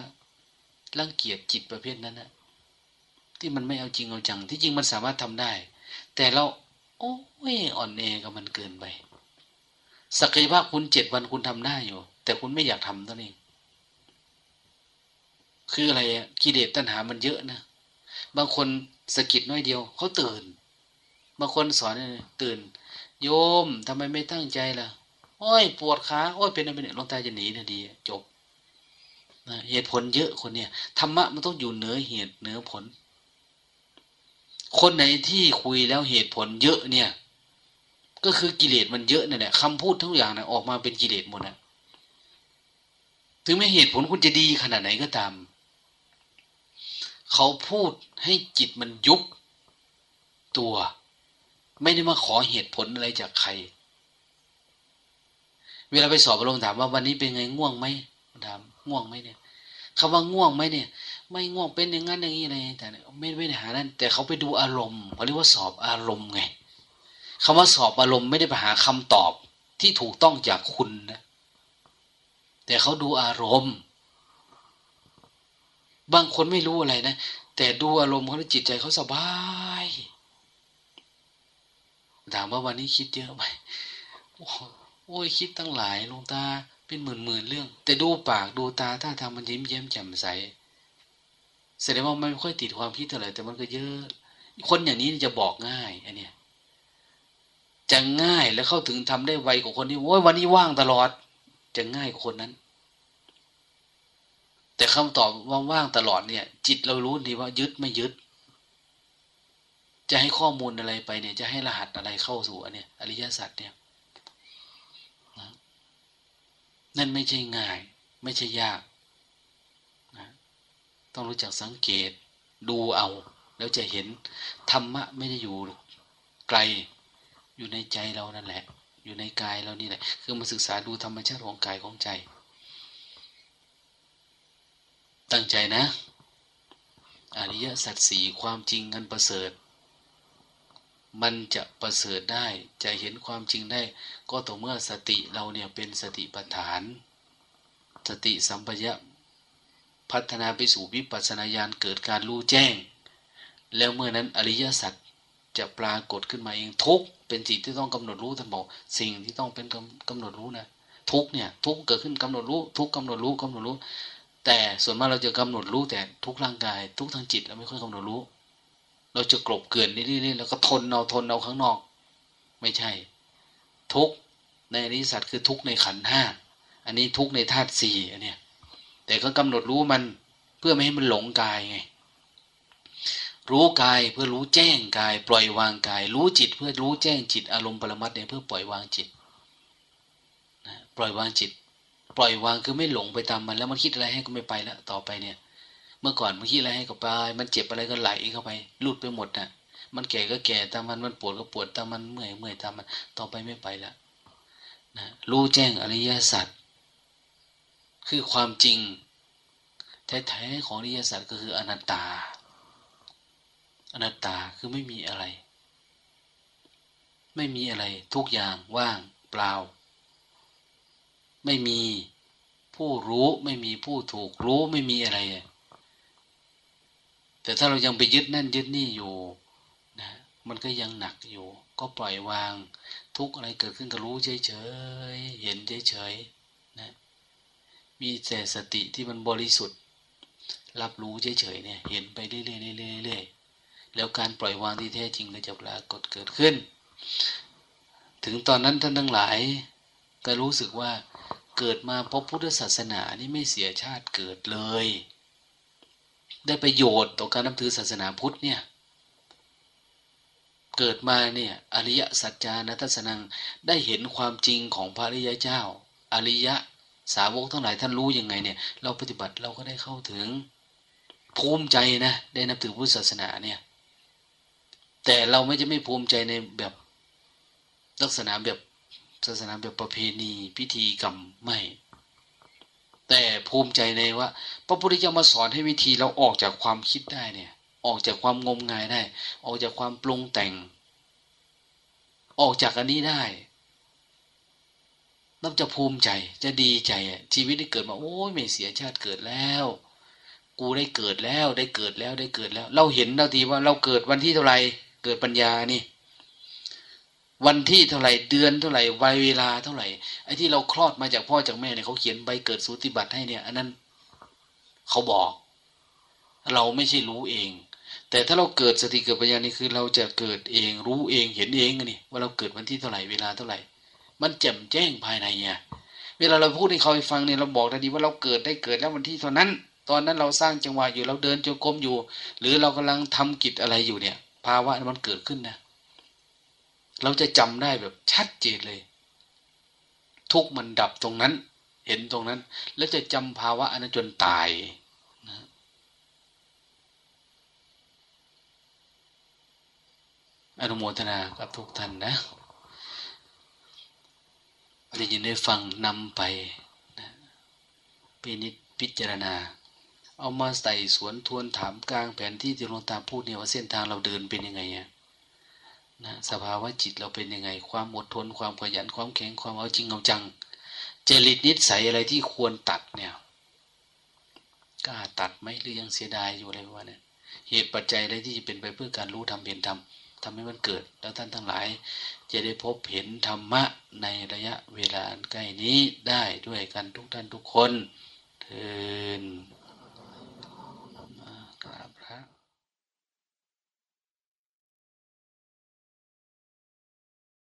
Speaker 1: รังเกียจจิตประเภทนั้นนะที่มันไม่เอาจริงเอาจังที่จริงมันสามารถทำได้ แต่เราโอ้ยอ่อนแอกับมันเกินไป ศักยภาพคุณเจ็ดวันคุณทำได้อยู่ แต่คุณไม่อยากทำตัวเองคืออะไรอะกิเลสตัณหามันเยอะนะบางคนสะกิดน้อยเดียวเขาตื่น บางคนสอนตื่น โยมทำไมไม่ตั้งใจล่ะโอ้ย ปวดขาโอ้ยเป็นอะไรเนี่ยลงตาจะหนีนะดี จบเหตุผลเยอะคนเนี่ยธรรมะมันต้องอยู่เหนือเหตุเหนือผล คนไหนที่คุยแล้วเหตุผลเยอะเนี่ย ก็คือกิเลสมันเยอะนั่นแหละคำพูดทุกอย่างนะออกมาเป็นกิเลสหมดนะถึงแม้เหตุผลคุณจะดีขนาดไหนก็ตาม เขาพูดให้จิตมันยุบตัว ไม่ได้มาขอเหตุผลอะไรจากใคร เวลาไปสอบอารมณ์ถามว่าวันนี้เป็นไงง่วงไหมถามง่วงไหมเนี่ยคำว่าง่วงไหมเนี่ย ไม่ง่วงเป็นอย่างนั้นอย่างนี้อะไรแต่ไม่ไม่ได้หานั่นแต่เขาไปดูอารมณ์เขาเรียกว่าสอบอารมณ์ไง คำว่าสอบอารมณ์ไม่ได้ไปหาคำตอบที่ถูกต้องจากคุณนะแต่เขาดูอารมณ์ บางคนไม่รู้อะไรนะ แต่ดูอารมณ์เขาจิตใจเขาสบายถามว่าวันนี้คิดเยอะไหมโอ้ยคิดตั้งหลายลงตาเป็นหมื่นหมื่นเรื่อง แต่ดูปากดูตาถ้าทำมันยิ้มแย้มแจ่มใสแสดงว่ามันไม่ค่อยติดความคิดเท่าไหร่แต่มันก็เยอะ คนอย่างนี้จะบอกง่ายอันเนี้ย จะง่ายและเข้าถึงทำได้ไวกว่าคนที่โอ้ยวันนี้ว่างตลอด จะง่ายกว่าคนนั้น แต่คำตอบว่าว่างตลอดเนี่ย จิตเรารู้ดีว่ายึดไม่ยึด จะให้ข้อมูลอะไรไปเนี่ย จะให้รหัสอะไรเข้าสู่อันเนี้ยอริยสัจเนี่ยนั่นไม่ใช่ง่าย ไม่ใช่ยากนะต้องรู้จักสังเกต ดูเอา แล้วจะเห็นธรรมะไม่ได้อยู่ไกล อยู่ในใจเรานั่นแหละ อยู่ในกายเรานี่แหละ คือมาศึกษาดูธรรมชาติของกายของใจ ตั้งใจนะ อริยสัจสี่ความจริงอันประเสริฐ มันจะประเสริฐได้ จะเห็นความจริงได้ ก็ต่อเมื่อสติเราเนี่ยเป็นสติปัฏฐาน สติสัมปยะพัฒนาไปสู่วิปัสสนาญาณเกิดการรู้แจ้ง แล้วเมื่อนั้นอริยสัจ จะปรากฏขึ้นมาเองทุกเป็นสิ่งที่ต้องกำหนดรู้ท่านบอกสิ่งที่ต้องเป็นกำหนดรู้นะทุกเนี่ยทุกเกิดขึ้นกำหนดรู้ทุกกำหนดรู้กำหนดรู้ แต่ส่วนมากเราจะกำหนดรู้แต่ทุกร่างกาย ทุกทางจิตเราไม่ค่อยกำหนดรู้ เราจะกลบเกินนี่ๆแล้วก็ทนเอาทนเอาข้างนอก ไม่ใช่ ทุกในอริสัตคือทุกในขันห้าอันนี้ทุกในธาตุสี่อันเนี้ยแต่ก็กำหนดรู้มันเพื่อไม่ให้มันหลงกายไง รู้กายเพื่อรู้แจ้งกาย ปล่อยวางกาย รู้จิตเพื่อรู้แจ้งจิตอารมณ์ปรมัตเนี่ยเพื่อปล่อยวางจิตปล่อยวางจิต ปล่อยวางคือไม่หลงไปตามมันแล้วมันคิดอะไรให้ก็ไม่ไปแล้วต่อไปเนี่ย เมื่อก่อนมันคิดอะไรให้ก็ไป มันเจ็บอะไรก็ไหลเข้าไปลุดไปหมดนะ่ะมันแก่ก็แก่ตามมันมันปวดก็ปวดตามมันเมื่อยเมื่อยตามมันต่อไปไม่ไปแล้วนะรู้แจ้งอริยสัจคือความจริง แท้ๆของอริยสัจก็คืออนัตตา อนัตตาคือไม่มีอะไร ไม่มีอะไร ทุกอย่างว่าง เปล่า ไม่มีผู้รู้ไม่มีผู้ถูกรู้ไม่มีอะไร แต่ถ้าเรายังไปยึดนั่นยึดนี่อยู่นะมันก็ยังหนักอยู่ ก็ปล่อยวาง ทุกอะไรเกิดขึ้นก็รู้เฉยๆเห็นเฉยๆนะมีแต่สติที่มันบริสุทธิ์ รับรู้เฉยๆเนี่ย เห็นไปเรื่อยๆเรื่อยๆ แล้วการปล่อยวางที่แท้จริงก็จะปรากฏเกิดขึ้น ถึงตอนนั้นท่านทั้งหลาย ก็รู้สึกว่าเกิดมาพบพุทธศาสนานี่ไม่เสียชาติเกิดเลย ได้ประโยชน์ต่อการนับถือศาสนาพุทธเนี่ยเกิดมาเนี่ยอริยสัจจานัทสนังได้เห็นความจริงของพระริยเจ้า อริยะสาวกทั้งหลายท่านรู้ยังไงเนี่ย เราปฏิบัติเราก็ได้เข้าถึงภูมิใจนะ ได้นับถือพุทธศาสนาเนี่ย แต่เราไม่จะไม่ภูมิใจในแบบลักษณะแบบศาสนาแบบประเพณีพิธีกรรมไม่ แต่ภูมิใจในว่า พระพุทธเจ้ามาสอนให้วิธีเราออกจากความคิดได้เนี่ย ออกจากความงมงายได้ ออกจากความปรุงแต่ง ออกจากอันนี้ได้นับจะภูมิใจจะดีใจอะชีวิตได้เกิดมา โอ้ยไม่เสียชาติเกิดแล้ว กูได้เกิดแล้วได้เกิดแล้วได้เกิดแล้ว เราเห็นเราทีว่าเราเกิดวันที่เท่าไหร่ เกิดปัญญานี่ วันที่เท่าไหร่เดือนเท่าไหร่วัยเวลาเท่าไหร่ไอ้ที่เราคลอดมาจากพ่อจากแม่เนี่ยเขาเขียนใบเกิดสูติบัติให้เนี่ย อันนั้นเขาบอก เราไม่ใช่รู้เอง แต่ถ้าเราเกิดสติเกิดปัญญานี่คือเราจะเกิดเองรู้เองเห็นเองนี่ว่าเราเกิดวันที่เท่าไหร่เวลาเท่าไหร่ มันแจ่มแจ้งภายในเนี่ยเวลาเราพูดให้เขาฟังเนี่ยเราบอกทันทีว่าเราเกิดได้เกิดแล้ววันที่เท่านั้น ตอนนั้นเราสร้างจังหวะอยู่เราเดินจงกรมอยู่ หรือเรากำลังทำกิจอะไรอยู่เนี่ย ภาวะมันเกิดขึ้นนะ เราจะจำได้แบบชัดเจนเลย ทุกมันดับตรงนั้น เห็นตรงนั้น แล้วจะจำภาวะอันนั้นจนตายนะอนุโมทนากับทุกท่านนะได้ยินได้ฟังนำไปนะพินิจพิจารณา เอามาใส่สวนทวนถามกลางแผนที่ที่หลวงตาพูดเนี่ยว่าเส้นทางเราเดินเป็นยังไงอะนะสภาวะจิตเราเป็นยังไง ความอดทนความขยันความแข็งความเอาจริงเอาจัง จริตนิสัยอะไรที่ควรตัดเนี่ยกล้าตัดไหมหรือยังเสียดายอยู่อะไรวะเนี่ยเหตุปัจจัยอะไรที่จะเป็นไปเพื่อการรู้ทำเห็นทำทำให้มันเกิด แล้วท่านทั้งหลาย จะได้พบเห็นธรรมะในระยะเวลาใกล้นี้ได้ด้วยกันทุกท่านทุกคนเธอ